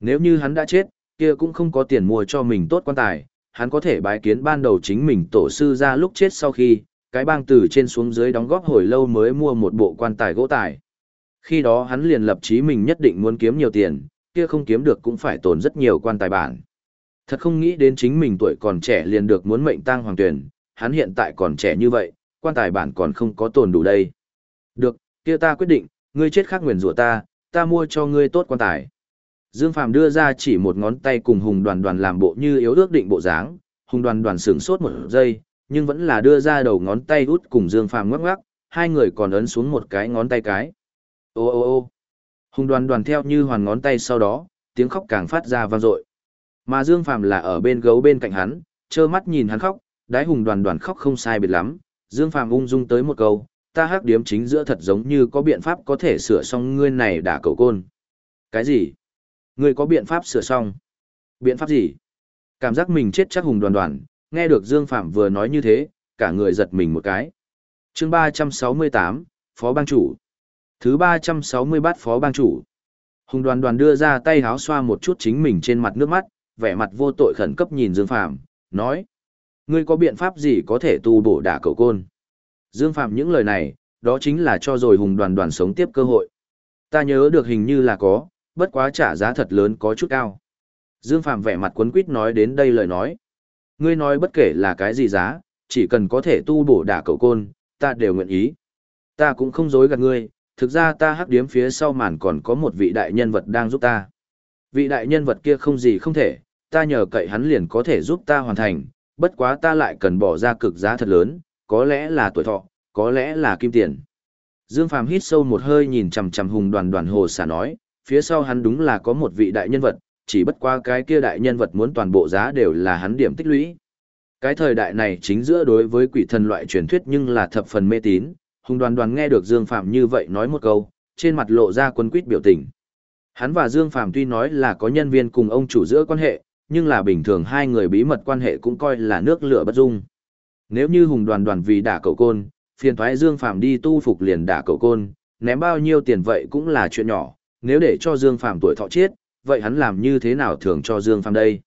Speaker 1: Nếu như hắn đã chết, kia cũng không có tiền mua cho mình tốt quan tài, hắn có thể bái kiến ban đầu chính mình tổ sư ra lúc chết sau khi, cái bang từ trên xuống dưới đóng góp hồi lâu mới mua một bộ quan tài gỗ tài. Khi đó hắn liền lập chí mình nhất định muốn kiếm nhiều tiền, kia không kiếm được cũng phải tồn rất nhiều quan tài bản. Thật không nghĩ đến chính mình tuổi còn trẻ liền được muốn mệnh tang hoàng tuyển, hắn hiện tại còn trẻ như vậy, quan tài bản còn không có tồn đủ đây. Được, kia ta quyết định, ngươi chết khác nguyền rủa ta, ta mua cho ngươi tốt quan tài. Dương Phàm đưa ra chỉ một ngón tay cùng Hùng Đoàn Đoàn làm bộ như yếu ước định bộ dáng, Hùng Đoàn Đoàn sửng sốt một giây, nhưng vẫn là đưa ra đầu ngón tay út cùng Dương Phàm ngoắc ngoắc, hai người còn ấn xuống một cái ngón tay cái. Ô ô ô. Hùng Đoàn Đoàn theo như hoàn ngón tay sau đó, tiếng khóc càng phát ra vang dội. Mà Dương Phàm là ở bên gấu bên cạnh hắn, trơ mắt nhìn hắn khóc, đái Hùng Đoàn Đoàn khóc không sai biệt lắm, Dương Phàm ung dung tới một câu, ta hắc điếm chính giữa thật giống như có biện pháp có thể sửa xong ngươi này đả cầu côn. Cái gì? Ngươi có biện pháp sửa xong? Biện pháp gì? Cảm giác mình chết chắc hùng đoàn đoàn, nghe được Dương Phạm vừa nói như thế, cả người giật mình một cái. chương 368, Phó Bang Chủ. Thứ 360 bát Phó Bang Chủ. Hùng đoàn đoàn đưa ra tay háo xoa một chút chính mình trên mặt nước mắt, vẻ mặt vô tội khẩn cấp nhìn Dương Phạm, nói. Ngươi có biện pháp gì có thể tu bổ đả cầu côn? Dương Phạm những lời này, đó chính là cho rồi hùng đoàn đoàn sống tiếp cơ hội. Ta nhớ được hình như là có, bất quá trả giá thật lớn có chút cao. Dương Phạm vẻ mặt quấn quýt nói đến đây lời nói. Ngươi nói bất kể là cái gì giá, chỉ cần có thể tu bổ đả cậu côn, ta đều nguyện ý. Ta cũng không dối gạt ngươi, thực ra ta hắc điếm phía sau màn còn có một vị đại nhân vật đang giúp ta. Vị đại nhân vật kia không gì không thể, ta nhờ cậy hắn liền có thể giúp ta hoàn thành, bất quá ta lại cần bỏ ra cực giá thật lớn, có lẽ là tuổi thọ, có lẽ là kim tiền. Dương Phàm hít sâu một hơi nhìn chằm chằm hùng đoàn đoàn hồ xả nói, phía sau hắn đúng là có một vị đại nhân vật, chỉ bất qua cái kia đại nhân vật muốn toàn bộ giá đều là hắn điểm tích lũy. Cái thời đại này chính giữa đối với quỷ thần loại truyền thuyết nhưng là thập phần mê tín, hùng đoàn đoàn nghe được Dương Phạm như vậy nói một câu, trên mặt lộ ra quân quýt biểu tình. Hắn và Dương Phạm tuy nói là có nhân viên cùng ông chủ giữa quan hệ, nhưng là bình thường hai người bí mật quan hệ cũng coi là nước lửa bất dung. Nếu như hùng đoàn đoàn vì đả cậu côn, phiền thoái Dương Phạm đi tu phục liền đả cậu côn, ném bao nhiêu tiền vậy cũng là chuyện nhỏ, nếu để cho Dương Phàm tuổi thọ chết, vậy hắn làm như thế nào thường cho Dương Phàm đây?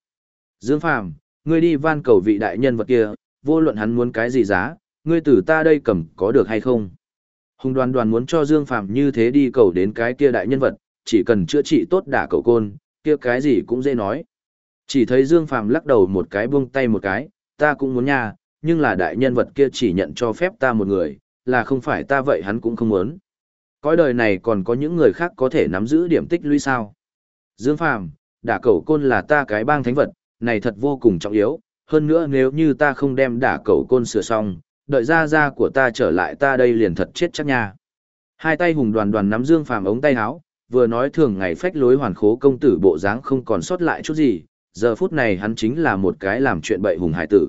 Speaker 1: Dương Phàm, ngươi đi van cầu vị đại nhân vật kia, vô luận hắn muốn cái gì giá, ngươi từ ta đây cầm có được hay không? Hùng đoàn đoàn muốn cho Dương Phàm như thế đi cầu đến cái kia đại nhân vật, chỉ cần chữa trị tốt đả cầu côn, kia cái gì cũng dễ nói. Chỉ thấy Dương Phàm lắc đầu một cái buông tay một cái, ta cũng muốn nha, nhưng là đại nhân vật kia chỉ nhận cho phép ta một người, là không phải ta vậy hắn cũng không muốn. Cõi đời này còn có những người khác có thể nắm giữ điểm tích lũy sao. Dương Phàm, đả cẩu côn là ta cái bang thánh vật, này thật vô cùng trọng yếu, hơn nữa nếu như ta không đem đả cẩu côn sửa xong, đợi ra ra của ta trở lại ta đây liền thật chết chắc nha. Hai tay hùng đoàn đoàn nắm Dương Phàm ống tay áo, vừa nói thường ngày phách lối hoàn khố công tử bộ dáng không còn sót lại chút gì, giờ phút này hắn chính là một cái làm chuyện bậy hùng hải tử.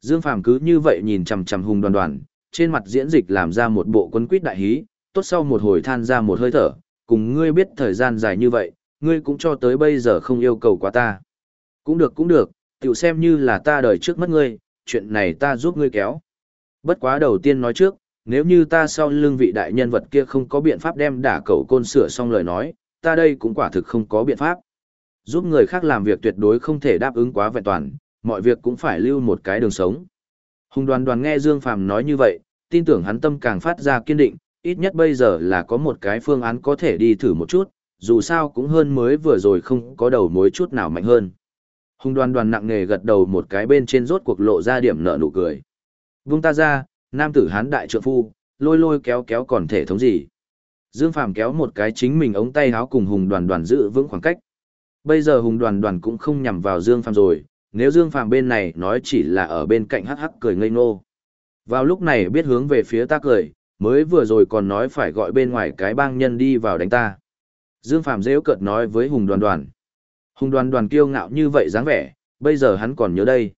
Speaker 1: Dương Phàm cứ như vậy nhìn chằm chằm hùng đoàn đoàn, trên mặt diễn dịch làm ra một bộ quân quýt đại hí, tốt sau một hồi than ra một hơi thở, cùng ngươi biết thời gian dài như vậy, ngươi cũng cho tới bây giờ không yêu cầu quá ta. Cũng được cũng được, Tiểu xem như là ta đời trước mất ngươi, chuyện này ta giúp ngươi kéo. Bất quá đầu tiên nói trước, nếu như ta sau lưng vị đại nhân vật kia không có biện pháp đem đả cầu côn sửa xong lời nói, ta đây cũng quả thực không có biện pháp. Giúp người khác làm việc tuyệt đối không thể đáp ứng quá vẹn toàn, mọi việc cũng phải lưu một cái đường sống. Hùng đoàn đoàn nghe Dương Phàm nói như vậy, tin tưởng hắn tâm càng phát ra kiên định, ít nhất bây giờ là có một cái phương án có thể đi thử một chút, dù sao cũng hơn mới vừa rồi không có đầu mối chút nào mạnh hơn. Hùng đoàn đoàn nặng nề gật đầu một cái bên trên rốt cuộc lộ ra điểm nợ nụ cười. Vung ta ra, nam tử hán đại trượng phu, lôi lôi kéo kéo còn thể thống gì. Dương Phàm kéo một cái chính mình ống tay áo cùng Hùng đoàn đoàn giữ vững khoảng cách. Bây giờ Hùng đoàn đoàn cũng không nhằm vào Dương Phàm rồi, nếu Dương Phàm bên này nói chỉ là ở bên cạnh hắc hắc cười ngây ngô. Vào lúc này biết hướng về phía ta cười, mới vừa rồi còn nói phải gọi bên ngoài cái bang nhân đi vào đánh ta. Dương Phạm rêu cợt nói với Hùng đoàn đoàn. Hùng đoàn đoàn kiêu ngạo như vậy dáng vẻ, bây giờ hắn còn nhớ đây.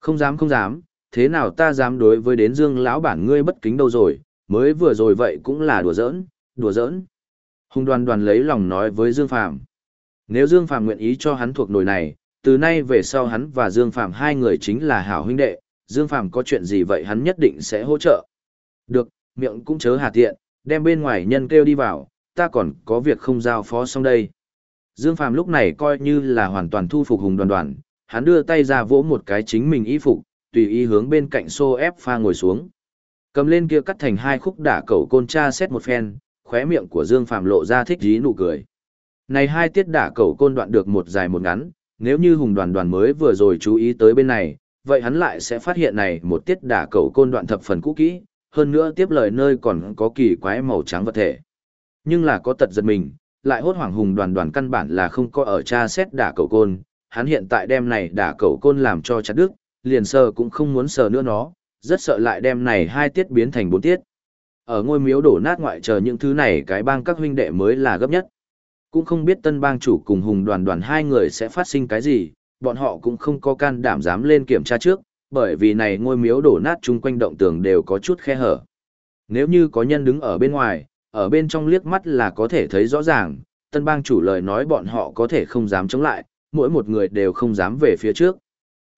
Speaker 1: Không dám không dám, thế nào ta dám đối với đến Dương lão bản ngươi bất kính đâu rồi, mới vừa rồi vậy cũng là đùa giỡn, đùa giỡn. Hùng đoàn đoàn lấy lòng nói với Dương Phạm. Nếu Dương Phạm nguyện ý cho hắn thuộc nồi này, từ nay về sau hắn và Dương Phạm hai người chính là hảo huynh đệ, Dương Phạm có chuyện gì vậy hắn nhất định sẽ hỗ trợ. Được, miệng cũng chớ hà tiện, đem bên ngoài nhân kêu đi vào, ta còn có việc không giao phó xong đây. Dương Phàm lúc này coi như là hoàn toàn thu phục hùng đoàn đoàn, hắn đưa tay ra vỗ một cái chính mình y phục, tùy ý hướng bên cạnh xô ép pha ngồi xuống. Cầm lên kia cắt thành hai khúc đả cẩu côn cha xét một phen, khóe miệng của Dương Phàm lộ ra thích dí nụ cười. Này hai tiết đả cẩu côn đoạn được một dài một ngắn, nếu như hùng đoàn đoàn mới vừa rồi chú ý tới bên này, vậy hắn lại sẽ phát hiện này một tiết đả cẩu côn đoạn thập phần cũ kỹ, hơn nữa tiếp lời nơi còn có kỳ quái màu trắng vật thể. Nhưng là có tật giật mình, lại hốt hoảng hùng đoàn đoàn căn bản là không có ở tra xét đả cầu côn, hắn hiện tại đem này đả cầu côn làm cho chặt đứt, liền sờ cũng không muốn sờ nữa nó, rất sợ lại đem này hai tiết biến thành bốn tiết. Ở ngôi miếu đổ nát ngoại chờ những thứ này cái bang các huynh đệ mới là gấp nhất. Cũng không biết tân bang chủ cùng hùng đoàn đoàn hai người sẽ phát sinh cái gì, bọn họ cũng không có can đảm dám lên kiểm tra trước, bởi vì này ngôi miếu đổ nát chung quanh động tường đều có chút khe hở. Nếu như có nhân đứng ở bên ngoài, ở bên trong liếc mắt là có thể thấy rõ ràng, tân bang chủ lời nói bọn họ có thể không dám chống lại, mỗi một người đều không dám về phía trước.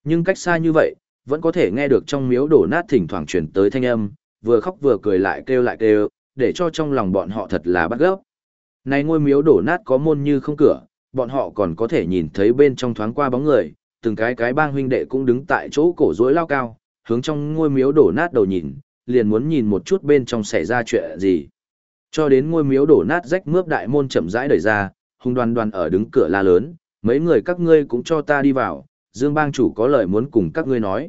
Speaker 1: Nhưng cách xa như vậy, vẫn có thể nghe được trong miếu đổ nát thỉnh thoảng chuyển tới thanh âm, vừa khóc vừa cười lại kêu lại kêu, để cho trong lòng bọn họ thật là bắt gốc. Này ngôi miếu đổ nát có môn như không cửa, bọn họ còn có thể nhìn thấy bên trong thoáng qua bóng người, từng cái cái bang huynh đệ cũng đứng tại chỗ cổ rối lao cao, hướng trong ngôi miếu đổ nát đầu nhìn, liền muốn nhìn một chút bên trong xảy ra chuyện gì. Cho đến ngôi miếu đổ nát rách mướp đại môn chậm rãi đẩy ra, hùng đoàn đoàn ở đứng cửa la lớn, mấy người các ngươi cũng cho ta đi vào, Dương bang chủ có lời muốn cùng các ngươi nói.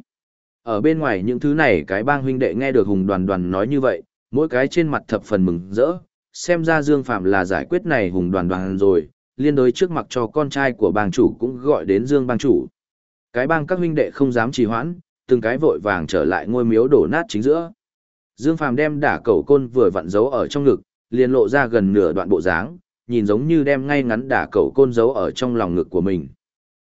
Speaker 1: Ở bên ngoài những thứ này cái bang huynh đệ nghe được hùng đoàn đoàn nói như vậy, mỗi cái trên mặt thập phần mừng rỡ, xem ra Dương Phạm là giải quyết này hùng đoàn đoàn rồi, liên đối trước mặt cho con trai của bang chủ cũng gọi đến Dương bang chủ. Cái bang các huynh đệ không dám trì hoãn, từng cái vội vàng trở lại ngôi miếu đổ nát chính giữa. Dương Phàm đem đả cầu côn vừa vặn giấu ở trong ngực, liền lộ ra gần nửa đoạn bộ dáng, nhìn giống như đem ngay ngắn đả cầu côn giấu ở trong lòng ngực của mình.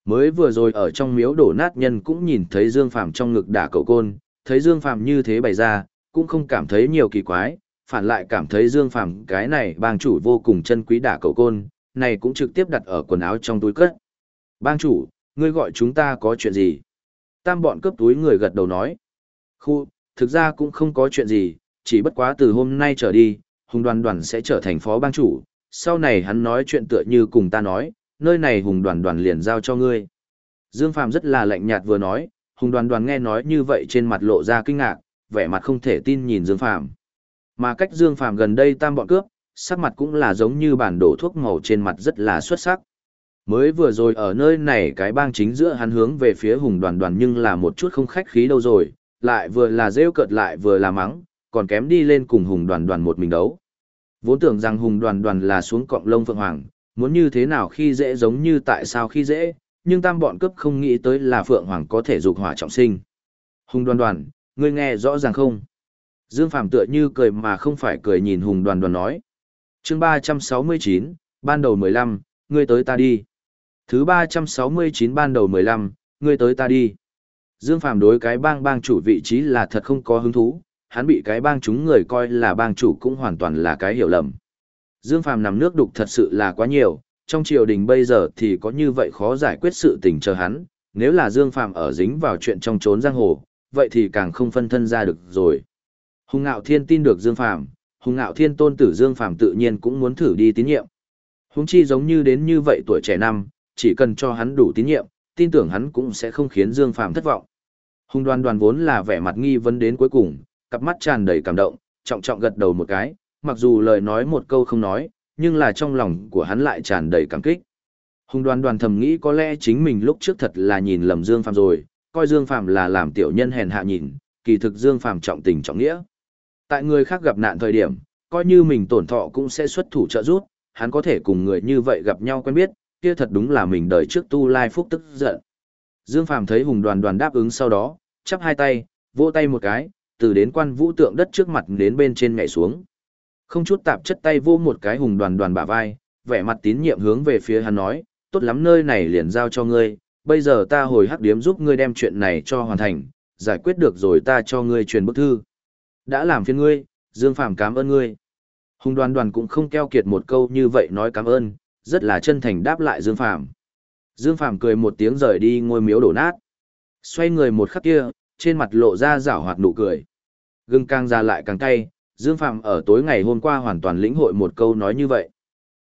Speaker 1: Mới vừa rồi ở trong miếu đổ nát nhân cũng nhìn thấy Dương Phàm trong ngực đả cầu côn, thấy Dương Phàm như thế bày ra, cũng không cảm thấy nhiều kỳ quái, phản lại cảm thấy Dương Phàm cái này bang chủ vô cùng chân quý đả cầu côn, này cũng trực tiếp đặt ở quần áo trong túi cất. Bang chủ, ngươi gọi chúng ta có chuyện gì? Tam bọn cướp túi người gật đầu nói. Khu, thực ra cũng không có chuyện gì, chỉ bất quá từ hôm nay trở đi, Hùng đoàn đoàn sẽ trở thành phó bang chủ. Sau này hắn nói chuyện tựa như cùng ta nói, nơi này Hùng đoàn đoàn liền giao cho ngươi. Dương Phàm rất là lạnh nhạt vừa nói, Hùng đoàn đoàn nghe nói như vậy trên mặt lộ ra kinh ngạc, vẻ mặt không thể tin nhìn Dương Phàm. Mà cách Dương Phàm gần đây tam bọn cướp, sắc mặt cũng là giống như bản đổ thuốc màu trên mặt rất là xuất sắc. Mới vừa rồi ở nơi này cái bang chính giữa hắn hướng về phía hùng đoàn đoàn nhưng là một chút không khách khí đâu rồi, lại vừa là rêu cợt lại vừa là mắng, còn kém đi lên cùng hùng đoàn đoàn một mình đấu. Vốn tưởng rằng hùng đoàn đoàn là xuống cọng lông phượng hoàng, muốn như thế nào khi dễ giống như tại sao khi dễ, nhưng tam bọn cướp không nghĩ tới là phượng hoàng có thể dục hỏa trọng sinh. Hùng đoàn đoàn, ngươi nghe rõ ràng không? Dương Phàm tựa như cười mà không phải cười nhìn hùng đoàn đoàn nói. chương ba trăm sáu mươi chín ban đầu mười lăm ngươi tới ta đi. Thứ 369 ban đầu 15, ngươi tới ta đi. Dương Phàm đối cái bang bang chủ vị trí là thật không có hứng thú, hắn bị cái bang chúng người coi là bang chủ cũng hoàn toàn là cái hiểu lầm. Dương Phàm nằm nước đục thật sự là quá nhiều, trong triều đình bây giờ thì có như vậy khó giải quyết sự tình chờ hắn, nếu là Dương Phàm ở dính vào chuyện trong trốn giang hồ, vậy thì càng không phân thân ra được rồi. Hùng Ngạo Thiên tin được Dương Phàm, Hùng Ngạo Thiên tôn tử Dương Phàm tự nhiên cũng muốn thử đi tín nhiệm. Hùng chi giống như đến như vậy tuổi trẻ năm, chỉ cần cho hắn đủ tín nhiệm, tin tưởng hắn cũng sẽ không khiến Dương Phàm thất vọng. Hùng đoàn đoàn vốn là vẻ mặt nghi vấn đến cuối cùng, cặp mắt tràn đầy cảm động, trọng trọng gật đầu một cái, mặc dù lời nói một câu không nói, nhưng là trong lòng của hắn lại tràn đầy cảm kích. Hùng đoàn đoàn thầm nghĩ có lẽ chính mình lúc trước thật là nhìn lầm Dương Phàm rồi, coi Dương Phàm là làm tiểu nhân hèn hạ nhìn, kỳ thực Dương Phàm trọng tình trọng nghĩa. Tại người khác gặp nạn thời điểm, coi như mình tổn thọ cũng sẽ xuất thủ trợ giúp, hắn có thể cùng người như vậy gặp nhau quen biết, kia thật đúng là mình đời trước tu lai phúc tức giận. Dương Phàm thấy Hùng Đoàn Đoàn đáp ứng sau đó, chắp hai tay, vỗ tay một cái, từ đến quan vũ tượng đất trước mặt đến bên trên nhảy xuống. Không chút tạp chất tay vô một cái Hùng Đoàn Đoàn bả vai, vẻ mặt tín nhiệm hướng về phía hắn nói, tốt lắm nơi này liền giao cho ngươi, bây giờ ta hồi hắc điếm giúp ngươi đem chuyện này cho hoàn thành, giải quyết được rồi ta cho ngươi truyền bức thư. Đã làm phiền ngươi, Dương Phàm cảm ơn ngươi. Hùng đoàn đoàn cũng không keo kiệt một câu như vậy nói cảm ơn, rất là chân thành đáp lại Dương Phàm. Dương Phàm cười một tiếng rời đi ngôi miếu đổ nát. Xoay người một khắc kia, trên mặt lộ ra rảo hoạt nụ cười. Gừng càng ra lại càng cay, Dương Phàm ở tối ngày hôm qua hoàn toàn lĩnh hội một câu nói như vậy.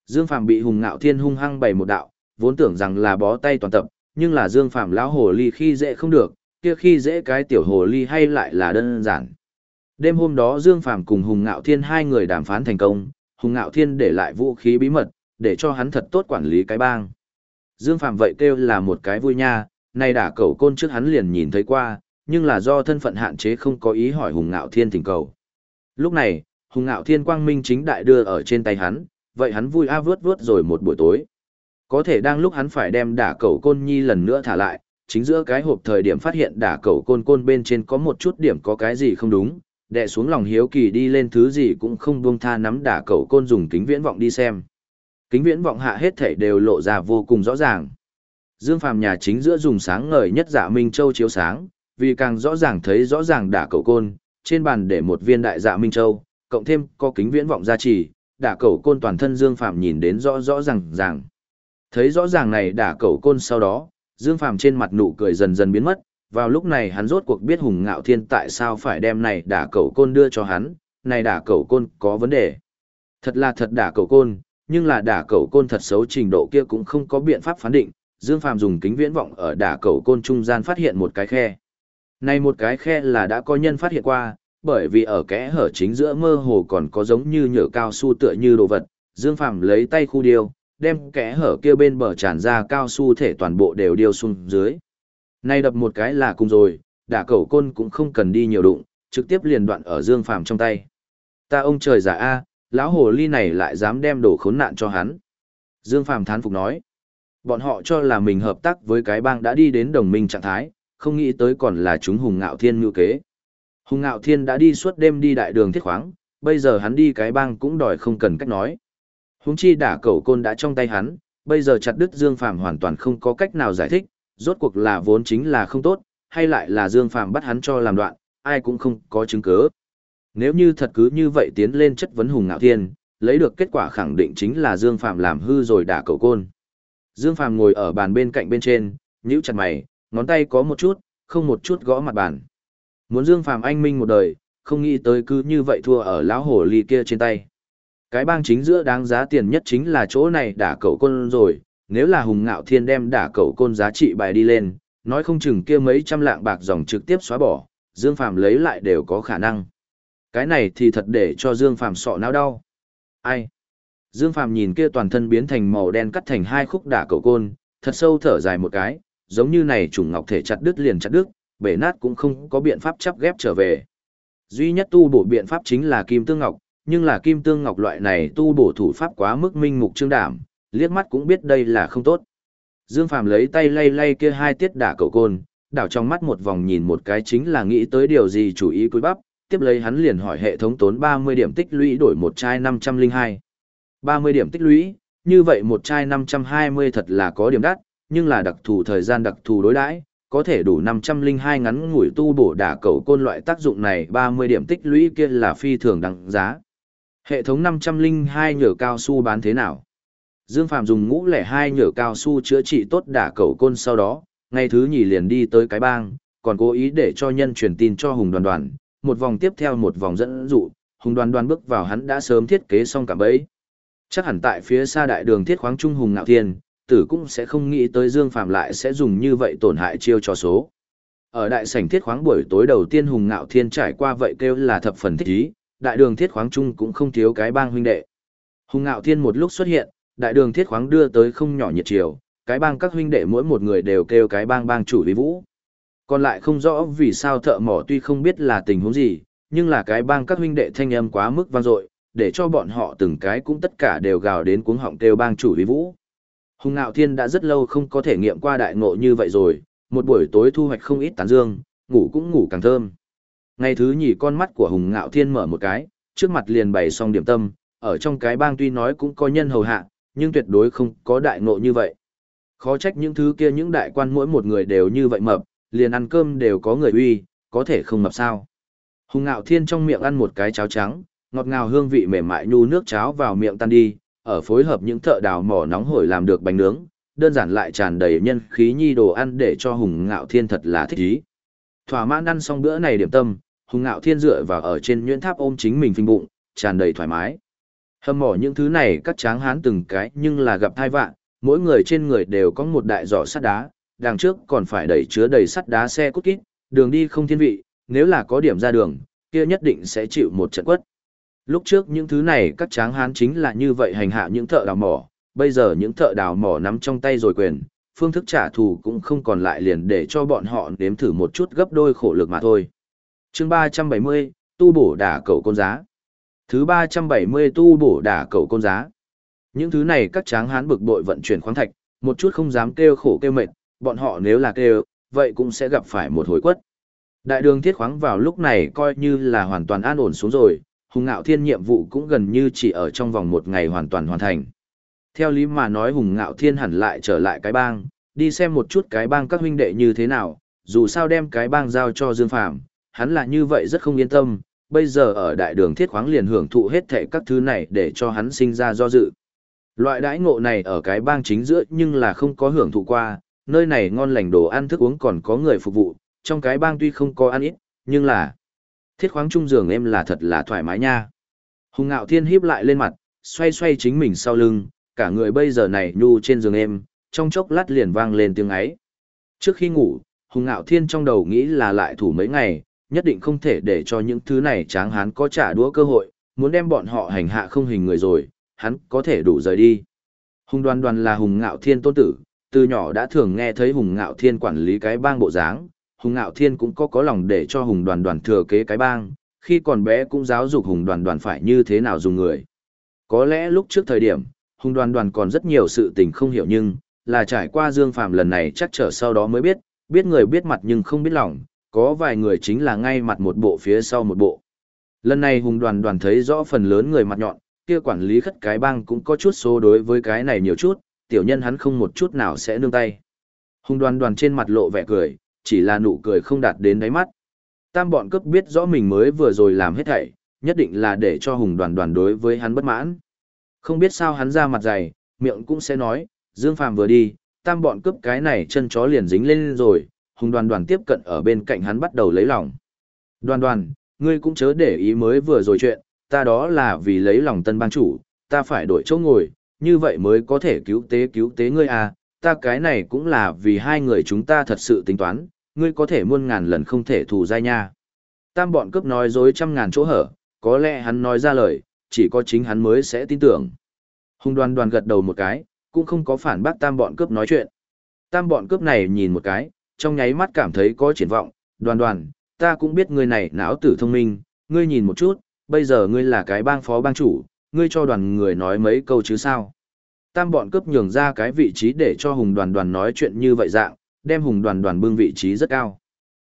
Speaker 1: Dương Phàm bị Hùng Ngạo Thiên hung hăng bày một đạo, vốn tưởng rằng là bó tay toàn tập, nhưng là Dương Phàm lão hồ ly khi dễ không được, kia khi dễ cái tiểu hồ ly hay lại là đơn giản. Đêm hôm đó Dương Phàm cùng Hùng Ngạo Thiên hai người đàm phán thành công, Hùng Ngạo Thiên để lại vũ khí bí mật, để cho hắn thật tốt quản lý cái bang. Dương Phạm vậy kêu là một cái vui nha, nay đả cầu côn trước hắn liền nhìn thấy qua, nhưng là do thân phận hạn chế không có ý hỏi Hùng Ngạo Thiên tình cầu. Lúc này, Hùng Ngạo Thiên quang minh chính đại đưa ở trên tay hắn, vậy hắn vui a vớt vớt rồi một buổi tối. Có thể đang lúc hắn phải đem đả cầu côn nhi lần nữa thả lại, chính giữa cái hộp thời điểm phát hiện đả cầu côn côn bên trên có một chút điểm có cái gì không đúng, đè xuống lòng hiếu kỳ đi lên thứ gì cũng không buông tha nắm đả cầu côn dùng kính viễn vọng đi xem. Kính viễn vọng hạ hết thảy đều lộ ra vô cùng rõ ràng. Dương Phàm nhà chính giữa dùng sáng ngời nhất dạ Minh Châu chiếu sáng, vì càng rõ ràng thấy rõ ràng đả cầu côn, trên bàn để một viên đại dạ Minh Châu, cộng thêm có kính viễn vọng gia trì, đả cầu côn toàn thân Dương Phàm nhìn đến rõ rõ ràng ràng. Thấy rõ ràng này đả cầu côn sau đó, Dương Phàm trên mặt nụ cười dần dần biến mất, vào lúc này hắn rốt cuộc biết Hùng Ngạo Thiên tại sao phải đem này đả cầu côn đưa cho hắn, này đả cầu côn có vấn đề. Thật là thật đả cầu côn, nhưng là đả cầu côn thật xấu trình độ kia cũng không có biện pháp phán định, Dương Phàm dùng kính viễn vọng ở đả cầu côn trung gian phát hiện một cái khe. Này một cái khe là đã có nhân phát hiện qua, bởi vì ở kẽ hở chính giữa mơ hồ còn có giống như nhựa cao su tựa như đồ vật, Dương Phàm lấy tay khu điêu, đem kẽ hở kia bên bờ tràn ra cao su thể toàn bộ đều điêu xuống dưới. Nay đập một cái là cùng rồi, đả cầu côn cũng không cần đi nhiều đụng, trực tiếp liền đoạn ở Dương Phàm trong tay. Ta ông trời giả a, lão hồ ly này lại dám đem đồ khốn nạn cho hắn. Dương Phàm thán phục nói. Bọn họ cho là mình hợp tác với cái bang đã đi đến đồng minh trạng thái, không nghĩ tới còn là chúng hùng ngạo thiên ngưu kế. Hùng ngạo thiên đã đi suốt đêm đi đại đường thiết khoáng, bây giờ hắn đi cái bang cũng đòi không cần cách nói. Húng chi đả cầu côn đã trong tay hắn, bây giờ chặt đứt Dương Phàm hoàn toàn không có cách nào giải thích, rốt cuộc là vốn chính là không tốt, hay lại là Dương Phàm bắt hắn cho làm đoạn, ai cũng không có chứng cứ. Nếu như thật cứ như vậy tiến lên chất vấn Hùng Ngạo Thiên, lấy được kết quả khẳng định chính là Dương Phàm làm hư rồi đả cầu côn. Dương Phàm ngồi ở bàn bên cạnh bên trên, nhíu chặt mày, ngón tay có một chút, không một chút gõ mặt bàn. Muốn Dương Phàm anh minh một đời, không nghĩ tới cứ như vậy thua ở lão hổ ly kia trên tay. Cái bang chính giữa đáng giá tiền nhất chính là chỗ này đả cầu côn rồi, nếu là hùng ngạo thiên đem đả cầu côn giá trị bài đi lên, nói không chừng kia mấy trăm lạng bạc dòng trực tiếp xóa bỏ, Dương Phàm lấy lại đều có khả năng. Cái này thì thật để cho Dương Phàm sọ não đau. Ai? Dương Phàm nhìn kia toàn thân biến thành màu đen cắt thành hai khúc đả cầu côn, thật sâu thở dài một cái, giống như này trùng ngọc thể chặt đứt liền chặt đứt, bể nát cũng không có biện pháp chắp ghép trở về. Duy nhất tu bổ biện pháp chính là kim tương ngọc, nhưng là kim tương ngọc loại này tu bổ thủ pháp quá mức minh mục trương đảm, liếc mắt cũng biết đây là không tốt. Dương Phàm lấy tay lay lay kia hai tiết đả cầu côn, đảo trong mắt một vòng nhìn một cái chính là nghĩ tới điều gì chủ ý cúi bắp, tiếp lấy hắn liền hỏi hệ thống tốn 30 điểm tích lũy đổi một chai 502. 30 điểm tích lũy, như vậy một chai 520 thật là có điểm đắt, nhưng là đặc thù thời gian đặc thù đối đãi, có thể đủ 502 ngắn ngủi tu bổ đả cầu côn loại tác dụng này 30 điểm tích lũy kia là phi thường đăng giá. Hệ thống 502 nhờ cao su bán thế nào? Dương Phạm dùng ngũ lẻ hai nhở cao su chữa trị tốt đả cầu côn sau đó, Ngày thứ nhì liền đi tới cái bang, còn cố ý để cho nhân truyền tin cho Hùng Đoàn Đoàn, một vòng tiếp theo một vòng dẫn dụ, Hùng Đoàn Đoàn bước vào hắn đã sớm thiết kế xong cả bẫy. Chắc hẳn tại phía xa đại đường thiết khoáng trung Hùng Ngạo Thiên, tử cũng sẽ không nghĩ tới Dương Phạm lại sẽ dùng như vậy tổn hại chiêu cho số. Ở đại sảnh thiết khoáng buổi tối đầu tiên Hùng Ngạo Thiên trải qua vậy kêu là thập phần thích ý, đại đường thiết khoáng trung cũng không thiếu cái bang huynh đệ. Hùng Ngạo Thiên một lúc xuất hiện, đại đường thiết khoáng đưa tới không nhỏ nhiệt chiều, cái bang các huynh đệ mỗi một người đều kêu cái bang bang chủ vi vũ. Còn lại không rõ vì sao thợ mỏ tuy không biết là tình huống gì, nhưng là cái bang các huynh đệ thanh âm quá mức vang dội, để cho bọn họ từng cái cũng tất cả đều gào đến cuống họng kêu bang chủ vi vũ. Hùng Ngạo Thiên đã rất lâu không có thể nghiệm qua đại ngộ như vậy rồi, một buổi tối thu hoạch không ít tán dương, ngủ cũng ngủ càng thơm. Ngày thứ nhì con mắt của Hùng Ngạo Thiên mở một cái, trước mặt liền bày xong điểm tâm, ở trong cái bang tuy nói cũng có nhân hầu hạ, nhưng tuyệt đối không có đại ngộ như vậy. Khó trách những thứ kia những đại quan mỗi một người đều như vậy mập, liền ăn cơm đều có người uy, có thể không mập sao. Hùng Ngạo Thiên trong miệng ăn một cái cháo trắng, ngọt ngào hương vị mềm mại nhu nước cháo vào miệng tan đi, ở phối hợp những thợ đào mỏ nóng hổi làm được bánh nướng, đơn giản lại tràn đầy nhân khí nhi đồ ăn để cho Hùng Ngạo Thiên thật là thích ý. Thỏa mãn ăn xong bữa này điểm tâm, Hùng Ngạo Thiên dựa vào ở trên nhuyễn tháp ôm chính mình phình bụng, tràn đầy thoải mái. Hâm mỏ những thứ này các tráng hán từng cái nhưng là gặp thai vạn, mỗi người trên người đều có một đại giỏ sắt đá, đằng trước còn phải đẩy chứa đầy sắt đá xe cút kít, đường đi không thiên vị, nếu là có điểm ra đường, kia nhất định sẽ chịu một trận quất. Lúc trước những thứ này các tráng hán chính là như vậy hành hạ những thợ đào mỏ, bây giờ những thợ đào mỏ nắm trong tay rồi quyền, phương thức trả thù cũng không còn lại liền để cho bọn họ nếm thử một chút gấp đôi khổ lực mà thôi. chương 370, tu bổ đả cầu côn giá. Thứ 370 tu bổ đả cầu côn giá. Những thứ này các tráng hán bực bội vận chuyển khoáng thạch, một chút không dám kêu khổ kêu mệt, bọn họ nếu là kêu, vậy cũng sẽ gặp phải một hồi quất. Đại đường thiết khoáng vào lúc này coi như là hoàn toàn an ổn xuống rồi, Hùng Ngạo Thiên nhiệm vụ cũng gần như chỉ ở trong vòng một ngày hoàn toàn hoàn thành. Theo lý mà nói Hùng Ngạo Thiên hẳn lại trở lại cái bang, đi xem một chút cái bang các huynh đệ như thế nào, dù sao đem cái bang giao cho Dương Phàm hắn là như vậy rất không yên tâm, bây giờ ở đại đường thiết khoáng liền hưởng thụ hết thệ các thứ này để cho hắn sinh ra do dự. Loại đãi ngộ này ở cái bang chính giữa nhưng là không có hưởng thụ qua, nơi này ngon lành đồ ăn thức uống còn có người phục vụ, trong cái bang tuy không có ăn ít, nhưng là thiết khoáng trung giường em là thật là thoải mái nha. Hùng ngạo thiên híp lại lên mặt, xoay xoay chính mình sau lưng, cả người bây giờ này nhu trên giường em, trong chốc lát liền vang lên tiếng ấy. Trước khi ngủ, Hùng ngạo thiên trong đầu nghĩ là lại thủ mấy ngày, nhất định không thể để cho những thứ này tráng hán có trả đũa cơ hội, muốn đem bọn họ hành hạ không hình người rồi, hắn có thể đủ rời đi. Hùng đoàn đoàn là Hùng ngạo thiên tôn tử, từ nhỏ đã thường nghe thấy Hùng ngạo thiên quản lý cái bang bộ dáng, Hùng Ngạo Thiên cũng có có lòng để cho Hùng Đoàn Đoàn thừa kế cái bang, khi còn bé cũng giáo dục Hùng Đoàn Đoàn phải như thế nào dùng người. Có lẽ lúc trước thời điểm, Hùng Đoàn Đoàn còn rất nhiều sự tình không hiểu nhưng, là trải qua Dương Phàm lần này chắc trở sau đó mới biết, biết người biết mặt nhưng không biết lòng, có vài người chính là ngay mặt một bộ phía sau một bộ. Lần này Hùng Đoàn Đoàn thấy rõ phần lớn người mặt nhọn, kia quản lý khất cái bang cũng có chút số đối với cái này nhiều chút, tiểu nhân hắn không một chút nào sẽ nương tay. Hùng Đoàn Đoàn trên mặt lộ vẻ cười, chỉ là nụ cười không đạt đến đáy mắt. Tam bọn cướp biết rõ mình mới vừa rồi làm hết thảy, nhất định là để cho hùng đoàn đoàn đối với hắn bất mãn. Không biết sao hắn ra mặt dày, miệng cũng sẽ nói, Dương Phàm vừa đi, tam bọn cướp cái này chân chó liền dính lên rồi, hùng đoàn đoàn tiếp cận ở bên cạnh hắn bắt đầu lấy lòng. Đoàn đoàn, ngươi cũng chớ để ý mới vừa rồi chuyện, ta đó là vì lấy lòng tân bang chủ, ta phải đổi chỗ ngồi, như vậy mới có thể cứu tế cứu tế ngươi à, ta cái này cũng là vì hai người chúng ta thật sự tính toán, ngươi có thể muôn ngàn lần không thể thù dai nha. Tam bọn cướp nói dối trăm ngàn chỗ hở, có lẽ hắn nói ra lời, chỉ có chính hắn mới sẽ tin tưởng. Hùng đoàn đoàn gật đầu một cái, cũng không có phản bác tam bọn cướp nói chuyện. Tam bọn cướp này nhìn một cái, trong nháy mắt cảm thấy có triển vọng, đoàn đoàn, ta cũng biết ngươi này não tử thông minh, ngươi nhìn một chút, bây giờ ngươi là cái bang phó bang chủ, ngươi cho đoàn người nói mấy câu chứ sao tam bọn cướp nhường ra cái vị trí để cho hùng đoàn đoàn nói chuyện như vậy dạng, đem hùng đoàn đoàn bưng vị trí rất cao.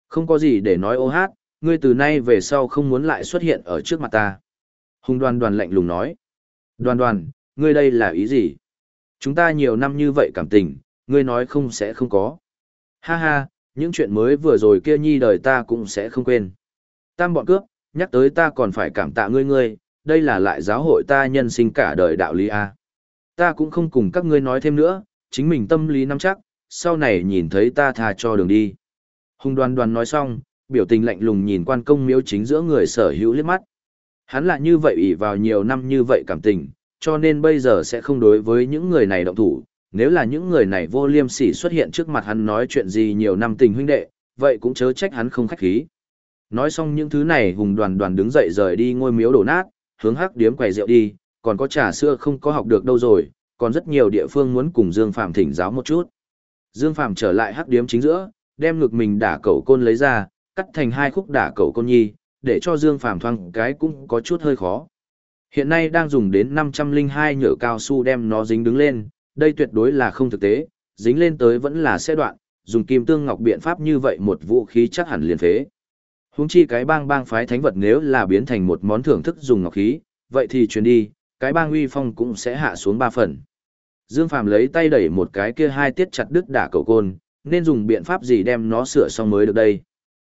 Speaker 1: Không có gì để nói ô hát, ngươi từ nay về sau không muốn lại xuất hiện ở trước mặt ta. Hùng đoàn đoàn lạnh lùng nói. Đoàn đoàn, ngươi đây là ý gì? Chúng ta nhiều năm như vậy cảm tình, ngươi nói không sẽ không có. Ha ha, những chuyện mới vừa rồi kia nhi đời ta cũng sẽ không quên. Tam bọn cướp, nhắc tới ta còn phải cảm tạ ngươi ngươi, đây là lại giáo hội ta nhân sinh cả đời đạo lý A. Ta cũng không cùng các ngươi nói thêm nữa, chính mình tâm lý nắm chắc, sau này nhìn thấy ta tha cho đường đi. Hùng đoan đoan nói xong, biểu tình lạnh lùng nhìn quan công miếu chính giữa người sở hữu liếc mắt. Hắn là như vậy ỷ vào nhiều năm như vậy cảm tình, cho nên bây giờ sẽ không đối với những người này động thủ. Nếu là những người này vô liêm sỉ xuất hiện trước mặt hắn nói chuyện gì nhiều năm tình huynh đệ, vậy cũng chớ trách hắn không khách khí. Nói xong những thứ này hùng đoàn đoàn đứng dậy rời đi ngôi miếu đổ nát, hướng hắc điếm quầy rượu đi, còn có trà sữa không có học được đâu rồi, còn rất nhiều địa phương muốn cùng Dương Phạm thỉnh giáo một chút. Dương Phạm trở lại hắc điếm chính giữa, đem ngực mình đả cẩu côn lấy ra, cắt thành hai khúc đả cẩu côn nhi, để cho Dương Phạm thoang cái cũng có chút hơi khó. Hiện nay đang dùng đến 502 nhựa cao su đem nó dính đứng lên, đây tuyệt đối là không thực tế, dính lên tới vẫn là sẽ đoạn, dùng kim tương ngọc biện pháp như vậy một vũ khí chắc hẳn liền phế. Huống chi cái bang bang phái thánh vật nếu là biến thành một món thưởng thức dùng ngọc khí, vậy thì truyền đi, cái bang uy phong cũng sẽ hạ xuống ba phần. Dương Phàm lấy tay đẩy một cái kia hai tiết chặt đứt đả cầu côn, nên dùng biện pháp gì đem nó sửa xong mới được đây.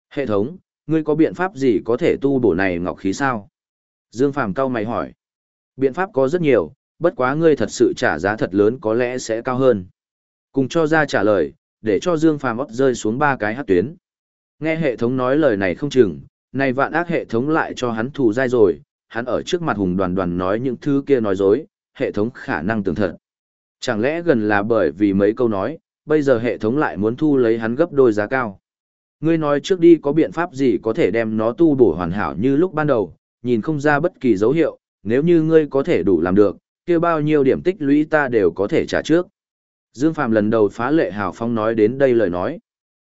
Speaker 1: Hệ thống, ngươi có biện pháp gì có thể tu bổ này ngọc khí sao? Dương Phàm cau mày hỏi. Biện pháp có rất nhiều, bất quá ngươi thật sự trả giá thật lớn có lẽ sẽ cao hơn. Cùng cho ra trả lời, để cho Dương Phàm óc rơi xuống ba cái hát tuyến. Nghe hệ thống nói lời này không chừng, này vạn ác hệ thống lại cho hắn thù dai rồi, hắn ở trước mặt hùng đoàn đoàn nói những thứ kia nói dối, hệ thống khả năng tưởng thật. Chẳng lẽ gần là bởi vì mấy câu nói, bây giờ hệ thống lại muốn thu lấy hắn gấp đôi giá cao. Ngươi nói trước đi có biện pháp gì có thể đem nó tu bổ hoàn hảo như lúc ban đầu, nhìn không ra bất kỳ dấu hiệu, nếu như ngươi có thể đủ làm được, kia bao nhiêu điểm tích lũy ta đều có thể trả trước. Dương Phạm lần đầu phá lệ hào phong nói đến đây lời nói.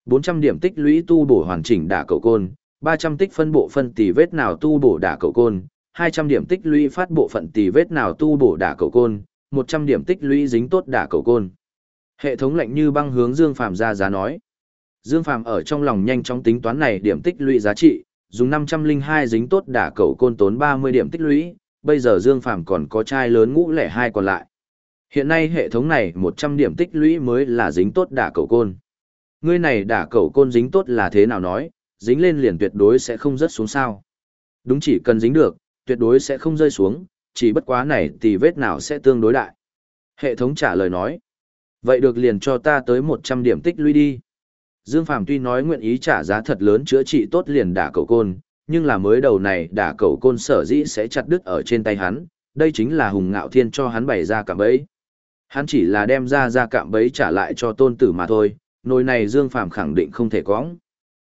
Speaker 1: 400 điểm tích lũy tu bổ hoàn chỉnh đả cầu côn, 300 tích phân bộ phân tỷ vết nào tu bổ đả cầu côn, 200 điểm tích lũy phát bộ phận tỷ vết nào tu bổ đả cầu côn, 100 điểm tích lũy dính tốt đả cầu côn. Hệ thống lệnh như băng hướng Dương Phạm ra giá nói. Dương Phạm ở trong lòng nhanh chóng tính toán này điểm tích lũy giá trị, dùng 502 dính tốt đả cầu côn tốn 30 điểm tích lũy, bây giờ Dương Phạm còn có chai lớn ngũ lẻ hai còn lại. Hiện nay hệ thống này 100 điểm tích lũy mới là dính tốt đả cầu côn. Ngươi này đả cẩu côn dính tốt là thế nào nói, dính lên liền tuyệt đối sẽ không rớt xuống sao. Đúng chỉ cần dính được, tuyệt đối sẽ không rơi xuống, chỉ bất quá này thì vết nào sẽ tương đối đại. Hệ thống trả lời nói. Vậy được liền cho ta tới 100 điểm tích lũy đi. Dương Phàm tuy nói nguyện ý trả giá thật lớn chữa trị tốt liền đả cầu côn, nhưng là mới đầu này đả cầu côn sở dĩ sẽ chặt đứt ở trên tay hắn, đây chính là hùng ngạo thiên cho hắn bày ra cạm bẫy. Hắn chỉ là đem ra ra cạm bẫy trả lại cho tôn tử mà thôi, nồi này Dương Phàm khẳng định không thể có.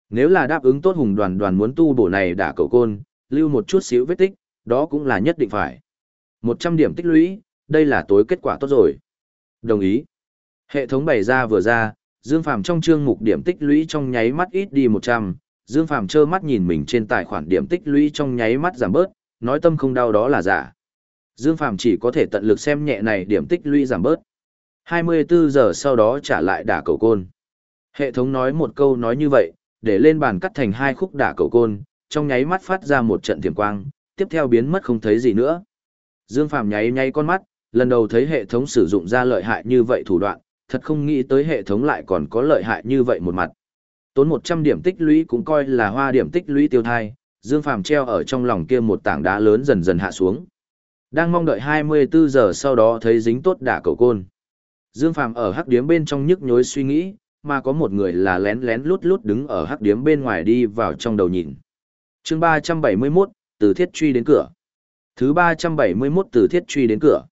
Speaker 1: Nếu là đáp ứng tốt hùng đoàn đoàn muốn tu bổ này đả cầu côn, lưu một chút xíu vết tích, đó cũng là nhất định phải. 100 điểm tích lũy, đây là tối kết quả tốt rồi. Đồng ý. Hệ thống bày ra vừa ra, Dương Phàm trong chương mục điểm tích lũy trong nháy mắt ít đi 100, Dương Phàm trơ mắt nhìn mình trên tài khoản điểm tích lũy trong nháy mắt giảm bớt, nói tâm không đau đó là giả. Dương Phàm chỉ có thể tận lực xem nhẹ này điểm tích lũy giảm bớt. 24 giờ sau đó trả lại đả cầu côn. Hệ thống nói một câu nói như vậy, để lên bàn cắt thành hai khúc đả cầu côn, trong nháy mắt phát ra một trận tiềm quang, tiếp theo biến mất không thấy gì nữa. Dương Phàm nháy nháy con mắt, lần đầu thấy hệ thống sử dụng ra lợi hại như vậy thủ đoạn, thật không nghĩ tới hệ thống lại còn có lợi hại như vậy một mặt. Tốn 100 điểm tích lũy cũng coi là hoa điểm tích lũy tiêu thai, Dương Phàm treo ở trong lòng kia một tảng đá lớn dần dần hạ xuống. Đang mong đợi 24 giờ sau đó thấy dính tốt đả cầu côn. Dương Phàm ở hắc điếm bên trong nhức nhối suy nghĩ, mà có một người là lén lén lút lút đứng ở hắc điếm bên ngoài đi vào trong đầu nhìn. Chương 371, từ thiết truy đến cửa. Thứ 371 từ thiết truy đến cửa.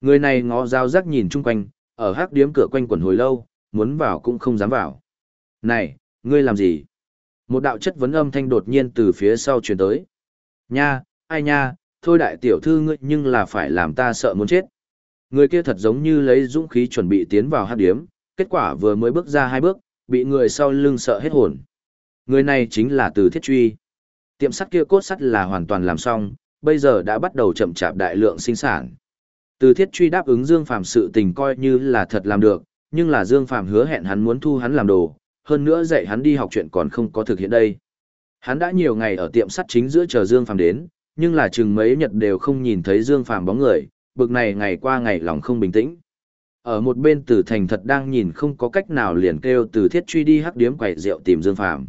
Speaker 1: Người này ngó dao rắc nhìn chung quanh, ở hắc điếm cửa quanh quần hồi lâu, muốn vào cũng không dám vào. Này, ngươi làm gì? Một đạo chất vấn âm thanh đột nhiên từ phía sau truyền tới. Nha, ai nha, thôi đại tiểu thư ngươi nhưng là phải làm ta sợ muốn chết. Người kia thật giống như lấy dũng khí chuẩn bị tiến vào hắc điếm, kết quả vừa mới bước ra hai bước, bị người sau lưng sợ hết hồn. Người này chính là từ thiết truy. Tiệm sắt kia cốt sắt là hoàn toàn làm xong, bây giờ đã bắt đầu chậm chạp đại lượng sinh sản. Từ thiết truy đáp ứng Dương Phàm sự tình coi như là thật làm được, nhưng là Dương Phàm hứa hẹn hắn muốn thu hắn làm đồ, hơn nữa dạy hắn đi học chuyện còn không có thực hiện đây. Hắn đã nhiều ngày ở tiệm sắt chính giữa chờ Dương Phàm đến, nhưng là chừng mấy nhật đều không nhìn thấy Dương Phàm bóng người, bực này ngày qua ngày lòng không bình tĩnh. Ở một bên Tử Thành thật đang nhìn không có cách nào liền kêu Từ Thiết truy đi hắc điếm quậy rượu tìm Dương Phàm.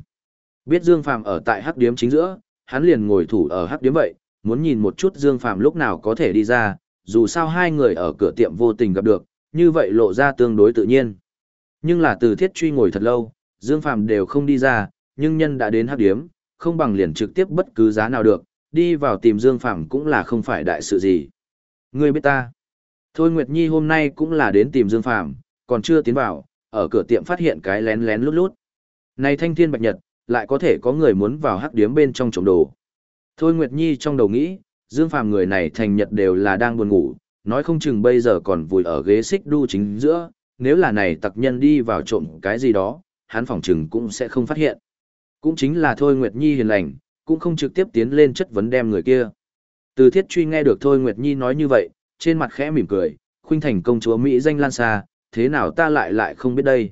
Speaker 1: Biết Dương Phàm ở tại hắc điếm chính giữa, hắn liền ngồi thủ ở hắc điếm vậy, muốn nhìn một chút Dương Phàm lúc nào có thể đi ra, dù sao hai người ở cửa tiệm vô tình gặp được, như vậy lộ ra tương đối tự nhiên. Nhưng là từ thiết truy ngồi thật lâu, Dương Phàm đều không đi ra, nhưng nhân đã đến hắc điếm, không bằng liền trực tiếp bất cứ giá nào được, đi vào tìm Dương Phàm cũng là không phải đại sự gì. Ngươi biết ta. Thôi Nguyệt Nhi hôm nay cũng là đến tìm Dương Phàm, còn chưa tiến vào, ở cửa tiệm phát hiện cái lén lén lút lút. Này thanh thiên bạch nhật, lại có thể có người muốn vào hắc điếm bên trong trộm đồ. Thôi Nguyệt Nhi trong đầu nghĩ, Dương Phàm người này thành nhật đều là đang buồn ngủ, nói không chừng bây giờ còn vùi ở ghế xích đu chính giữa, nếu là này tặc nhân đi vào trộm cái gì đó, hắn phỏng chừng cũng sẽ không phát hiện. Cũng chính là Thôi Nguyệt Nhi hiền lành, cũng không trực tiếp tiến lên chất vấn đem người kia. Từ thiết truy nghe được Thôi Nguyệt Nhi nói như vậy, trên mặt khẽ mỉm cười, khuynh thành công chúa Mỹ danh lan xa, thế nào ta lại lại không biết đây.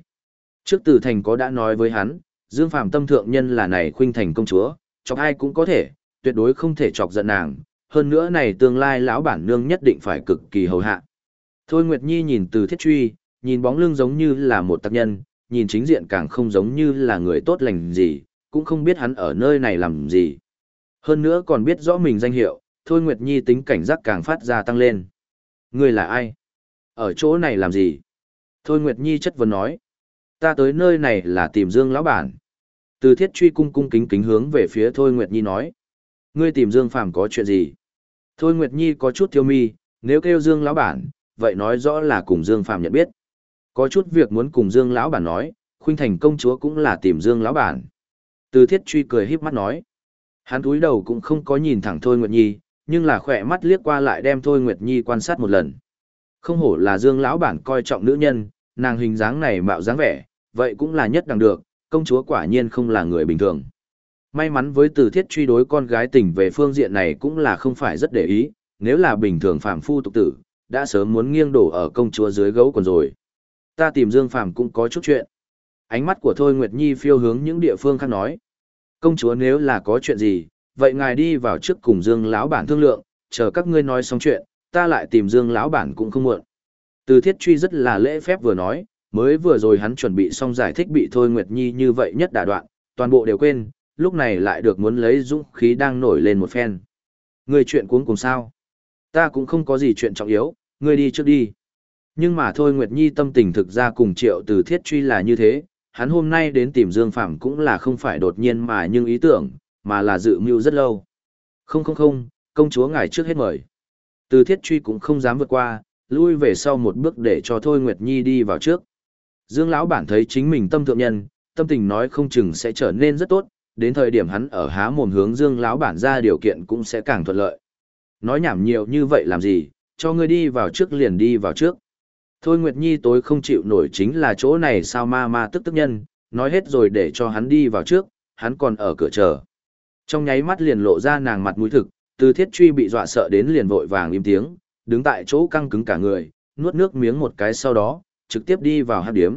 Speaker 1: Trước từ thành có đã nói với hắn, Dương Phàm tâm thượng nhân là này khuynh thành công chúa, chọc ai cũng có thể, tuyệt đối không thể chọc giận nàng, hơn nữa này tương lai lão bản nương nhất định phải cực kỳ hầu hạ. Thôi Nguyệt Nhi nhìn từ thiết truy, nhìn bóng lưng giống như là một tác nhân, nhìn chính diện càng không giống như là người tốt lành gì, cũng không biết hắn ở nơi này làm gì. Hơn nữa còn biết rõ mình danh hiệu, Thôi Nguyệt Nhi tính cảnh giác càng phát ra tăng lên. Ngươi là ai? Ở chỗ này làm gì? Thôi Nguyệt Nhi chất vấn nói. Ta tới nơi này là tìm Dương lão bản. Từ thiết truy cung cung kính kính hướng về phía Thôi Nguyệt Nhi nói. Ngươi tìm Dương Phàm có chuyện gì? Thôi Nguyệt Nhi có chút thiêu mi, nếu kêu Dương lão bản, vậy nói rõ là cùng Dương Phàm nhận biết. Có chút việc muốn cùng Dương lão bản nói, Khuynh Thành công chúa cũng là tìm Dương lão bản. Từ Thiết Truy cười híp mắt nói, hắn cúi đầu cũng không có nhìn thẳng Thôi Nguyệt Nhi, nhưng là khỏe mắt liếc qua lại đem Thôi Nguyệt Nhi quan sát một lần. Không hổ là Dương lão bản coi trọng nữ nhân, nàng hình dáng này mạo dáng vẻ, vậy cũng là nhất đẳng được, công chúa quả nhiên không là người bình thường. May mắn với từ thiết truy đối con gái tình về phương diện này cũng là không phải rất để ý, nếu là bình thường phàm phu tục tử, đã sớm muốn nghiêng đổ ở công chúa dưới gấu còn rồi. Ta tìm Dương Phàm cũng có chút chuyện. Ánh mắt của Thôi Nguyệt Nhi phiêu hướng những địa phương khác nói. Công chúa nếu là có chuyện gì, vậy ngài đi vào trước cùng Dương lão bản thương lượng, chờ các ngươi nói xong chuyện, ta lại tìm Dương lão bản cũng không muộn. Từ Thiết Truy rất là lễ phép vừa nói, mới vừa rồi hắn chuẩn bị xong giải thích bị Thôi Nguyệt Nhi như vậy nhất đả đoạn, toàn bộ đều quên, lúc này lại được muốn lấy dũng khí đang nổi lên một phen. Người chuyện cuống cùng sao? Ta cũng không có gì chuyện trọng yếu, ngươi đi trước đi. Nhưng mà thôi Nguyệt Nhi tâm tình thực ra cùng triệu từ thiết truy là như thế, hắn hôm nay đến tìm Dương Phạm cũng là không phải đột nhiên mà nhưng ý tưởng, mà là dự mưu rất lâu. Không không không, công chúa ngài trước hết mời. Từ thiết truy cũng không dám vượt qua, lui về sau một bước để cho Thôi Nguyệt Nhi đi vào trước. Dương lão bản thấy chính mình tâm thượng nhân, tâm tình nói không chừng sẽ trở nên rất tốt, đến thời điểm hắn ở há mồm hướng Dương lão bản ra điều kiện cũng sẽ càng thuận lợi. Nói nhảm nhiều như vậy làm gì, cho ngươi đi vào trước liền đi vào trước. Thôi Nguyệt Nhi tối không chịu nổi chính là chỗ này sao ma ma tức tức nhân, nói hết rồi để cho hắn đi vào trước, hắn còn ở cửa chờ. Trong nháy mắt liền lộ ra nàng mặt mũi thực, từ thiết truy bị dọa sợ đến liền vội vàng im tiếng, đứng tại chỗ căng cứng cả người, nuốt nước miếng một cái sau đó, trực tiếp đi vào hát điếm.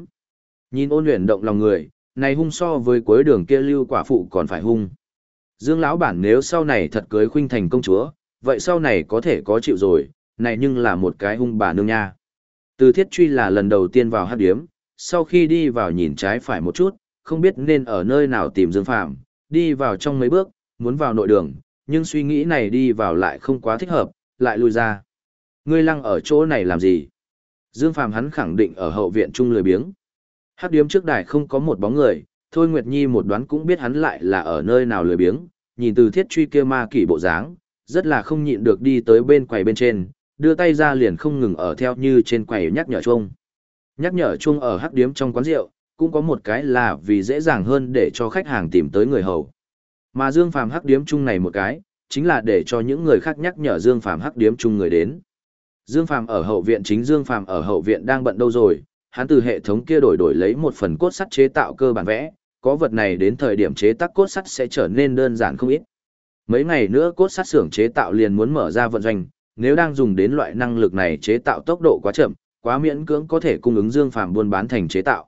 Speaker 1: Nhìn ôn luyện động lòng người, này hung so với cuối đường kia lưu quả phụ còn phải hung. Dương lão bản nếu sau này thật cưới khuynh thành công chúa, vậy sau này có thể có chịu rồi, này nhưng là một cái hung bà nương nha. Từ thiết truy là lần đầu tiên vào hát điếm, sau khi đi vào nhìn trái phải một chút, không biết nên ở nơi nào tìm Dương Phạm, đi vào trong mấy bước, muốn vào nội đường, nhưng suy nghĩ này đi vào lại không quá thích hợp, lại lui ra. Ngươi lăng ở chỗ này làm gì? Dương Phàm hắn khẳng định ở hậu viện trung lười biếng. Hát điếm trước đài không có một bóng người, Thôi Nguyệt Nhi một đoán cũng biết hắn lại là ở nơi nào lười biếng, nhìn từ thiết truy kia ma kỷ bộ dáng, rất là không nhịn được đi tới bên quầy bên trên, đưa tay ra liền không ngừng ở theo như trên quầy nhắc nhở chung. Nhắc nhở chung ở hắc điếm trong quán rượu, cũng có một cái là vì dễ dàng hơn để cho khách hàng tìm tới người hầu. Mà Dương Phàm hắc điếm chung này một cái, chính là để cho những người khác nhắc nhở Dương Phàm hắc điếm chung người đến. Dương Phàm ở hậu viện chính Dương Phàm ở hậu viện đang bận đâu rồi, hắn từ hệ thống kia đổi đổi lấy một phần cốt sắt chế tạo cơ bản vẽ, có vật này đến thời điểm chế tác cốt sắt sẽ trở nên đơn giản không ít. Mấy ngày nữa cốt sắt xưởng chế tạo liền muốn mở ra vận doanh, nếu đang dùng đến loại năng lực này chế tạo tốc độ quá chậm, quá miễn cưỡng có thể cung ứng Dương Phàm buôn bán thành chế tạo.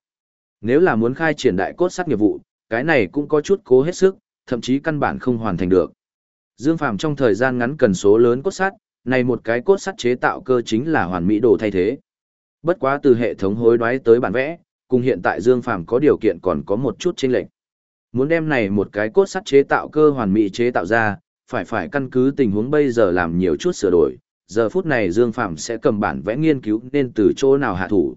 Speaker 1: Nếu là muốn khai triển đại cốt sắt nghiệp vụ, cái này cũng có chút cố hết sức, thậm chí căn bản không hoàn thành được. Dương Phàm trong thời gian ngắn cần số lớn cốt sắt, này một cái cốt sắt chế tạo cơ chính là hoàn mỹ đồ thay thế. Bất quá từ hệ thống hối đoái tới bản vẽ, cùng hiện tại Dương Phàm có điều kiện còn có một chút chênh lệch. Muốn đem này một cái cốt sắt chế tạo cơ hoàn mỹ chế tạo ra, phải phải căn cứ tình huống bây giờ làm nhiều chút sửa đổi, giờ phút này Dương Phạm sẽ cầm bản vẽ nghiên cứu nên từ chỗ nào hạ thủ.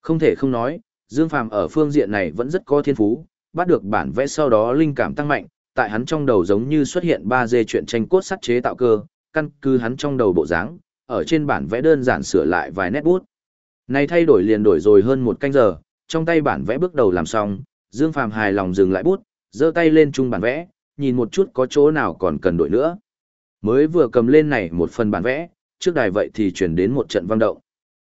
Speaker 1: Không thể không nói, Dương Phàm ở phương diện này vẫn rất có thiên phú, bắt được bản vẽ sau đó linh cảm tăng mạnh, tại hắn trong đầu giống như xuất hiện ba dê chuyện tranh cốt sắt chế tạo cơ, căn cứ hắn trong đầu bộ dáng, ở trên bản vẽ đơn giản sửa lại vài nét bút. Này thay đổi liền đổi rồi hơn một canh giờ, trong tay bản vẽ bước đầu làm xong, Dương Phàm hài lòng dừng lại bút, giơ tay lên chung bản vẽ, nhìn một chút có chỗ nào còn cần đổi nữa. Mới vừa cầm lên này một phần bản vẽ, trước đài vậy thì chuyển đến một trận vang động.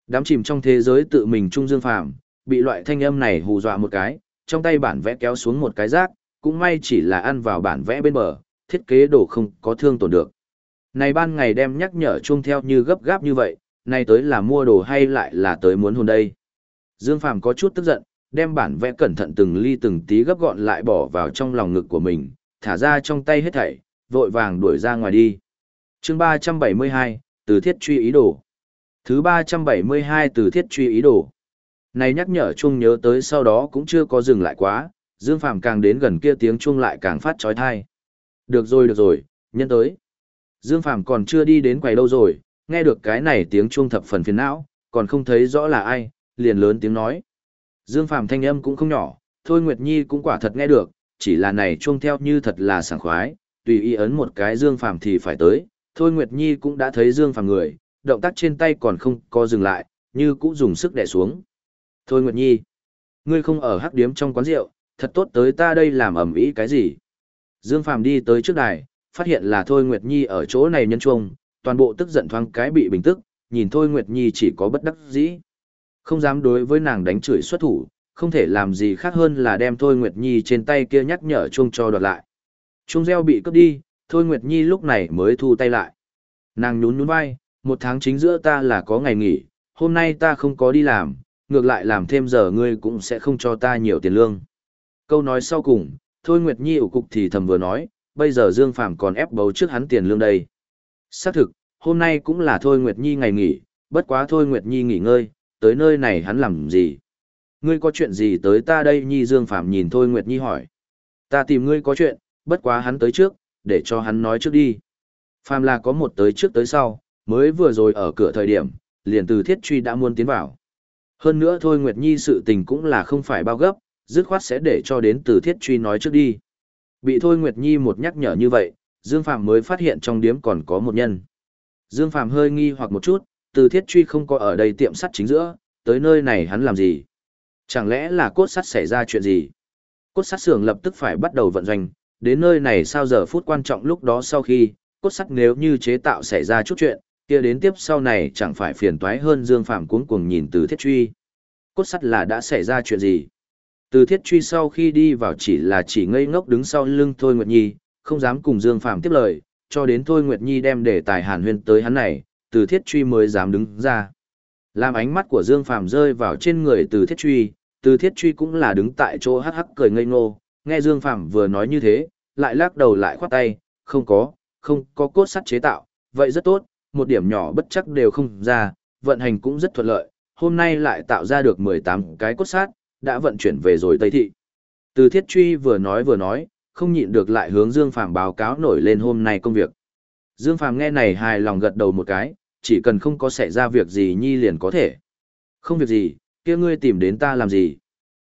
Speaker 1: Đám chìm trong thế giới tự mình trung Dương Phàm, bị loại thanh âm này hù dọa một cái, trong tay bản vẽ kéo xuống một cái rác, cũng may chỉ là ăn vào bản vẽ bên bờ, thiết kế đồ không có thương tổn được. Này ban ngày đem nhắc nhở chung theo như gấp gáp như vậy, nay tới là mua đồ hay lại là tới muốn hôn đây. Dương Phàm có chút tức giận, đem bản vẽ cẩn thận từng ly từng tí gấp gọn lại bỏ vào trong lòng ngực của mình, thả ra trong tay hết thảy, vội vàng đuổi ra ngoài đi. chương 372, từ thiết truy ý đồ. Thứ 372 từ thiết truy ý đồ. Này nhắc nhở chung nhớ tới sau đó cũng chưa có dừng lại quá, Dương Phàm càng đến gần kia tiếng chuông lại càng phát trói thai. Được rồi được rồi, nhân tới. Dương Phàm còn chưa đi đến quầy đâu rồi, nghe được cái này tiếng chuông thập phần phiền não, còn không thấy rõ là ai, liền lớn tiếng nói. Dương Phàm thanh âm cũng không nhỏ, Thôi Nguyệt Nhi cũng quả thật nghe được, chỉ là này chuông theo như thật là sảng khoái, tùy ý ấn một cái Dương Phàm thì phải tới, Thôi Nguyệt Nhi cũng đã thấy Dương Phàm người, động tác trên tay còn không có dừng lại, như cũng dùng sức đè xuống. Thôi Nguyệt Nhi, ngươi không ở hắc điếm trong quán rượu, thật tốt tới ta đây làm ẩm ĩ cái gì. Dương Phàm đi tới trước đài, phát hiện là Thôi Nguyệt Nhi ở chỗ này nhân chuông, toàn bộ tức giận thoáng cái bị bình tức, nhìn Thôi Nguyệt Nhi chỉ có bất đắc dĩ. Không dám đối với nàng đánh chửi xuất thủ, không thể làm gì khác hơn là đem Thôi Nguyệt Nhi trên tay kia nhắc nhở chuông cho đoạt lại. Chuông reo bị cướp đi, Thôi Nguyệt Nhi lúc này mới thu tay lại. Nàng nhún nhún vai, một tháng chính giữa ta là có ngày nghỉ, hôm nay ta không có đi làm, ngược lại làm thêm giờ ngươi cũng sẽ không cho ta nhiều tiền lương. Câu nói sau cùng, Thôi Nguyệt Nhi ủ cục thì thầm vừa nói, bây giờ Dương Phàm còn ép bấu trước hắn tiền lương đây. Xác thực, hôm nay cũng là Thôi Nguyệt Nhi ngày nghỉ, bất quá Thôi Nguyệt Nhi nghỉ ngơi, tới nơi này hắn làm gì? Ngươi có chuyện gì tới ta đây Nhi Dương Phàm nhìn Thôi Nguyệt Nhi hỏi. Ta tìm ngươi có chuyện, bất quá hắn tới trước, để cho hắn nói trước đi. Phàm là có một tới trước tới sau, mới vừa rồi ở cửa thời điểm, liền từ thiết truy đã muốn tiến vào. Hơn nữa Thôi Nguyệt Nhi sự tình cũng là không phải bao gấp, dứt khoát sẽ để cho đến từ thiết truy nói trước đi. Bị Thôi Nguyệt Nhi một nhắc nhở như vậy, Dương Phạm mới phát hiện trong điếm còn có một nhân. Dương Phạm hơi nghi hoặc một chút, từ thiết truy không có ở đây tiệm sắt chính giữa, tới nơi này hắn làm gì? Chẳng lẽ là cốt sắt xảy ra chuyện gì? Cốt sắt xưởng lập tức phải bắt đầu vận doanh, đến nơi này sao giờ phút quan trọng lúc đó sau khi, cốt sắt nếu như chế tạo xảy ra chút chuyện, kia đến tiếp sau này chẳng phải phiền toái hơn Dương Phạm cuống cuồng nhìn từ thiết truy. Cốt sắt là đã xảy ra chuyện gì? Từ thiết truy sau khi đi vào chỉ là chỉ ngây ngốc đứng sau lưng Thôi Nguyệt Nhi, không dám cùng Dương Phạm tiếp lời, cho đến Thôi Nguyệt Nhi đem đề tài hàn huyên tới hắn này, từ thiết truy mới dám đứng ra. Làm ánh mắt của Dương Phạm rơi vào trên người từ thiết truy, từ thiết truy cũng là đứng tại chỗ hắc hắc cười ngây ngô, nghe Dương Phạm vừa nói như thế, lại lắc đầu lại khoát tay, không có, không có cốt sắt chế tạo, vậy rất tốt, một điểm nhỏ bất chắc đều không ra, vận hành cũng rất thuận lợi, hôm nay lại tạo ra được 18 cái cốt sắt, đã vận chuyển về rồi Tây Thị. Từ thiết truy vừa nói vừa nói, không nhịn được lại hướng Dương Phàm báo cáo nổi lên hôm nay công việc. Dương Phàm nghe này hài lòng gật đầu một cái, chỉ cần không có xảy ra việc gì nhi liền có thể. Không việc gì, kia ngươi tìm đến ta làm gì?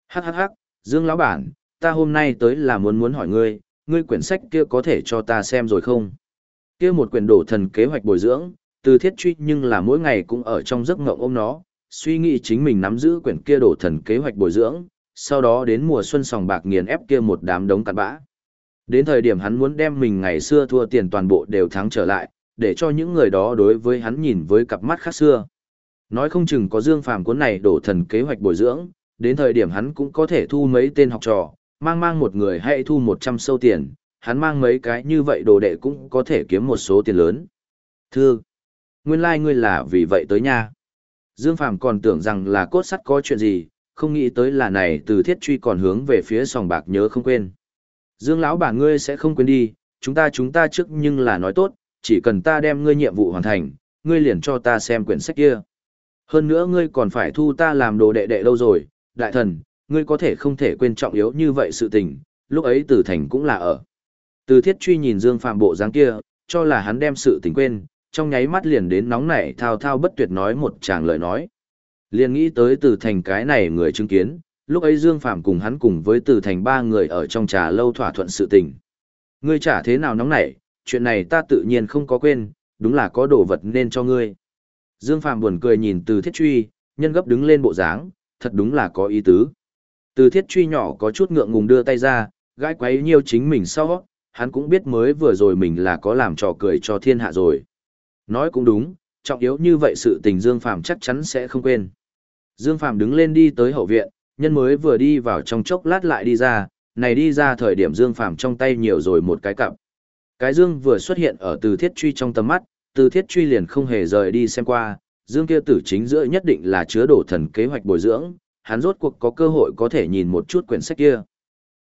Speaker 1: Hắc hắc hắc, Dương lão bản, ta hôm nay tới là muốn muốn hỏi ngươi, ngươi quyển sách kia có thể cho ta xem rồi không? Kia một quyển đổ thần kế hoạch bồi dưỡng, từ thiết truy nhưng là mỗi ngày cũng ở trong giấc ngộng ôm nó, suy nghĩ chính mình nắm giữ quyển kia đổ thần kế hoạch bồi dưỡng, sau đó đến mùa xuân sòng bạc nghiền ép kia một đám đống cặn bã. Đến thời điểm hắn muốn đem mình ngày xưa thua tiền toàn bộ đều thắng trở lại, để cho những người đó đối với hắn nhìn với cặp mắt khác xưa. Nói không chừng có dương phàm cuốn này đổ thần kế hoạch bồi dưỡng, đến thời điểm hắn cũng có thể thu mấy tên học trò, mang mang một người hay thu 100 sâu tiền, hắn mang mấy cái như vậy đồ đệ cũng có thể kiếm một số tiền lớn. Thưa, nguyên lai like ngươi là vì vậy tới nha. Dương Phàm còn tưởng rằng là cốt sắt có chuyện gì, không nghĩ tới là này từ thiết truy còn hướng về phía sòng bạc nhớ không quên. Dương lão bà ngươi sẽ không quên đi, chúng ta chúng ta trước nhưng là nói tốt, chỉ cần ta đem ngươi nhiệm vụ hoàn thành, ngươi liền cho ta xem quyển sách kia. Hơn nữa ngươi còn phải thu ta làm đồ đệ đệ lâu rồi, đại thần, ngươi có thể không thể quên trọng yếu như vậy sự tình, lúc ấy tử thành cũng là ở. Từ thiết truy nhìn Dương Phạm bộ dáng kia, cho là hắn đem sự tình quên, trong nháy mắt liền đến nóng nảy thao thao bất tuyệt nói một chàng lời nói. Liền nghĩ tới từ thành cái này người chứng kiến, lúc ấy Dương phạm cùng hắn cùng với Từ Thành ba người ở trong trà lâu thỏa thuận sự tình. Ngươi trả thế nào nóng nảy, chuyện này ta tự nhiên không có quên, đúng là có đồ vật nên cho ngươi. Dương phạm buồn cười nhìn Từ Thiết Truy, nhân gấp đứng lên bộ dáng, thật đúng là có ý tứ. Từ Thiết Truy nhỏ có chút ngượng ngùng đưa tay ra, gãi quấy nhiều chính mình sau, hắn cũng biết mới vừa rồi mình là có làm trò cười cho thiên hạ rồi. Nói cũng đúng, trọng yếu như vậy sự tình Dương Phàm chắc chắn sẽ không quên. Dương Phàm đứng lên đi tới hậu viện, nhân mới vừa đi vào trong chốc lát lại đi ra, này đi ra thời điểm Dương Phàm trong tay nhiều rồi một cái cặp. Cái Dương vừa xuất hiện ở từ thiết truy trong tầm mắt, từ thiết truy liền không hề rời đi xem qua, Dương kia tử chính giữa nhất định là chứa đổ thần kế hoạch bồi dưỡng, hắn rốt cuộc có cơ hội có thể nhìn một chút quyển sách kia.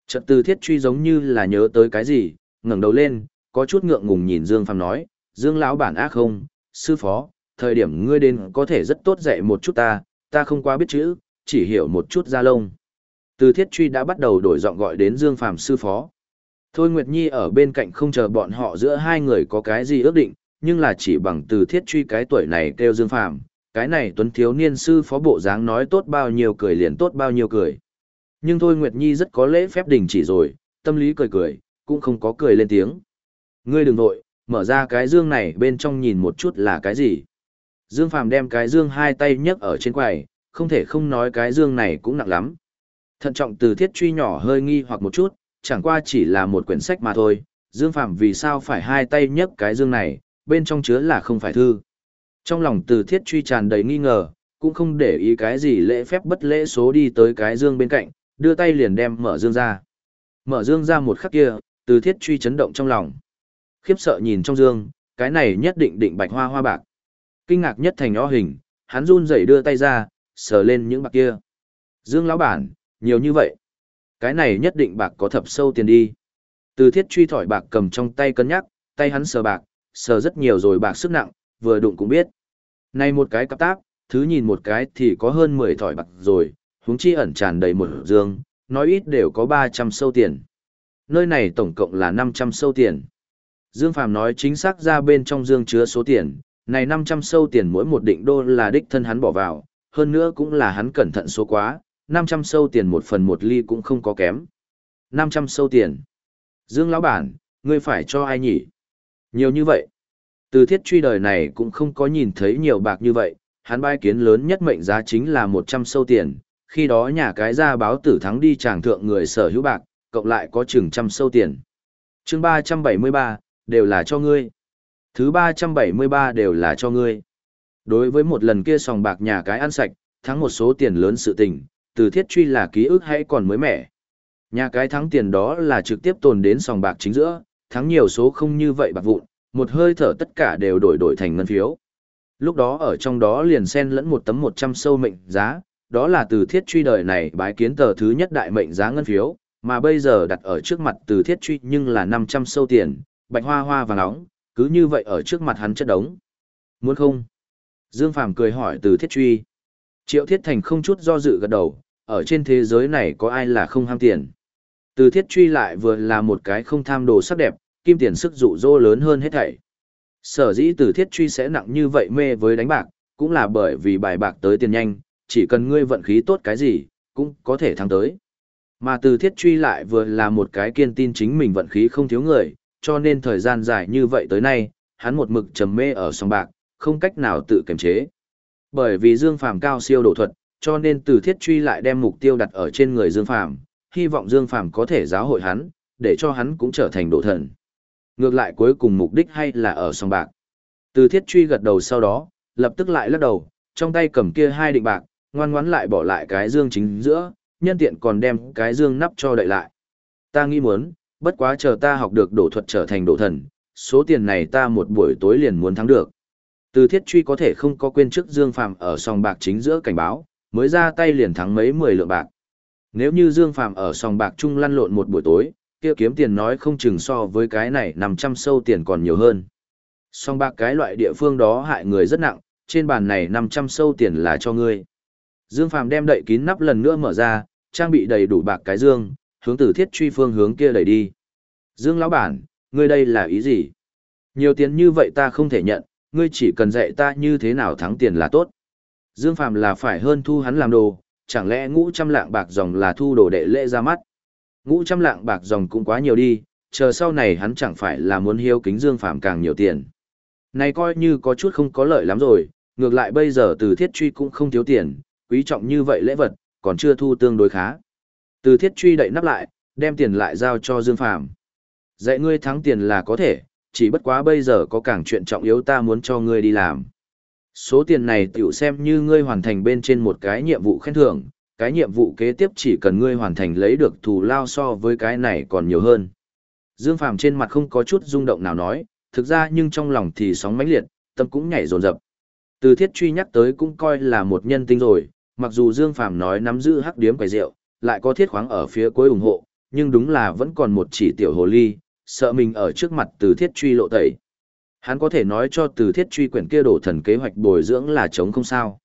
Speaker 1: Trận từ thiết truy giống như là nhớ tới cái gì, ngẩng đầu lên, có chút ngượng ngùng nhìn Dương Phàm nói, Dương lão bản ác không, sư phó, thời điểm ngươi đến có thể rất tốt dạy một chút ta, ta không quá biết chữ, chỉ hiểu một chút da lông. Từ thiết truy đã bắt đầu đổi giọng gọi đến Dương Phàm sư phó. Thôi Nguyệt Nhi ở bên cạnh không chờ bọn họ giữa hai người có cái gì ước định, nhưng là chỉ bằng từ thiết truy cái tuổi này kêu Dương Phàm cái này tuấn thiếu niên sư phó bộ dáng nói tốt bao nhiêu cười liền tốt bao nhiêu cười. Nhưng Thôi Nguyệt Nhi rất có lễ phép đình chỉ rồi, tâm lý cười cười, cũng không có cười lên tiếng. Ngươi đừng nội, mở ra cái dương này bên trong nhìn một chút là cái gì. Dương Phàm đem cái dương hai tay nhấc ở trên quầy, không thể không nói cái dương này cũng nặng lắm. Thận trọng từ thiết truy nhỏ hơi nghi hoặc một chút, chẳng qua chỉ là một quyển sách mà thôi, Dương Phàm vì sao phải hai tay nhấc cái dương này, bên trong chứa là không phải thư. Trong lòng từ thiết truy tràn đầy nghi ngờ, cũng không để ý cái gì lễ phép bất lễ số đi tới cái dương bên cạnh, đưa tay liền đem mở dương ra. Mở dương ra một khắc kia, từ thiết truy chấn động trong lòng. Khiếp sợ nhìn trong dương, cái này nhất định định bạch hoa hoa bạc. Kinh ngạc nhất thành o hình, hắn run rẩy đưa tay ra, sờ lên những bạc kia. Dương lão bản, nhiều như vậy. Cái này nhất định bạc có thập sâu tiền đi. Từ thiết truy thỏi bạc cầm trong tay cân nhắc, tay hắn sờ bạc, sờ rất nhiều rồi bạc sức nặng, vừa đụng cũng biết. Này một cái cặp táp, thứ nhìn một cái thì có hơn 10 thỏi bạc rồi, huống chi ẩn tràn đầy một dương, nói ít đều có 300 sâu tiền. Nơi này tổng cộng là 500 sâu tiền. Dương Phàm nói chính xác ra bên trong dương chứa số tiền, này 500 sâu tiền mỗi một định đô là đích thân hắn bỏ vào, hơn nữa cũng là hắn cẩn thận số quá, 500 sâu tiền một phần một ly cũng không có kém. 500 sâu tiền. Dương lão bản, ngươi phải cho ai nhỉ? Nhiều như vậy. Từ thiết truy đời này cũng không có nhìn thấy nhiều bạc như vậy, hắn bai kiến lớn nhất mệnh giá chính là 100 sâu tiền, khi đó nhà cái ra báo tử thắng đi tràng thượng người sở hữu bạc, cộng lại có chừng trăm sâu tiền. chương 373, đều là cho ngươi. Thứ 373 đều là cho ngươi. Đối với một lần kia sòng bạc nhà cái ăn sạch, thắng một số tiền lớn sự tình, từ thiết truy là ký ức hay còn mới mẻ. Nhà cái thắng tiền đó là trực tiếp tồn đến sòng bạc chính giữa, thắng nhiều số không như vậy bạc vụn, một hơi thở tất cả đều đổi đổi thành ngân phiếu. Lúc đó ở trong đó liền xen lẫn một tấm 100 sâu mệnh giá, đó là từ thiết truy đời này bái kiến tờ thứ nhất đại mệnh giá ngân phiếu, mà bây giờ đặt ở trước mặt từ thiết truy nhưng là 500 sâu tiền, bạch hoa hoa và nóng, cứ như vậy ở trước mặt hắn chất đống. Muốn không? Dương Phàm cười hỏi từ thiết truy. Triệu Thiết Thành không chút do dự gật đầu, ở trên thế giới này có ai là không ham tiền. Từ thiết truy lại vừa là một cái không tham đồ sắc đẹp, kim tiền sức dụ dỗ lớn hơn hết thảy. Sở dĩ từ thiết truy sẽ nặng như vậy mê với đánh bạc, cũng là bởi vì bài bạc tới tiền nhanh, chỉ cần ngươi vận khí tốt cái gì, cũng có thể thắng tới. Mà từ thiết truy lại vừa là một cái kiên tin chính mình vận khí không thiếu người, cho nên thời gian dài như vậy tới nay, hắn một mực trầm mê ở song bạc, không cách nào tự kiềm chế. Bởi vì Dương Phàm cao siêu độ thuật, cho nên từ thiết truy lại đem mục tiêu đặt ở trên người Dương Phàm, hy vọng Dương Phàm có thể giáo hội hắn, để cho hắn cũng trở thành độ thần. Ngược lại cuối cùng mục đích hay là ở song bạc. Từ thiết truy gật đầu sau đó, lập tức lại lắc đầu, trong tay cầm kia hai định bạc, ngoan ngoãn lại bỏ lại cái dương chính giữa, nhân tiện còn đem cái dương nắp cho đậy lại. Ta nghĩ muốn, bất quá chờ ta học được đổ thuật trở thành đổ thần, số tiền này ta một buổi tối liền muốn thắng được. Từ thiết truy có thể không có quên trước Dương Phàm ở sòng bạc chính giữa cảnh báo, mới ra tay liền thắng mấy mười lượng bạc. Nếu như Dương Phàm ở sòng bạc chung lăn lộn một buổi tối, kia kiếm tiền nói không chừng so với cái này 500 sâu tiền còn nhiều hơn. Song bạc cái loại địa phương đó hại người rất nặng, trên bàn này 500 sâu tiền là cho ngươi. Dương Phàm đem đậy kín nắp lần nữa mở ra, trang bị đầy đủ bạc cái dương, hướng từ thiết truy phương hướng kia đẩy đi. Dương lão bản, ngươi đây là ý gì? Nhiều tiền như vậy ta không thể nhận, ngươi chỉ cần dạy ta như thế nào thắng tiền là tốt. Dương Phàm là phải hơn thu hắn làm đồ, chẳng lẽ ngũ trăm lạng bạc dòng là thu đồ đệ lễ ra mắt. Ngũ trăm lạng bạc dòng cũng quá nhiều đi, chờ sau này hắn chẳng phải là muốn hiếu kính Dương Phàm càng nhiều tiền. Này coi như có chút không có lợi lắm rồi, ngược lại bây giờ từ thiết truy cũng không thiếu tiền, quý trọng như vậy lễ vật, còn chưa thu tương đối khá. Từ thiết truy đậy nắp lại, đem tiền lại giao cho Dương Phàm Dạy ngươi thắng tiền là có thể, chỉ bất quá bây giờ có càng chuyện trọng yếu ta muốn cho ngươi đi làm. Số tiền này tiểu xem như ngươi hoàn thành bên trên một cái nhiệm vụ khen thưởng, cái nhiệm vụ kế tiếp chỉ cần ngươi hoàn thành lấy được thù lao so với cái này còn nhiều hơn. Dương Phàm trên mặt không có chút rung động nào nói, thực ra nhưng trong lòng thì sóng mãnh liệt, tâm cũng nhảy rồn rập. Từ thiết truy nhắc tới cũng coi là một nhân tinh rồi, mặc dù Dương Phàm nói nắm giữ hắc điếm quầy rượu, lại có thiết khoáng ở phía cuối ủng hộ, nhưng đúng là vẫn còn một chỉ tiểu hồ ly, sợ mình ở trước mặt từ thiết truy lộ tẩy. Hắn có thể nói cho từ thiết truy quyển kia đổ thần kế hoạch bồi dưỡng là chống không sao.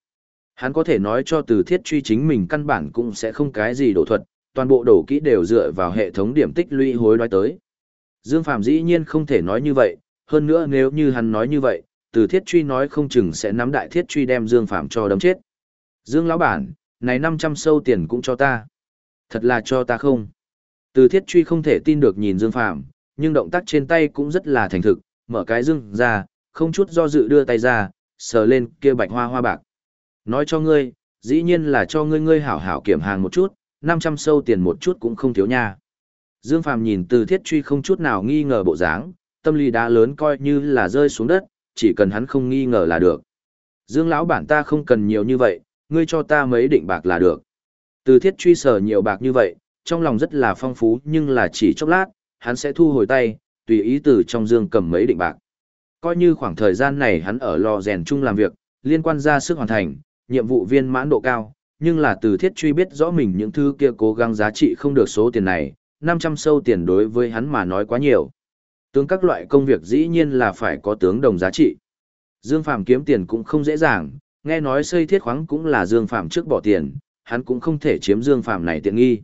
Speaker 1: Hắn có thể nói cho từ thiết truy chính mình căn bản cũng sẽ không cái gì đổ thuật, toàn bộ đổ kỹ đều dựa vào hệ thống điểm tích lũy hối đoái tới. Dương Phạm dĩ nhiên không thể nói như vậy, hơn nữa nếu như hắn nói như vậy, từ thiết truy nói không chừng sẽ nắm đại thiết truy đem Dương Phạm cho đấm chết. Dương lão bản, này 500 sâu tiền cũng cho ta. Thật là cho ta không? Từ thiết truy không thể tin được nhìn Dương Phạm, nhưng động tác trên tay cũng rất là thành thực, mở cái dương ra, không chút do dự đưa tay ra, sờ lên kia bạch hoa hoa bạc. Nói cho ngươi, dĩ nhiên là cho ngươi ngươi hảo hảo kiểm hàng một chút, 500 sâu tiền một chút cũng không thiếu nha. Dương Phàm nhìn từ thiết truy không chút nào nghi ngờ bộ dáng, tâm lý đá lớn coi như là rơi xuống đất, chỉ cần hắn không nghi ngờ là được. Dương lão bản ta không cần nhiều như vậy, ngươi cho ta mấy định bạc là được. Từ thiết truy sở nhiều bạc như vậy, trong lòng rất là phong phú nhưng là chỉ chốc lát, hắn sẽ thu hồi tay, tùy ý từ trong dương cầm mấy định bạc. Coi như khoảng thời gian này hắn ở lò rèn chung làm việc, liên quan ra sức hoàn thành, nhiệm vụ viên mãn độ cao, nhưng là từ thiết truy biết rõ mình những thứ kia cố gắng giá trị không được số tiền này, 500 sâu tiền đối với hắn mà nói quá nhiều. Tướng các loại công việc dĩ nhiên là phải có tướng đồng giá trị. Dương Phàm kiếm tiền cũng không dễ dàng, nghe nói xây thiết khoáng cũng là Dương Phàm trước bỏ tiền, hắn cũng không thể chiếm Dương Phàm này tiện nghi.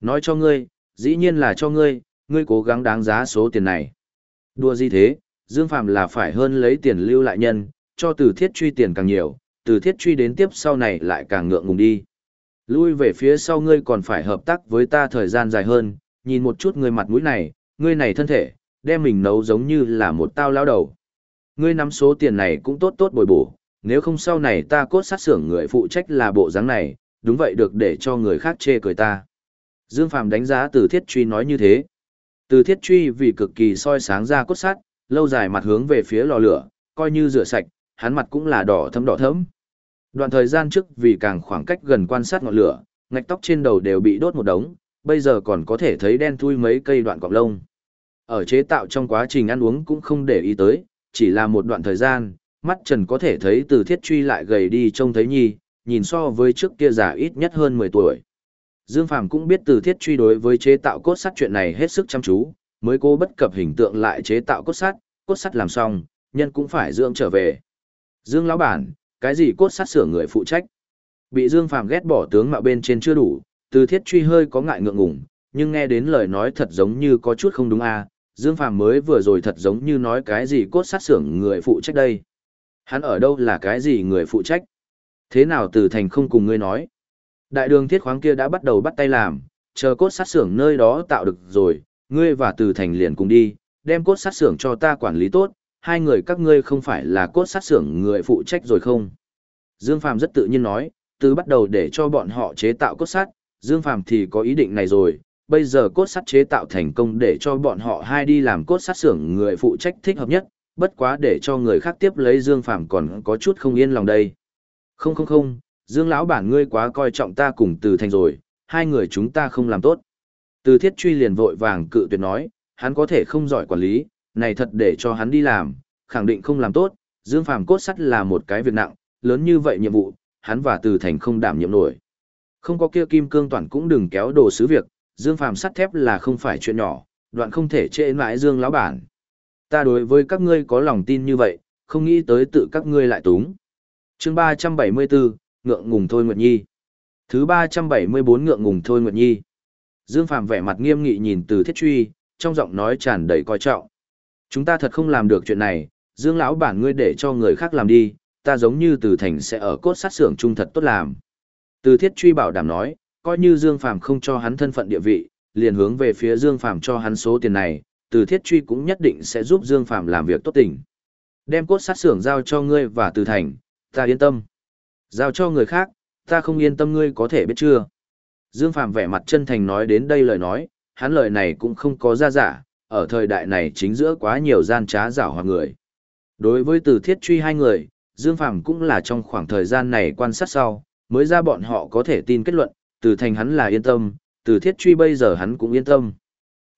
Speaker 1: Nói cho ngươi, dĩ nhiên là cho ngươi, ngươi cố gắng đáng giá số tiền này. Đùa gì thế, Dương Phàm là phải hơn lấy tiền lưu lại nhân, cho từ thiết truy tiền càng nhiều, từ thiết truy đến tiếp sau này lại càng ngượng ngùng đi. Lui về phía sau ngươi còn phải hợp tác với ta thời gian dài hơn, nhìn một chút ngươi mặt mũi này, ngươi này thân thể, đem mình nấu giống như là một tao lao đầu. Ngươi nắm số tiền này cũng tốt tốt bồi bổ, nếu không sau này ta cốt sát xưởng người phụ trách là bộ dáng này, đúng vậy được để cho người khác chê cười ta. Dương Phàm đánh giá từ thiết truy nói như thế. Từ thiết truy vì cực kỳ soi sáng ra cốt sắt, lâu dài mặt hướng về phía lò lửa, coi như rửa sạch, hắn mặt cũng là đỏ thấm đỏ thấm. Đoạn thời gian trước vì càng khoảng cách gần quan sát ngọn lửa, ngạch tóc trên đầu đều bị đốt một đống, bây giờ còn có thể thấy đen thui mấy cây đoạn cọng lông. Ở chế tạo trong quá trình ăn uống cũng không để ý tới, chỉ là một đoạn thời gian, mắt trần có thể thấy từ thiết truy lại gầy đi trông thấy nhi, nhìn so với trước kia già ít nhất hơn 10 tuổi. Dương Phàm cũng biết từ thiết truy đối với chế tạo cốt sắt chuyện này hết sức chăm chú, mới cố bất cập hình tượng lại chế tạo cốt sắt, cốt sắt làm xong, nhân cũng phải dưỡng trở về. Dương lão bản, cái gì cốt sắt sửa người phụ trách? Bị Dương Phàm ghét bỏ tướng mạo bên trên chưa đủ, từ thiết truy hơi có ngại ngượng ngùng, nhưng nghe đến lời nói thật giống như có chút không đúng à, Dương Phàm mới vừa rồi thật giống như nói cái gì cốt sát xưởng người phụ trách đây. Hắn ở đâu là cái gì người phụ trách? Thế nào từ thành không cùng ngươi nói? Đại đường thiết khoáng kia đã bắt đầu bắt tay làm, chờ cốt sát xưởng nơi đó tạo được rồi, ngươi và từ thành liền cùng đi, đem cốt sát xưởng cho ta quản lý tốt, hai người các ngươi không phải là cốt sát xưởng người phụ trách rồi không? Dương Phàm rất tự nhiên nói, từ bắt đầu để cho bọn họ chế tạo cốt sắt, Dương Phàm thì có ý định này rồi, bây giờ cốt sắt chế tạo thành công để cho bọn họ hai đi làm cốt sắt xưởng người phụ trách thích hợp nhất, bất quá để cho người khác tiếp lấy Dương Phàm còn có chút không yên lòng đây. Không không không, Dương lão bản ngươi quá coi trọng ta cùng Từ Thành rồi, hai người chúng ta không làm tốt. Từ Thiết Truy liền vội vàng cự tuyệt nói, hắn có thể không giỏi quản lý, này thật để cho hắn đi làm, khẳng định không làm tốt, Dương Phàm cốt sắt là một cái việc nặng, lớn như vậy nhiệm vụ, hắn và Từ Thành không đảm nhiệm nổi. Không có kia kim cương toàn cũng đừng kéo đồ sứ việc, Dương Phàm sắt thép là không phải chuyện nhỏ, đoạn không thể trễ mãi Dương lão bản. Ta đối với các ngươi có lòng tin như vậy, không nghĩ tới tự các ngươi lại túng. Chương 374, ngượng ngùng thôi Nguyệt Nhi. Thứ 374 ngượng ngùng thôi Nguyệt Nhi. Dương Phàm vẻ mặt nghiêm nghị nhìn từ thiết truy, trong giọng nói tràn đầy coi trọng. Chúng ta thật không làm được chuyện này, Dương lão bản ngươi để cho người khác làm đi, ta giống như từ thành sẽ ở cốt sát xưởng trung thật tốt làm. Từ thiết truy bảo đảm nói, coi như Dương Phàm không cho hắn thân phận địa vị, liền hướng về phía Dương Phàm cho hắn số tiền này, từ thiết truy cũng nhất định sẽ giúp Dương Phàm làm việc tốt tình. Đem cốt sát xưởng giao cho ngươi và từ thành, ta yên tâm. Giao cho người khác, ta không yên tâm ngươi có thể biết chưa. Dương Phàm vẻ mặt chân thành nói đến đây lời nói, hắn lời này cũng không có ra giả, ở thời đại này chính giữa quá nhiều gian trá giả hoặc người. Đối với từ thiết truy hai người, Dương Phàm cũng là trong khoảng thời gian này quan sát sau, mới ra bọn họ có thể tin kết luận, từ thành hắn là yên tâm, từ thiết truy bây giờ hắn cũng yên tâm.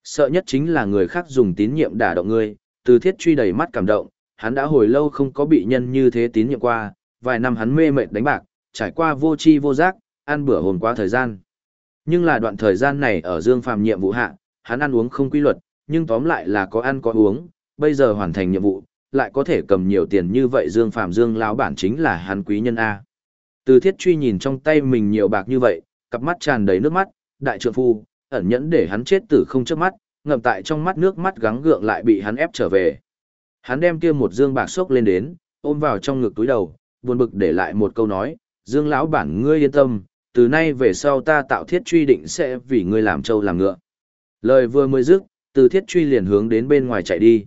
Speaker 1: Sợ nhất chính là người khác dùng tín nhiệm đả động ngươi, từ thiết truy đầy mắt cảm động, hắn đã hồi lâu không có bị nhân như thế tín nhiệm qua, vài năm hắn mê mệt đánh bạc, trải qua vô chi vô giác, ăn bữa hồn qua thời gian. Nhưng là đoạn thời gian này ở Dương Phàm nhiệm vụ hạ, hắn ăn uống không quy luật, nhưng tóm lại là có ăn có uống, bây giờ hoàn thành nhiệm vụ, lại có thể cầm nhiều tiền như vậy Dương Phàm Dương lão bản chính là hắn quý nhân A. Từ thiết truy nhìn trong tay mình nhiều bạc như vậy, cặp mắt tràn đầy nước mắt, đại trượng phu, ẩn nhẫn để hắn chết tử không trước mắt, ngậm tại trong mắt nước mắt gắng gượng lại bị hắn ép trở về. Hắn đem kia một dương bạc sốc lên đến, ôm vào trong ngực túi đầu, buồn bực để lại một câu nói, Dương lão bản ngươi yên tâm, từ nay về sau ta tạo thiết truy định sẽ vì ngươi làm trâu làm ngựa. Lời vừa mới dứt, từ thiết truy liền hướng đến bên ngoài chạy đi.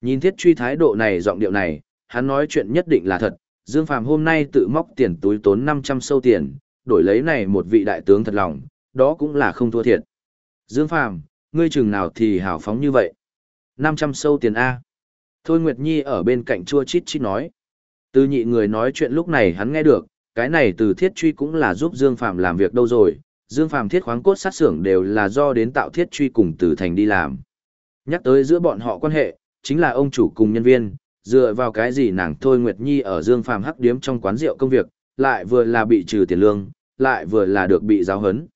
Speaker 1: Nhìn thiết truy thái độ này giọng điệu này, hắn nói chuyện nhất định là thật, Dương Phàm hôm nay tự móc tiền túi tốn 500 sâu tiền, đổi lấy này một vị đại tướng thật lòng, đó cũng là không thua thiệt. Dương Phàm, ngươi chừng nào thì hào phóng như vậy? 500 sâu tiền A. Thôi Nguyệt Nhi ở bên cạnh chua chít chít nói. Từ nhị người nói chuyện lúc này hắn nghe được, cái này từ thiết truy cũng là giúp Dương Phạm làm việc đâu rồi. Dương Phạm thiết khoáng cốt sát xưởng đều là do đến tạo thiết truy cùng từ thành đi làm. Nhắc tới giữa bọn họ quan hệ, chính là ông chủ cùng nhân viên, dựa vào cái gì nàng Thôi Nguyệt Nhi ở Dương Phạm hắc điếm trong quán rượu công việc, lại vừa là bị trừ tiền lương, lại vừa là được bị giáo hấn.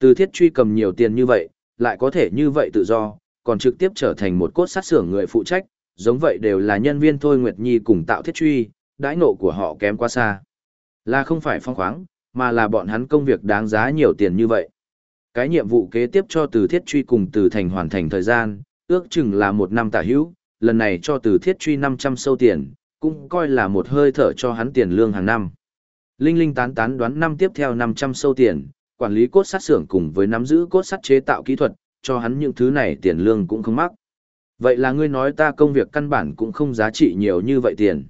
Speaker 1: Từ thiết truy cầm nhiều tiền như vậy, lại có thể như vậy tự do, còn trực tiếp trở thành một cốt sát xưởng người phụ trách, giống vậy đều là nhân viên Thôi Nguyệt Nhi cùng tạo thiết truy, đãi nộ của họ kém quá xa. Là không phải phong khoáng, mà là bọn hắn công việc đáng giá nhiều tiền như vậy. Cái nhiệm vụ kế tiếp cho từ thiết truy cùng từ thành hoàn thành thời gian, ước chừng là một năm tả hữu, lần này cho từ thiết truy 500 sâu tiền, cũng coi là một hơi thở cho hắn tiền lương hàng năm. Linh Linh tán tán đoán năm tiếp theo 500 sâu tiền, quản lý cốt sắt xưởng cùng với nắm giữ cốt sắt chế tạo kỹ thuật, cho hắn những thứ này tiền lương cũng không mắc. Vậy là ngươi nói ta công việc căn bản cũng không giá trị nhiều như vậy tiền.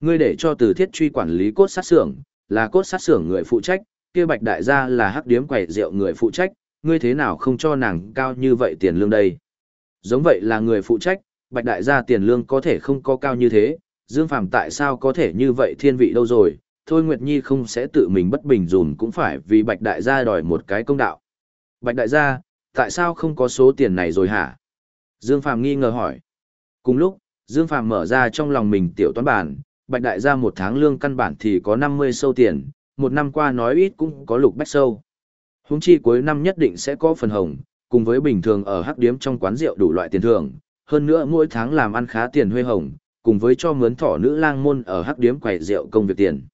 Speaker 1: Ngươi để cho từ thiết truy quản lý cốt sát xưởng, là cốt sát xưởng người phụ trách, kia bạch đại gia là hắc điếm quầy rượu người phụ trách, ngươi thế nào không cho nàng cao như vậy tiền lương đây? Giống vậy là người phụ trách, bạch đại gia tiền lương có thể không có cao như thế, Dương Phàm tại sao có thể như vậy thiên vị đâu rồi, thôi Nguyệt Nhi không sẽ tự mình bất bình dùn cũng phải vì bạch đại gia đòi một cái công đạo. Bạch đại gia, tại sao không có số tiền này rồi hả? Dương Phàm nghi ngờ hỏi. Cùng lúc, Dương Phàm mở ra trong lòng mình tiểu toán bản, bạch đại gia một tháng lương căn bản thì có 50 sâu tiền, một năm qua nói ít cũng có lục bách sâu. Húng chi cuối năm nhất định sẽ có phần hồng, cùng với bình thường ở hắc điếm trong quán rượu đủ loại tiền thưởng, hơn nữa mỗi tháng làm ăn khá tiền huê hồng, cùng với cho mướn thỏ nữ lang môn ở hắc điếm quầy rượu công việc tiền.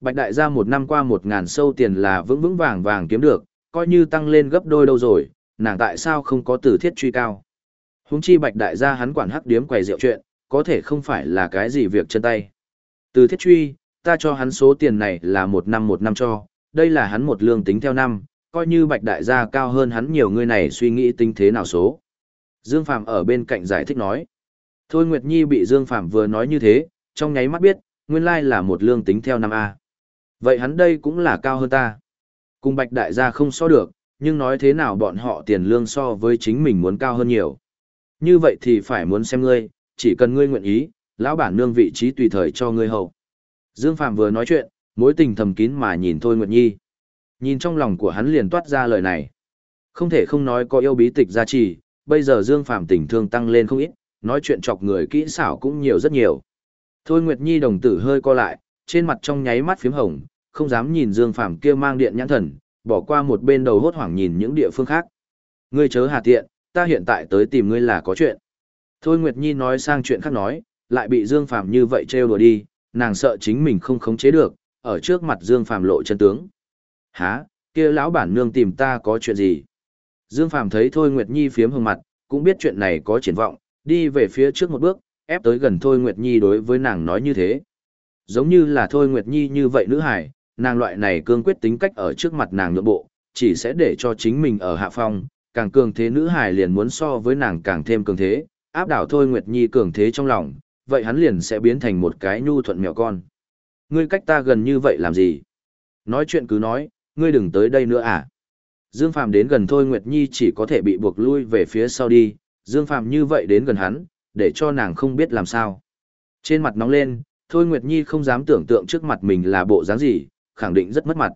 Speaker 1: Bạch đại gia một năm qua một ngàn sâu tiền là vững vững vàng vàng kiếm được, coi như tăng lên gấp đôi đâu rồi, nàng tại sao không có tử thiết truy cao. Húng chi bạch đại gia hắn quản hắc điếm quầy rượu chuyện, có thể không phải là cái gì việc chân tay. Từ thiết truy, ta cho hắn số tiền này là một năm một năm cho, đây là hắn một lương tính theo năm, coi như bạch đại gia cao hơn hắn nhiều người này suy nghĩ tính thế nào số. Dương Phạm ở bên cạnh giải thích nói. Thôi Nguyệt Nhi bị Dương Phạm vừa nói như thế, trong nháy mắt biết, nguyên lai là một lương tính theo năm A. Vậy hắn đây cũng là cao hơn ta. Cùng bạch đại gia không so được, nhưng nói thế nào bọn họ tiền lương so với chính mình muốn cao hơn nhiều. Như vậy thì phải muốn xem ngươi, chỉ cần ngươi nguyện ý, lão bản nương vị trí tùy thời cho ngươi hậu. Dương Phạm vừa nói chuyện, mối tình thầm kín mà nhìn Thôi Nguyệt Nhi. Nhìn trong lòng của hắn liền toát ra lời này. Không thể không nói có yêu bí tịch gia trì, bây giờ Dương Phạm tình thương tăng lên không ít, nói chuyện chọc người kỹ xảo cũng nhiều rất nhiều. Thôi Nguyệt Nhi đồng tử hơi co lại, trên mặt trong nháy mắt phím hồng, không dám nhìn Dương Phạm kia mang điện nhãn thần, bỏ qua một bên đầu hốt hoảng nhìn những địa phương khác. Ngươi chớ hà tiện, ta hiện tại tới tìm ngươi là có chuyện. Thôi Nguyệt Nhi nói sang chuyện khác nói, lại bị Dương Phàm như vậy trêu đùa đi, nàng sợ chính mình không khống chế được, ở trước mặt Dương Phàm lộ chân tướng. Hả, kia lão bản nương tìm ta có chuyện gì? Dương Phàm thấy Thôi Nguyệt Nhi phiếm hồng mặt, cũng biết chuyện này có triển vọng, đi về phía trước một bước, ép tới gần Thôi Nguyệt Nhi đối với nàng nói như thế. Giống như là Thôi Nguyệt Nhi như vậy nữ hải, nàng loại này cương quyết tính cách ở trước mặt nàng nhượng bộ, chỉ sẽ để cho chính mình ở hạ phong, càng cường thế nữ hài liền muốn so với nàng càng thêm cường thế, áp đảo thôi Nguyệt Nhi cường thế trong lòng, vậy hắn liền sẽ biến thành một cái nhu thuận mèo con. Ngươi cách ta gần như vậy làm gì? Nói chuyện cứ nói, ngươi đừng tới đây nữa à? Dương Phàm đến gần thôi Nguyệt Nhi chỉ có thể bị buộc lui về phía sau đi, Dương Phàm như vậy đến gần hắn, để cho nàng không biết làm sao. Trên mặt nóng lên, Thôi Nguyệt Nhi không dám tưởng tượng trước mặt mình là bộ dáng gì, khẳng định rất mất mặt.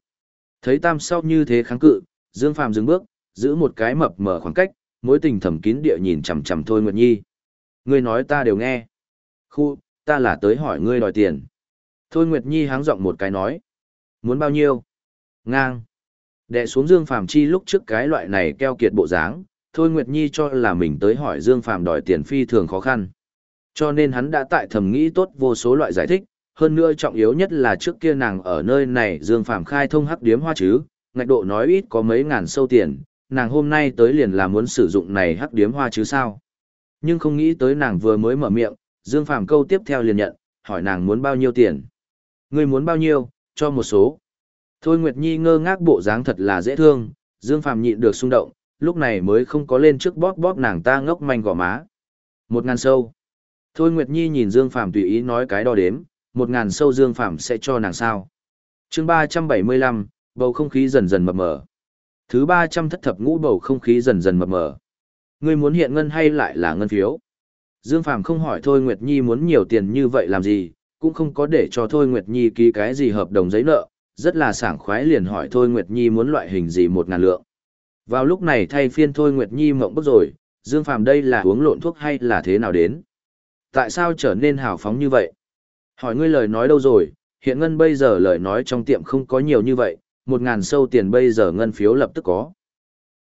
Speaker 1: Thấy Tam sau như thế kháng cự, Dương Phàm dừng bước, giữ một cái mập mờ khoảng cách, mối tình thầm kín địa nhìn chằm chằm Thôi Nguyệt Nhi. Ngươi nói ta đều nghe. Khu, ta là tới hỏi ngươi đòi tiền. Thôi Nguyệt Nhi háng giọng một cái nói. Muốn bao nhiêu? Ngang. Đệ xuống Dương Phàm chi lúc trước cái loại này keo kiệt bộ dáng, Thôi Nguyệt Nhi cho là mình tới hỏi Dương Phàm đòi tiền phi thường khó khăn. Cho nên hắn đã tại thầm nghĩ tốt vô số loại giải thích, hơn nữa trọng yếu nhất là trước kia nàng ở nơi này Dương Phàm khai thông hắc điếm hoa chứ, ngạch độ nói ít có mấy ngàn sâu tiền, nàng hôm nay tới liền là muốn sử dụng này hắc điếm hoa chứ sao. Nhưng không nghĩ tới nàng vừa mới mở miệng, Dương Phàm câu tiếp theo liền nhận, hỏi nàng muốn bao nhiêu tiền. Người muốn bao nhiêu, cho một số. Thôi Nguyệt Nhi ngơ ngác bộ dáng thật là dễ thương, Dương Phàm nhịn được xung động, lúc này mới không có lên trước bóp bóp nàng ta ngốc manh gò má. Một ngàn sâu. Thôi Nguyệt Nhi nhìn Dương Phàm tùy ý nói cái đo đếm, một ngàn sâu Dương Phàm sẽ cho nàng sao. chương ba trăm bảy mươi lăm, bầu không khí dần dần mập mờ. Thứ ba trăm thất thập ngũ bầu không khí dần dần mập mờ. Ngươi muốn hiện ngân hay lại là ngân phiếu? Dương Phàm không hỏi Thôi Nguyệt Nhi muốn nhiều tiền như vậy làm gì, cũng không có để cho Thôi Nguyệt Nhi ký cái gì hợp đồng giấy nợ, rất là sảng khoái liền hỏi Thôi Nguyệt Nhi muốn loại hình gì một ngàn lượng. Vào lúc này thay phiên Thôi Nguyệt Nhi mộng bức rồi, Dương Phàm đây là uống lộn thuốc hay là thế nào đến? Tại sao trở nên hào phóng như vậy? Hỏi ngươi lời nói đâu rồi, hiện ngân bây giờ lời nói trong tiệm không có nhiều như vậy, một ngàn sâu tiền bây giờ ngân phiếu lập tức có.